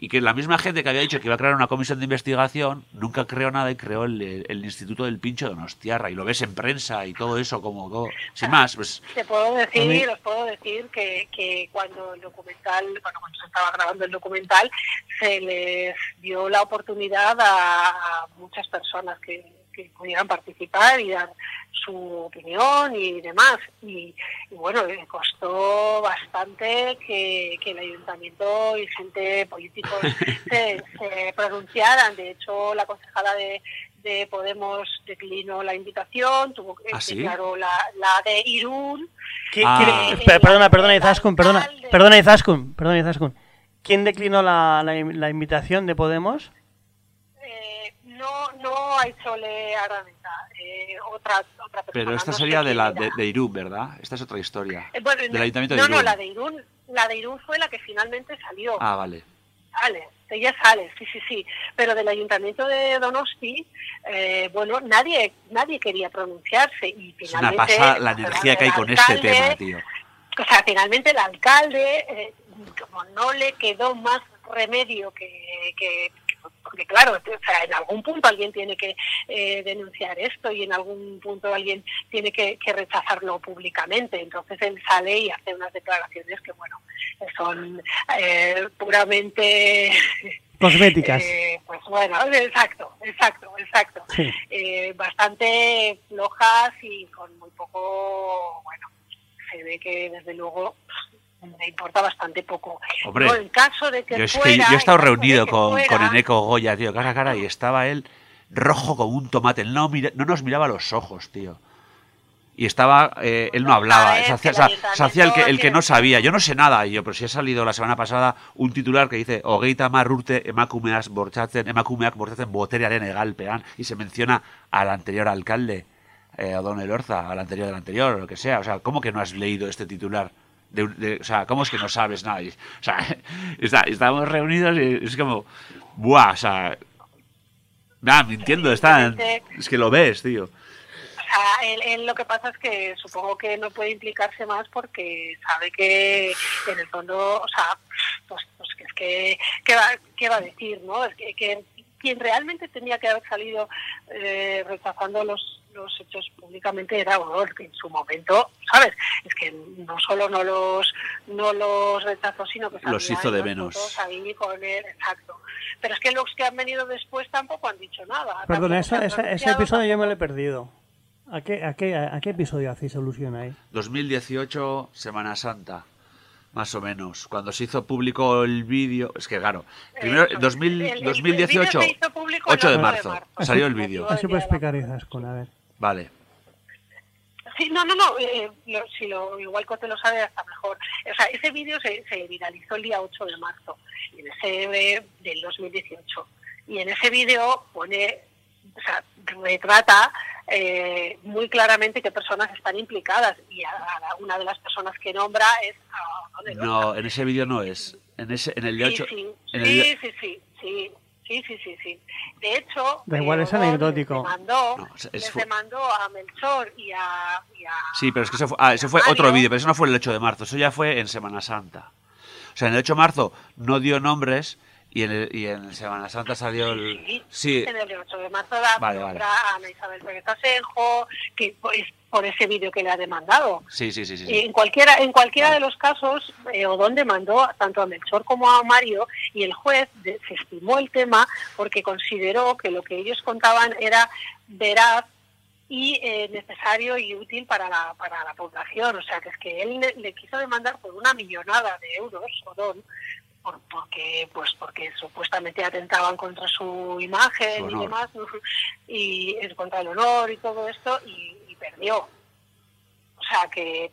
y que la misma gente que había dicho que iba a crear una comisión de investigación nunca creó nada y creó el, el Instituto del Pincho de Donostiarra. Y lo ves en prensa y todo eso como todo- sin más pues.
Te puedo
A mí-
decir, os puedo decir que, que cuando el documental, bueno, cuando se estaba grabando el documental, se les dio la oportunidad a, a muchas personas que, que pudieran participar y dar su opinión y demás. Y, y bueno, le costó bastante que, que el ayuntamiento y gente políticos *laughs* se, se pronunciaran. De hecho, la concejala de, de Podemos declinó la invitación, tuvo que
¿Ah, sí?
declaró la, la de Irún.
¿Qui-
Ah.
Eh,
perdona, perdona, Izaskun, perdona, perdona, Izaskun, perdona, Izaskun. ¿Quién declinó la, la, la invitación de Podemos?
Eh, no, no Araneta, eh, otra, otra persona.
Pero esta
no
sería de la de, de Irún, ¿verdad? Esta es otra historia.
Eh, bueno,
del
no,
Ayuntamiento de
no, no,
Irún.
la de Irún, la de Irún fue la que finalmente salió.
Ah, vale.
Sale, ella sale, sí, sí, sí. Pero del ayuntamiento de Donosti, eh, bueno, nadie nadie quería pronunciarse y
Es una
finalmente...
pasada la energía que hay con este tema, tío.
O sea, finalmente el alcalde, eh, como no le quedó más remedio que... que porque claro, o sea, en algún punto alguien tiene que eh, denunciar esto y en algún punto alguien tiene que, que rechazarlo públicamente. Entonces él sale y hace unas declaraciones que, bueno, son eh, puramente *laughs*
Cosméticas.
eh, pues bueno, exacto, exacto, exacto.
Sí.
Eh, bastante flojas y con muy poco, bueno, se ve que desde luego me importa bastante poco.
Hombre,
No, en caso de que
Yo es que
fuera,
yo he estado reunido con,
fuera,
con Eneco Goya, tío, cara a cara, y estaba él rojo como un tomate. Él no, mira- no nos miraba a los ojos, tío. Y estaba, eh, él no hablaba,
sabes
se hacía,
el ayuntamiento
se hacía el que, el que no sabía. Yo no sé nada, y yo, pero si ha salido la semana pasada un titular que dice Hogeita marrurte emakumeaz bortzatzen, emakumeak bortzatzen boterearen egalpean, y se menciona al anterior alcalde, eh, a Don Elorza, al anterior del anterior, o lo que sea. O sea, ¿cómo que no has leído este titular? De de- o sea, ¿cómo es que no sabes nada? Y- o sea, *laughs* está- estamos reunidos y es como, ¡buah! O sea, nada, mintiendo, está,
Evidentemente-
es que lo ves, tío.
O sea, él, él lo que pasa es que supongo que no puede implicarse más porque sabe que en el fondo, o sea, pues, pues que es que, ¿qué va, qué va a decir, no? Es que, que quien realmente tenía que haber salido eh, rechazando los, los hechos públicamente era Odor, que en su momento, ¿sabes? Es que no solo no los no los rechazó, sino que
Los hizo de menos.
ahí con él, exacto. Pero es que los que han venido después tampoco han dicho nada.
Perdona, esa- esa- ese episodio yo me lo he perdido. ¿A qué, a qué, a qué episodio hacéis alusión ahí?
2018, Semana Santa, más o menos. Cuando se hizo público el vídeo, es que claro, primero,
Eso.
2000,
El- el- el
2018,
vídeo se hizo público el
8 de
8 de
marzo, salió el vídeo.
Así
día
puede
de la
explicar Izaskun, a ver.
Vale.
Sí, no, no, no, eh, lo- si lo, igual que te lo sabe hasta mejor. O sea, ese vídeo se, se viralizó el día 8 de marzo en ese, eh, del 2018. Y en ese vídeo pone, o sea, retrata eh, muy claramente qué personas están implicadas y a, a una de las personas que nombra es a.
No, en ese vídeo no es. En ese, en el de
Sí,
8.
sí,
en
sí,
el
sí, sí, sí, sí, sí, sí, sí. De hecho,
Da igual, es anecdótico.
les demandó,
No, es- es
les
fu-
demandó a Melchor y a, y a-
Sí, pero es que eso fue, ah, eso fue
Mario.
otro vídeo, pero eso no fue el 8 de marzo, eso ya fue en Semana Santa. O sea, en el 8 de marzo no dio nombres y en, el, y en Semana Santa salió el...
Sí,
Sí,
en el 8 de marzo da
Vale, vale.
a Ana Isabel Pérez Asenjo, que es por ese vídeo que le ha demandado.
sí, sí, sí. sí.
Y En cualquiera, en cualquiera de los casos, eh, Odón demandó tanto a Melchor como a Mario y el juez desestimó el tema porque consideró que lo que ellos contaban era veraz y eh, necesario y útil para la, para la población. O sea, que es que él le, le quiso demandar por una millonada de euros, Odón, por- porque pues porque supuestamente atentaban contra su imagen
Su
y demás, y contra el honor y todo esto, y perdió. O sea que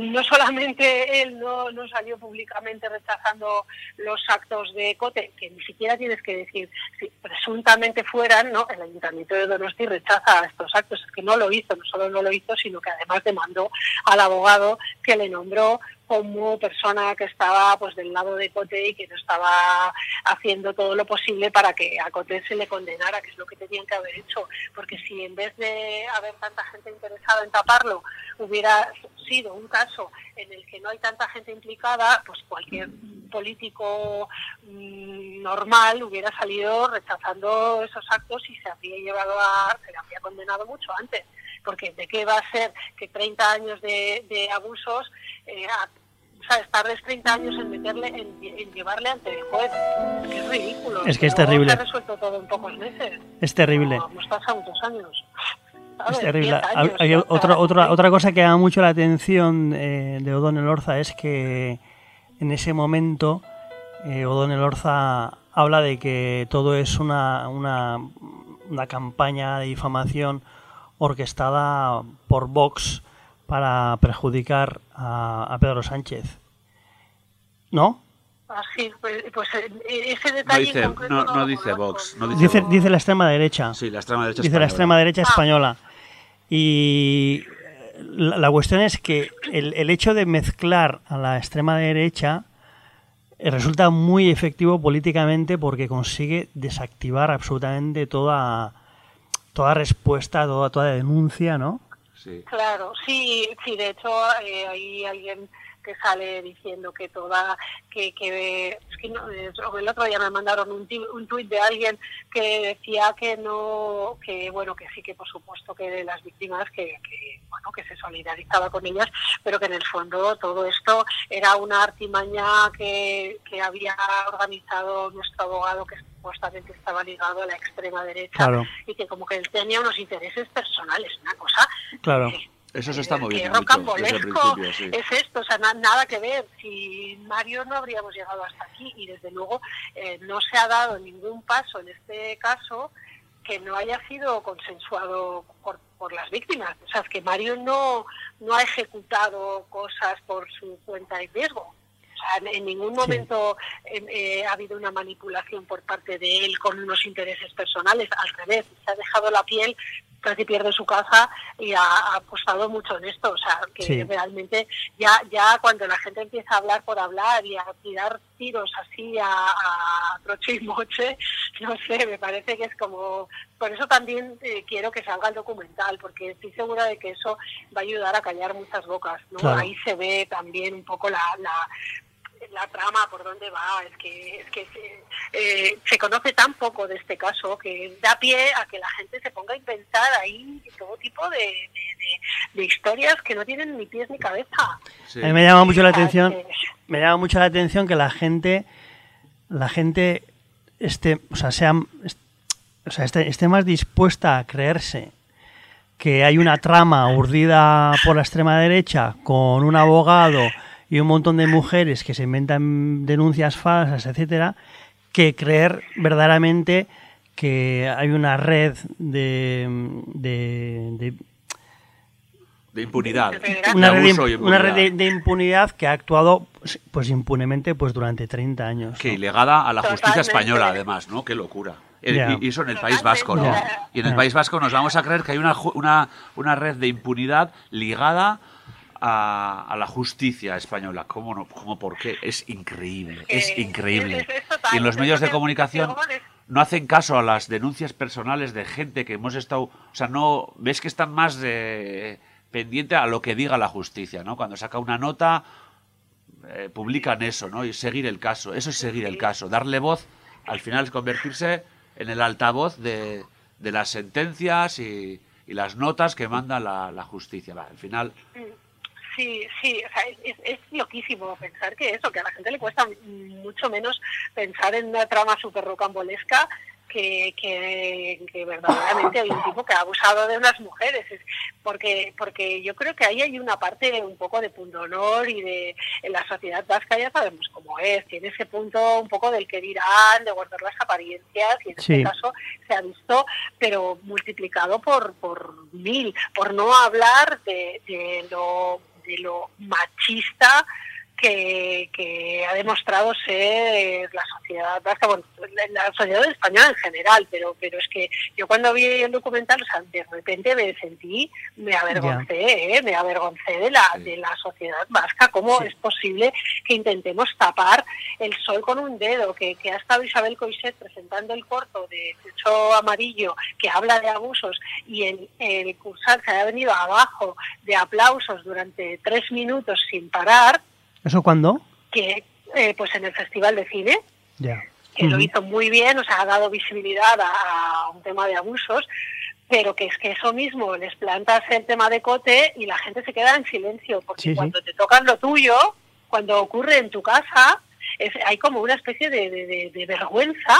no solamente él no, no salió públicamente rechazando los actos de Cote, que ni siquiera tienes que decir si presuntamente fueran, ¿no? El Ayuntamiento de Donosti rechaza estos actos, es que no lo hizo, no solo no lo hizo, sino que además demandó al abogado que le nombró como persona que estaba pues del lado de Cote y que no estaba haciendo todo lo posible para que a Cote se le condenara, que es lo que tenían que haber hecho, porque si en vez de haber tanta gente interesada en taparlo, hubiera sido un caso en el que no hay tanta gente implicada, pues cualquier político mm, normal hubiera salido rechazando esos actos y se habría llevado a, se le habría condenado mucho antes, porque de qué va a ser que 30 años de, de abusos eh, a- ¿sabes? Tardes 30 años en meterle, en, en llevarle ante el juez. Es que es ridículo.
Es que es terrible.
Se ha resuelto todo en pocos meses.
Es terrible.
No, hemos pasado muchos años.
Es terrible.
10
Hab-
años,
había
o sea,
otra, otra, otra cosa que llama mucho la atención eh, de O'Donnell Orza es que en ese momento eh, O'Donnell Orza habla de que todo es una, una, una campaña de difamación orquestada por Vox para perjudicar a, a Pedro Sánchez. ¿No?
Así, pues, ese
No
detalle
dice,
en concreto
no,
no
no
lo
dice Vox, no dice,
Dice,
Vox.
dice la extrema derecha.
Sí, la extrema derecha
Dice la
española.
extrema derecha
Ah.
española. Y la, la cuestión es que el, el hecho de mezclar a la extrema derecha eh, resulta muy efectivo políticamente porque consigue desactivar absolutamente toda, toda respuesta, toda, toda denuncia, ¿no?
Sí.
Claro, sí, sí, de hecho eh, hay alguien que sale diciendo que toda, que, que es que no, el otro día me mandaron un, un tuit de alguien que decía que no, que bueno, que sí, que por supuesto que de las víctimas que, que bueno, que se solidarizaba con ellas, pero que en el fondo todo esto era una artimaña que, que había organizado nuestro abogado que supuestamente estaba ligado a la extrema derecha
Claro.
y que como que él tenía unos intereses personales, una cosa
Claro.
que-
Eso se está
que
moviendo desde el
rocambolesco
sí.
es esto, o sea, na- nada que ver. Si Mario no habríamos llegado hasta aquí y desde luego eh, no se ha dado ningún paso en este caso que no haya sido consensuado por, por las víctimas. O sea, es que Mario no, no ha ejecutado cosas por su cuenta y riesgo. O sea, en, ningún momento eh, eh, ha habido una manipulación por parte de él con unos intereses personales. Al revés, se ha dejado la piel, casi pierde su casa y ha, apostado mucho en esto. O sea, que
Sí.
realmente ya, ya cuando la gente empieza a hablar por hablar y a tirar tiros así a, a troche y moche, *laughs* no sé, me parece que es como... Por eso también eh, quiero que salga el documental, porque estoy segura de que eso va a ayudar a callar muchas bocas. ¿no?
Claro.
Ahí se ve también un poco la, la, la trama por dónde va. Es que, es que se, eh, se conoce tan poco de este caso que da pie a que la gente se ponga a inventar ahí todo tipo de, de- de- de historias que no tienen ni pies ni cabeza.
Sí.
A mí me llama mucho la atención,
que-
me llama mucho la atención que la gente, la gente esté, o sea, sea, o sea, esté, esté más dispuesta a creerse que hay una trama urdida por la extrema derecha con un abogado y un montón de mujeres que se inventan denuncias falsas, etcétera, que creer verdaderamente que hay una red de, de- de-
De impunidad.
Una red, de,
y
una red de,
impunidad.
de impunidad que ha actuado pues, pues impunemente pues durante 30 años.
Que
¿no?
ilegada a la justicia
Totalmente.
española, además, ¿no? Qué locura. El-
Ya.
y, eso en el País Vasco, ¿no? Y en el. País Vasco nos vamos a creer que hay una, ju- una, una red de impunidad ligada a, a la justicia española. ¿Cómo no? ¿Cómo por qué? Es increíble, es
Eh,
increíble.
es- es total.
Y en los medios de comunicación no hacen caso a las denuncias personales de gente que hemos estado... O sea, no... Ves que están más de, pendiente a lo que diga la justicia, ¿no? Cuando saca una nota, eh, publican eso, ¿no? Y seguir el caso. Eso es seguir el caso. Darle voz, al final es convertirse en el altavoz de, de las sentencias y, y las notas que manda la, la justicia. Al final,
Sí, sí, o sea, es, es- loquísimo pensar que eso, que a la gente le cuesta mucho menos pensar en una trama súper rocambolesca que, que, que verdaderamente hay un tipo que ha abusado de unas mujeres. Es porque, porque yo creo que ahí hay una parte un poco de pundonor y de en la sociedad vasca ya sabemos cómo es, tiene ese punto un poco del que dirán, de guardar las apariencias y en
Sí.
este caso se ha visto, pero multiplicado por, por mil, por no hablar de, de lo de lo machista que, que ha demostrado ser la sociedad vasca, bueno, la sociedad española en general, pero pero es que yo cuando vi el documental, o sea, de repente me sentí, me avergoncé, ¿eh? me avergoncé de la,
Sí.
de la sociedad vasca, cómo
Sí.
es posible que intentemos tapar el sol con un dedo, que, que ha estado Isabel Coixet presentando el corto de Techo Amarillo, que habla de abusos, y el, el cursal se ha venido abajo de aplausos durante tres minutos sin parar,
¿Eso cuándo?
que eh, pues en el Festival de Cine,
Ya.
que lo hizo muy bien, o sea, ha dado visibilidad a, a un tema de abusos, pero que es que eso mismo les plantas el tema de cote y la gente se queda en silencio, porque
Sí, sí.
cuando te tocan lo tuyo, cuando ocurre en tu casa, es, hay como una especie de, de- vergüenza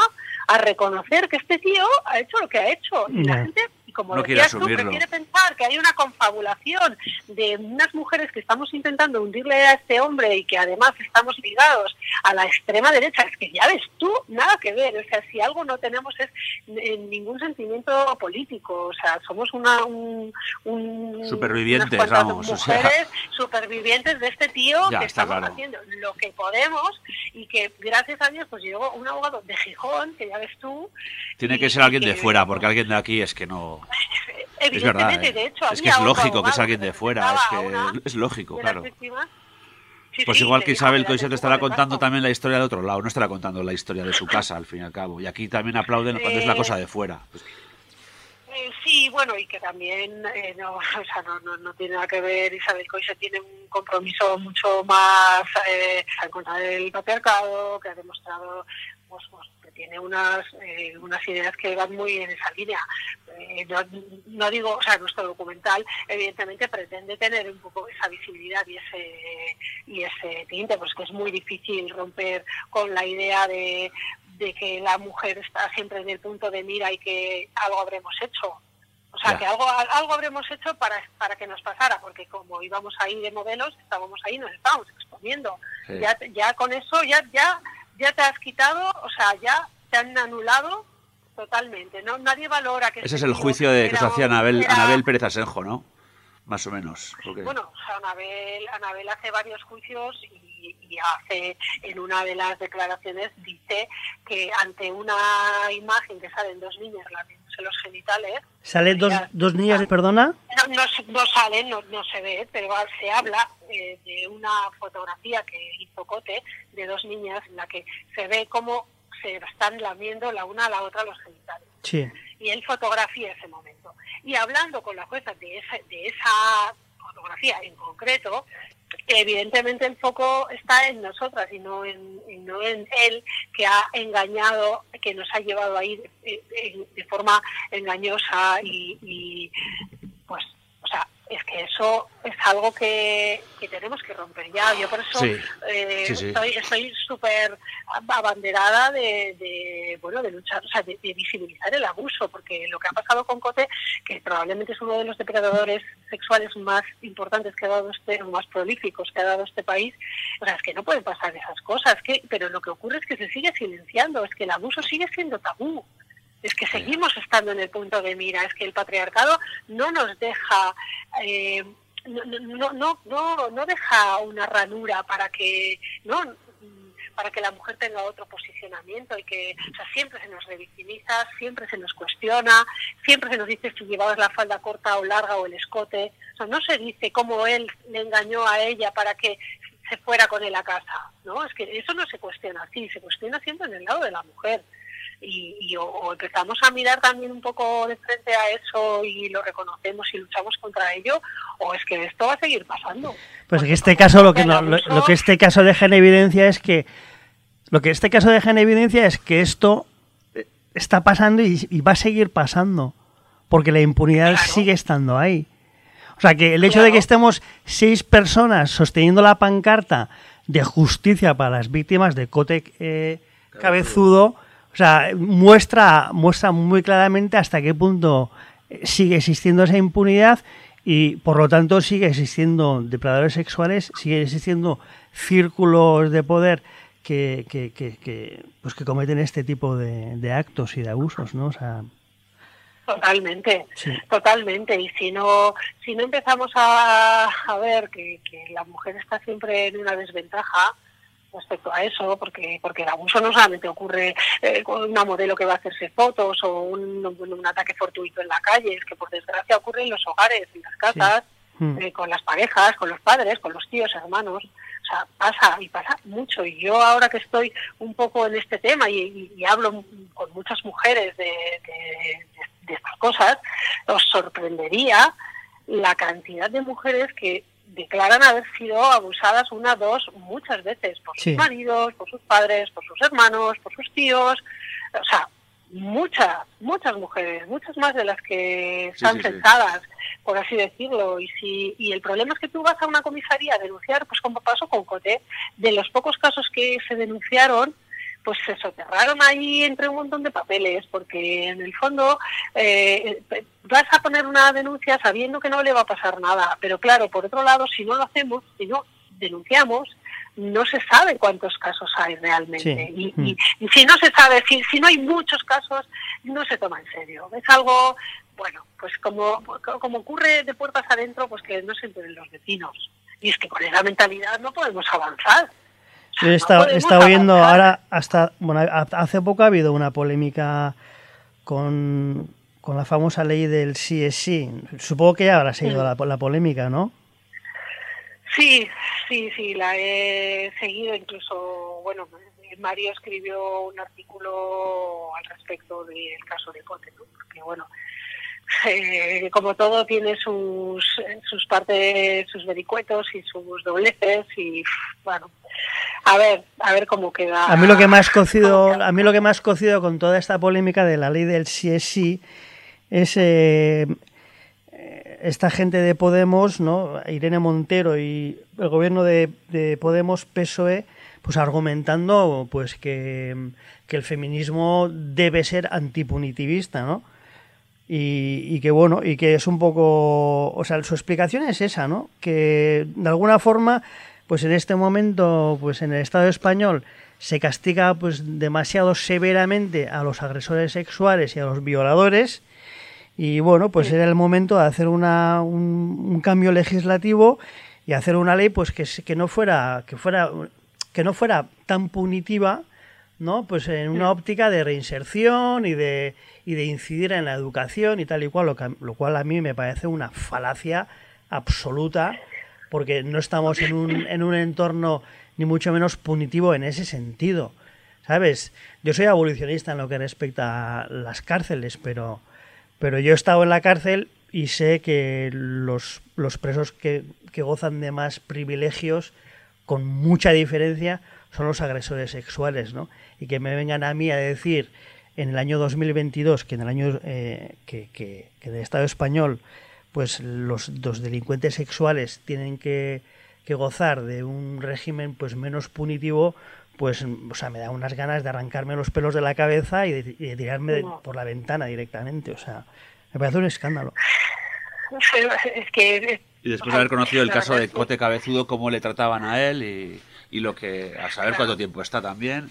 a reconocer que este tío ha hecho lo que ha hecho. Y la gente, y como
No
decías tú, prefiere pensar que hay una confabulación de unas mujeres que estamos intentando hundirle a este hombre y que además estamos ligados a la extrema derecha. Es que ya ves tú, nada que ver. O sea, si algo no tenemos es eh, ningún sentimiento político. O sea, somos una, un, un-
Supervivientes,
unas
vamos, o sea.
mujeres supervivientes de este tío
Ya,
que estamos
claro.
haciendo lo que podemos y que gracias a Dios pues llegó un abogado de Gijón, que ya ves tú.
Tiene que ser alguien de fuera, porque alguien de aquí es que no... Es verdad, ¿eh?
de hecho,
es que es lógico que es alguien de fuera, es que lógico,
de
claro.
Sí,
Pues
sí,
igual que Isabel
la
Coixet te estará contando también la historia del otro lado, no estará contando la historia de su casa al fin y al cabo. Y aquí también aplauden cuando es una
Eh,
cosa de fuera. Pues,
Eh, sí, bueno, y que también eh, no, *laughs* o sea, no, no, no tiene nada que ver, Isabel Coixet tiene un compromiso mucho más eh, en contra del patriarcado, que ha demostrado pues, pues, tiene unas, eh, unas ideas que van muy en esa línea. Eh, no, no digo, o sea, nuestro documental evidentemente pretende tener un poco esa visibilidad y ese, y ese tinte, pues que es muy difícil romper con la idea de, de que la mujer está siempre en el punto de mira y que algo habremos hecho. O sea,
Ya.
que algo, algo habremos hecho para, para que nos pasara, porque como íbamos ahí de modelos, estábamos ahí, nos estábamos exponiendo.
Sí.
Ya, ya con eso, ya, ya, ya te has quitado, o sea, ya te han anulado totalmente. No, nadie valora que
ese es el juicio de que se hacía Anabel, Anabel Pérez Asenjo, ¿no? Más o menos. porque-
bueno, Anabel, Anabel hace varios juicios y, y hace en una de las declaraciones dice que ante una imagen que salen dos niñas lamiéndose los genitales,
Sale dos,
Ya.
dos niñas, perdona.
no, no, no salen, no, no se ve, pero se habla eh, de una fotografía que hizo Cote de dos niñas en la que se ve cómo se están lamiendo la una a la otra los genitales
Sí.
Y él fotografía ese momento. Y hablando con la jueza de esa, de esa fotografía en concreto, evidentemente el foco está en nosotras y no en, él que ha engañado, que nos ha llevado ahí de, de- forma engañosa y, pues, es que eso es algo que, que tenemos que romper ya. Yo por eso
Sí,
eh,
sí, sí.
estoy estoy súper abanderada de, de, bueno de luchar, o sea, de, de visibilizar el abuso, porque lo que ha pasado con Cote, que probablemente es uno de los depredadores sexuales más importantes que ha dado este, o más prolíficos que ha dado este país, o sea, es que no pueden pasar esas cosas, que, pero lo que ocurre es que se sigue silenciando, es que el abuso sigue siendo tabú. Es que seguimos estando en el punto de mira, es que el patriarcado no nos deja eh, no, no, no, no, no deja una ranura para que no para que la mujer tenga otro posicionamiento y que o sea, siempre se nos revictimiza, siempre se nos cuestiona, siempre se nos dice si llevabas la falda corta o larga o el escote. O sea, no se dice cómo él le engañó a ella para que se fuera con él a casa. ¿no? Es que eso no se cuestiona así, se cuestiona siempre en el lado de la mujer y, y o, o empezamos a mirar también un poco de frente a eso y lo reconocemos y luchamos contra ello, o es que esto va a seguir pasando.
Pues en este caso lo que no- lo, que este caso deja en evidencia es que lo que este caso deja en evidencia es que esto eh, está pasando y, y va a seguir pasando porque la impunidad
Claro.
sigue estando ahí. O sea que el hecho de que estemos seis personas sosteniendo la pancarta de justicia para las víctimas de Cote eh, Cabezudo, o sea, muestra, muestra muy claramente hasta qué punto eh, sigue existiendo esa impunidad y por lo tanto sigue existiendo depredadores sexuales, sigue existiendo círculos de poder que, que, que, que, pues que cometen este tipo de, de actos y de abusos, ¿no? O sea,
Totalmente,
Sí.
totalmente. Y si no, si no empezamos a, a ver que, que la mujer está siempre en una desventaja respecto a eso, porque porque el abuso no solamente ocurre eh, con una modelo que va a hacerse fotos o un, un ataque fortuito en la calle, es que por desgracia ocurre en los hogares, en las casas,
Mm.
eh, con las parejas, con los padres, con los tíos, hermanos. O sea, pasa y pasa mucho. Y yo ahora que estoy un poco en este tema y, y- y hablo con muchas mujeres de, de- de- de estas cosas, os sorprendería la cantidad de mujeres que declaran haber sido abusadas una, dos, muchas veces por
Sí.
sus maridos, por sus padres, por sus hermanos, por sus tíos. O sea, muchas, muchas mujeres, muchas más de las que están
sí, sí.
censadas, por así decirlo. Y si y el problema es que tú vas a una comisaría a denunciar, pues como pasó con Coté, de los pocos casos que se denunciaron, pues se soterraron ahí entre un montón de papeles, porque en el fondo eh, vas a poner una denuncia sabiendo que no le va a pasar nada. Pero claro, por otro lado, si no lo hacemos, si no denunciamos, no se sabe cuántos casos hay realmente.
Sí.
Y, y- y si no se sabe, si, si no hay muchos casos, no se toma en serio. Es algo, bueno, pues como, como ocurre de puertas adentro, pues que no se enteren los vecinos. Y es que con esa mentalidad no podemos avanzar. Podemos
estado viendo ahora, hasta, bueno, ha- hace poco ha habido una polémica con, con la famosa ley del sí es sí. Supongo que ya habrá seguido la, la polémica, ¿no?
Sí, sí, sí, la he seguido. Incluso, bueno, Mario escribió un artículo al respecto del caso de Cote, ¿no? Porque, bueno, eh, como todo tiene sus, sus partes, sus vericuetos y sus dobleces y, bueno, a ver, a ver cómo queda.
A mí lo que más cocido, a mí lo que más cocido con toda esta polémica de la ley del sí es sí es eh, eh, esta gente de Podemos, ¿no? Irene Montero y el gobierno de, de Podemos PSOE, pues argumentando pues que, que el feminismo debe ser antipunitivista, ¿no? Y, y que bueno, y que es un poco, o sea, su explicación es esa, ¿no? Que de alguna forma, pues en este momento, pues en el Estado español se castiga pues demasiado severamente a los agresores sexuales y a los violadores. Y bueno, pues era el momento de hacer una, un, un cambio legislativo y hacer una ley pues que, se- que no fuera que fuera que no fuera tan punitiva ¿no? Pues en una óptica de reinserción y de, y de incidir en la educación y tal y cual, lo, cual a mí me parece una falacia absoluta, porque no estamos en un, en un entorno ni mucho menos punitivo en ese sentido. ¿Sabes? Yo soy abolicionista en lo que respecta a las cárceles, pero, pero yo he estado en la cárcel y sé que los, los presos que, que gozan de más privilegios, con mucha diferencia, son los agresores sexuales, ¿no? Y que me vengan a mí a decir en el año 2022 que en el año eh, que, que, que en el Estado español pues los, los delincuentes sexuales tienen que, que gozar de un régimen pues menos punitivo pues o sea me da unas ganas de arrancarme los pelos de la cabeza y de, y de tirarme de- por la ventana directamente o sea me parece un escándalo *laughs*
Es que
Y después de haber conocido el caso de Cote Cabezudo, cómo le trataban a él y, y lo que. a saber cuánto tiempo está también.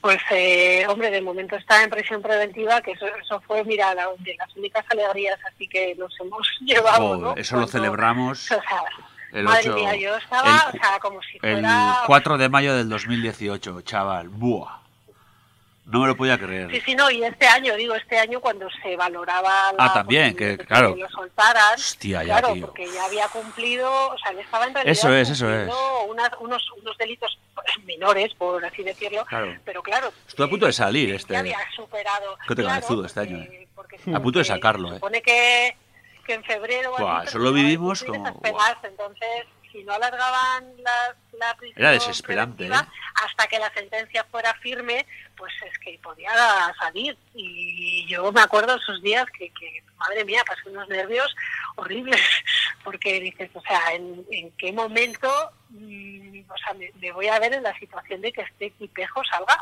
Pues, eh, hombre, de momento está en prisión preventiva, que eso, eso fue, mira, la- de las únicas alegrías así que nos hemos *laughs* llevado,
Joder,
¿no?
eso lo
Cuando-
celebramos
O sea,
el
madre
8
mía, yo estaba,
el-
o sea, como si
el
fuera...
4 de mayo del 2018, chaval. Buah. No me lo podía creer.
Sí, sí, no, y este año, digo, este año cuando se valoraba la
Ah, también, que, claro.
lo soltaran,
Hostia, ya,
claro,
tío.
porque ya había cumplido, o sea, le estaba en realidad
Eso es, eso es.
unas- unos, unos delitos menores, por así decirlo,
Claro.
pero claro...
Estuvo a punto de salir
ya
este.
había superado.
Cote
claro,
Cabezudo este
porque-
año, eh.
porque
A punto de sacarlo,
se
eh.
supone que, que en febrero...
Buah, eso lo vivimos como-
penas, entonces, si no alargaban la, la prisión
Era desesperante, ¿eh?
hasta que la sentencia fuera firme, pues es que podía salir. Y yo me acuerdo esos días que, que madre mía, pasé unos nervios horribles, *laughs* porque dices, o sea, ¿en, en qué momento mm, o sea, me, me voy a ver en la situación de que este tipejo salga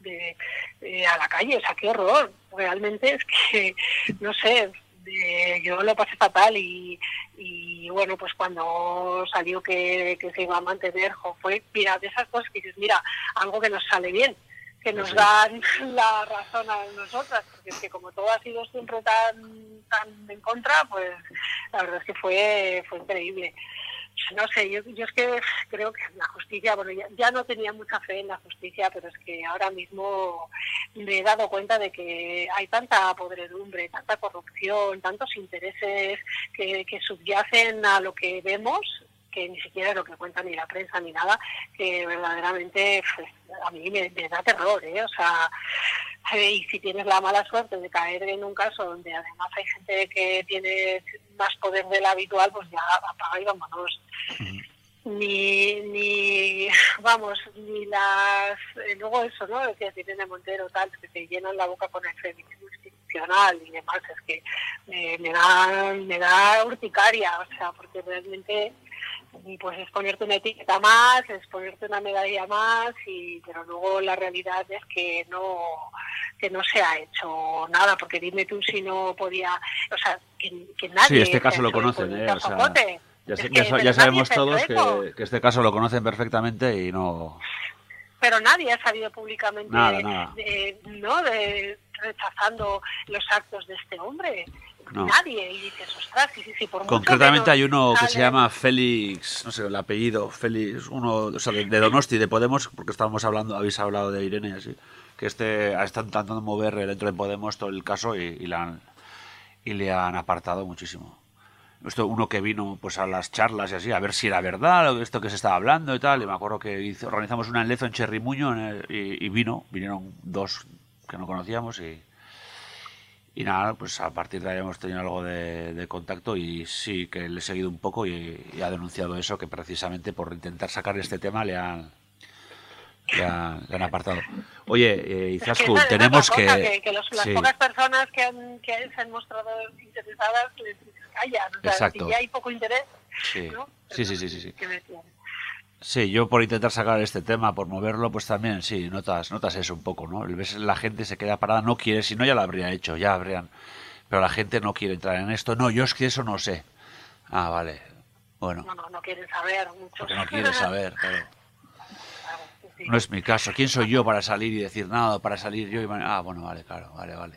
de, de- a la calle? O sea, qué horror. Realmente es que, no sé, de- yo lo pasé fatal y, y bueno, pues cuando salió que, que se iba a mantener, jo, fue, mira, de esas cosas que dices, mira, algo que nos sale bien, que nos
Sí.
dan *laughs* la razón a nosotras, porque es que como todo ha sido siempre tan, tan en contra, pues la verdad es que fue, fue increíble. No sé, yo, es que creo que la justicia, bueno, ya, no tenía mucha fe en la justicia, pero es que ahora mismo me he dado cuenta de que hay tanta podredumbre, tanta corrupción, tantos intereses que, que subyacen a lo que vemos, que ni siquiera es lo que cuenta ni la prensa ni nada, que verdaderamente pues, a mí me, me da terror, ¿eh? O sea, y si tienes la mala suerte de caer en un caso donde además hay gente que tiene más poder del habitual, pues ya apaga y vámonos. ni, ni, vamos, ni las, eh, luego eso, ¿no? Decía Irene Montero, tal, que te llenan la boca con el feminismo institucional y demás, es que me, me da, me da urticaria, o sea, porque realmente pues es ponerte una etiqueta más, es ponerte una medalla más, y pero luego la realidad es que no que no se ha hecho nada, porque dime tú si no podía, o sea, que, que nadie...
Sí, este caso lo conocen, ¿eh? O sea. Ya, ya sabemos todos que, que este caso lo conocen perfectamente y no...
pero nadie ha salido públicamente
Nada, nada.
de- no de rechazando los actos de este hombre
No.
nadie y dices ostras sí sí sí por mucho
Concretamente
menos
hay uno que se
sale-
llama Félix, no sé, el apellido, Félix, uno, o sea, de, de Donosti, de Podemos, porque estábamos hablando, habéis hablado de Irene y así, que este está intentando mover dentro de Podemos todo el caso y, y, la han- y le han apartado muchísimo. Esto, uno que vino pues a las charlas y así, a ver si era verdad esto que se estaba hablando y tal, y me acuerdo que hizo- organizamos una enlezo en Cherrimuño en el- y, y vino, vinieron dos que no conocíamos y, y nada, pues a partir de ahí hemos tenido algo de, de contacto y sí que le he seguido un poco y, y ha denunciado eso, que precisamente por intentar sacar este tema le han, le han, le han apartado. Oye, eh,
Es que
Izaskun, tenemos que...
que, los- las
sí,
pocas personas que, han, que se han mostrado interesadas les callan o sea,
Exacto.
si ya hay poco interés
sí,
¿no?
sí, sí, sí, sí, sí. Sí, yo por intentar sacar este tema, por moverlo, pues también, sí, notas, notas eso un poco, ¿no? Ves la gente se queda parada, no quiere, si no ya lo habría hecho, ya habrían, pero la gente no quiere entrar en esto, no, yo es que eso no sé. Ah, vale, bueno,
no no no quieren saber mucho
porque no quiere saber, *laughs* claro.
Claro, sí, sí.
No es mi caso. ¿Quién soy yo para salir y decir nada? Para salir yo y... Ah, bueno, vale, claro, vale, vale.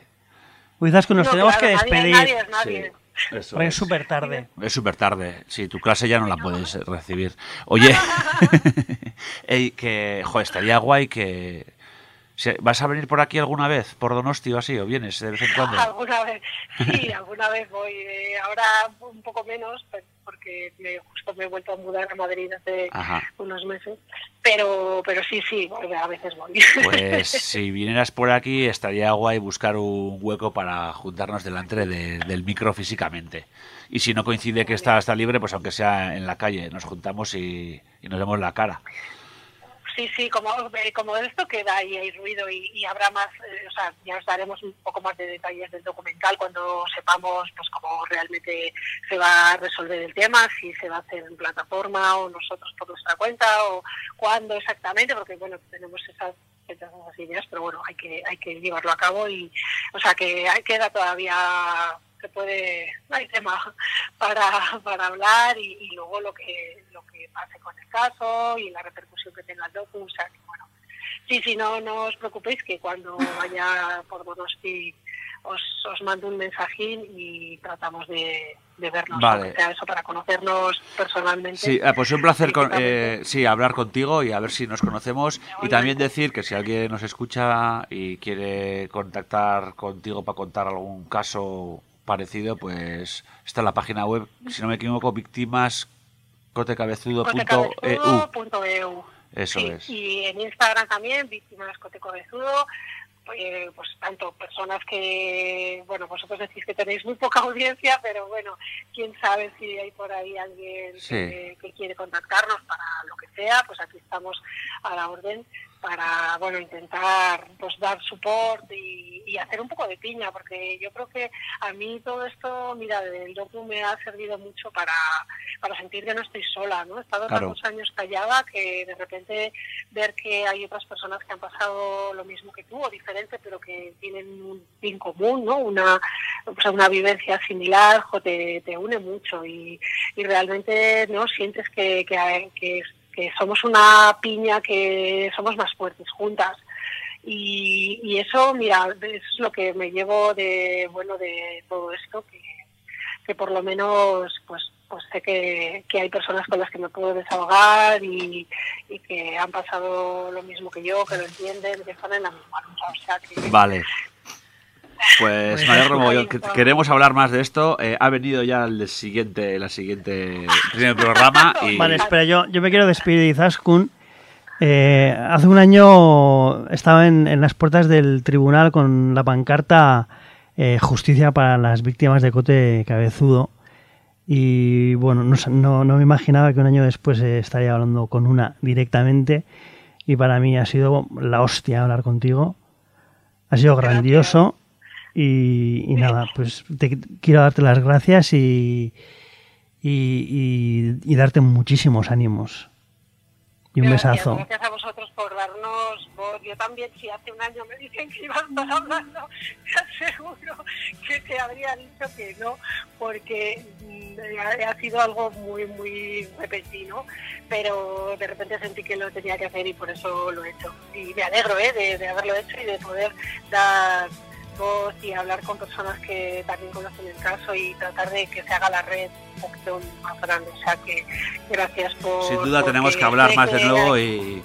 Uizasco, nos
No,
tenemos
claro,
que
nadie-
despedir.
nadie es nadie.
Eso
es súper tarde.
Es súper tarde. Sí, tu clase ya no la puedes recibir. Oye, *laughs* ey, que, joder, estaría guay que... se- ¿Vas a venir por aquí alguna vez? ¿Por Donosti o así? ¿O vienes de vez en cuando? *laughs*
Alguna vez, sí, alguna vez voy. eh, ahora un poco menos, pues, porque me, justo me he vuelto a mudar a Madrid hace
Ajá.
unos meses. Pero, pero sí, sí, a veces voy.
Pues *laughs* si vinieras por aquí estaría guay buscar un hueco para juntarnos delante de- del micro físicamente. Y si no coincide que está, está libre, pues aunque sea en la calle, nos juntamos y, y nos vemos la cara.
Sí, sí, como, eh, como esto queda y hay ruido y, y habrá más, eh, o sea, ya os daremos un poco más de detalles del documental cuando sepamos pues cómo realmente se va a resolver el tema, si se va a hacer en plataforma o nosotros por nuestra cuenta o cuándo exactamente, porque bueno, tenemos esas esas ideas, pero bueno, hay que hay que llevarlo a cabo y, o sea, que queda todavía se puede hay tema *laughs* para, para hablar y, y luego lo que lo que pase con el caso y la repercusión que tenga el docu, o sea que bueno, sí, sí, no, no os preocupéis que cuando vaya por Donosti os, os mando un mensajín y tratamos de, de vernos,
Vale.
sea eso para conocernos personalmente.
Sí, ah, pues un placer con, eh, sí, hablar contigo y a ver si nos conocemos. Y también decir que si alguien nos escucha y quiere contactar contigo para contar algún caso parecido, pues está en la página web, si no me equivoco, víctimascotecabezudo.eu.
Cotecabezudo.eu.
Eso
Sí,
es.
Y en Instagram también, víctimas Cotecabezudo, eh, pues tanto personas que, bueno, vosotros decís que tenéis muy poca audiencia, pero bueno, quién sabe si hay por ahí alguien que, que quiere contactarnos para lo que sea, pues aquí estamos a la orden para, bueno, intentar pues dar support y, y hacer un poco de piña, porque yo creo que a mí todo esto, mira, el docu me ha servido mucho para, para sentir que no estoy sola, ¿no? He estado
Claro.
tantos años callada que de repente ver que hay otras personas que han pasado lo mismo que tú o diferente, pero que tienen un fin común, ¿no? Una, sea, una vivencia similar, jo, te, te une mucho y, y realmente no sientes que, que, que, que somos una piña, que somos más fuertes juntas. Y, y eso, mira, eso es lo que me llevo de bueno de todo esto, que, que por lo menos pues pues sé que, que hay personas con las que me puedo desahogar y, y que han pasado lo mismo que yo, que lo entienden, que están en la misma lucha. O sea que
Vale. Pues alegro mogollón. Que- Queremos hablar más de esto. Eh, ha venido ya el siguiente, la siguiente programa y
Vale, espera, yo, yo me quiero despedir de Izaskun. Eh, hace un año estaba en, en las puertas del tribunal con la pancarta eh, Justicia para las víctimas de Cote Cabezudo. Y bueno, no, sa- no, no me imaginaba que un año después estaría hablando con una directamente. Y para mí ha sido la hostia hablar contigo. Ha sido
Gracias.
grandioso. Y, y nada, pues te quiero darte las gracias y, y, y- darte muchísimos ánimos. Y un
Gracias,
besazo.
Gracias a vosotros por darnos voz. Yo también, si hace un año me dicen que iba a *laughs* estar hablando, te aseguro que te habría dicho que no, porque mm, ha sido algo muy, muy repentino, pero de repente sentí que lo tenía que hacer y por eso lo he hecho. Y me alegro ¿eh? de, de haberlo hecho y de poder dar voz y hablar con personas que también conocen el caso y tratar de que se haga la red un poquito más grande. O sea que gracias por...
Sin duda tenemos que hablar más de nuevo y,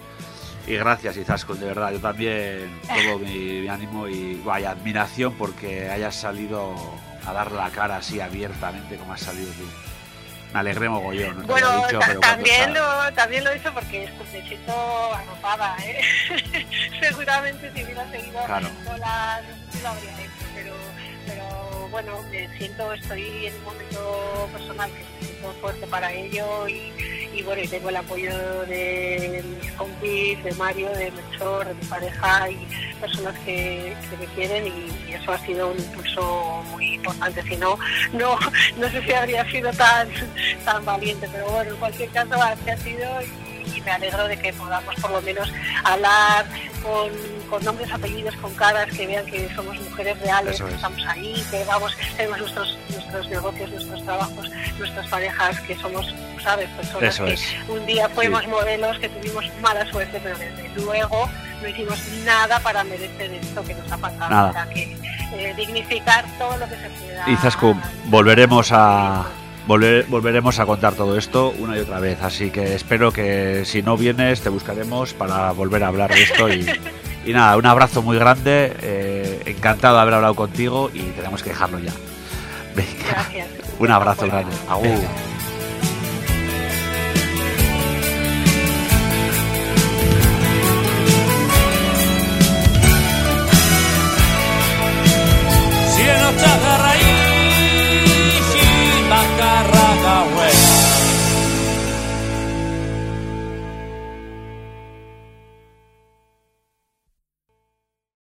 y gracias Izaskun, de verdad. Yo también todo mi, mi ánimo y vaya admiración porque hayas salido a dar la cara así abiertamente como has salido tú. Me alegré mogollón, no
Bueno,
dicho, pero
también, lo, también lo hizo porque es me siento arropada, ¿eh? *laughs* Seguramente si hubiera seguido
Claro.
sola no sé si lo habría hecho, bueno, me siento, estoy en un momento personal que siento fuerte para ello y, y bueno, y tengo el apoyo de mis compis, de Mario, de Melchor, de mi pareja y personas que, que me quieren y, y eso ha sido un impulso muy importante. Si no, no, no sé si habría sido tan, tan valiente, pero bueno, en cualquier caso así ha sido y, y me alegro de que podamos por lo menos hablar con, con nombres, apellidos, con caras, que vean que somos mujeres reales, que
es.
estamos ahí, que vamos, tenemos nuestros, nuestros negocios, nuestros trabajos, nuestras parejas, que somos, ¿sabes? Personas
Eso
que
es.
un día fuimos modelos, que tuvimos mala suerte, pero desde luego no hicimos nada para merecer esto que nos ha pasado.
Nada.
Sea, que eh, dignificar todo lo que se pueda.
Izaskun, volveremos a volver- volveremos a contar todo esto una y otra vez, así que espero que si no vienes te buscaremos para volver a hablar de esto y, *laughs* y nada, un abrazo muy grande, eh, encantado de haber hablado contigo y tenemos que dejarlo ya. Venga,
Gracias.
un abrazo grande. Agur.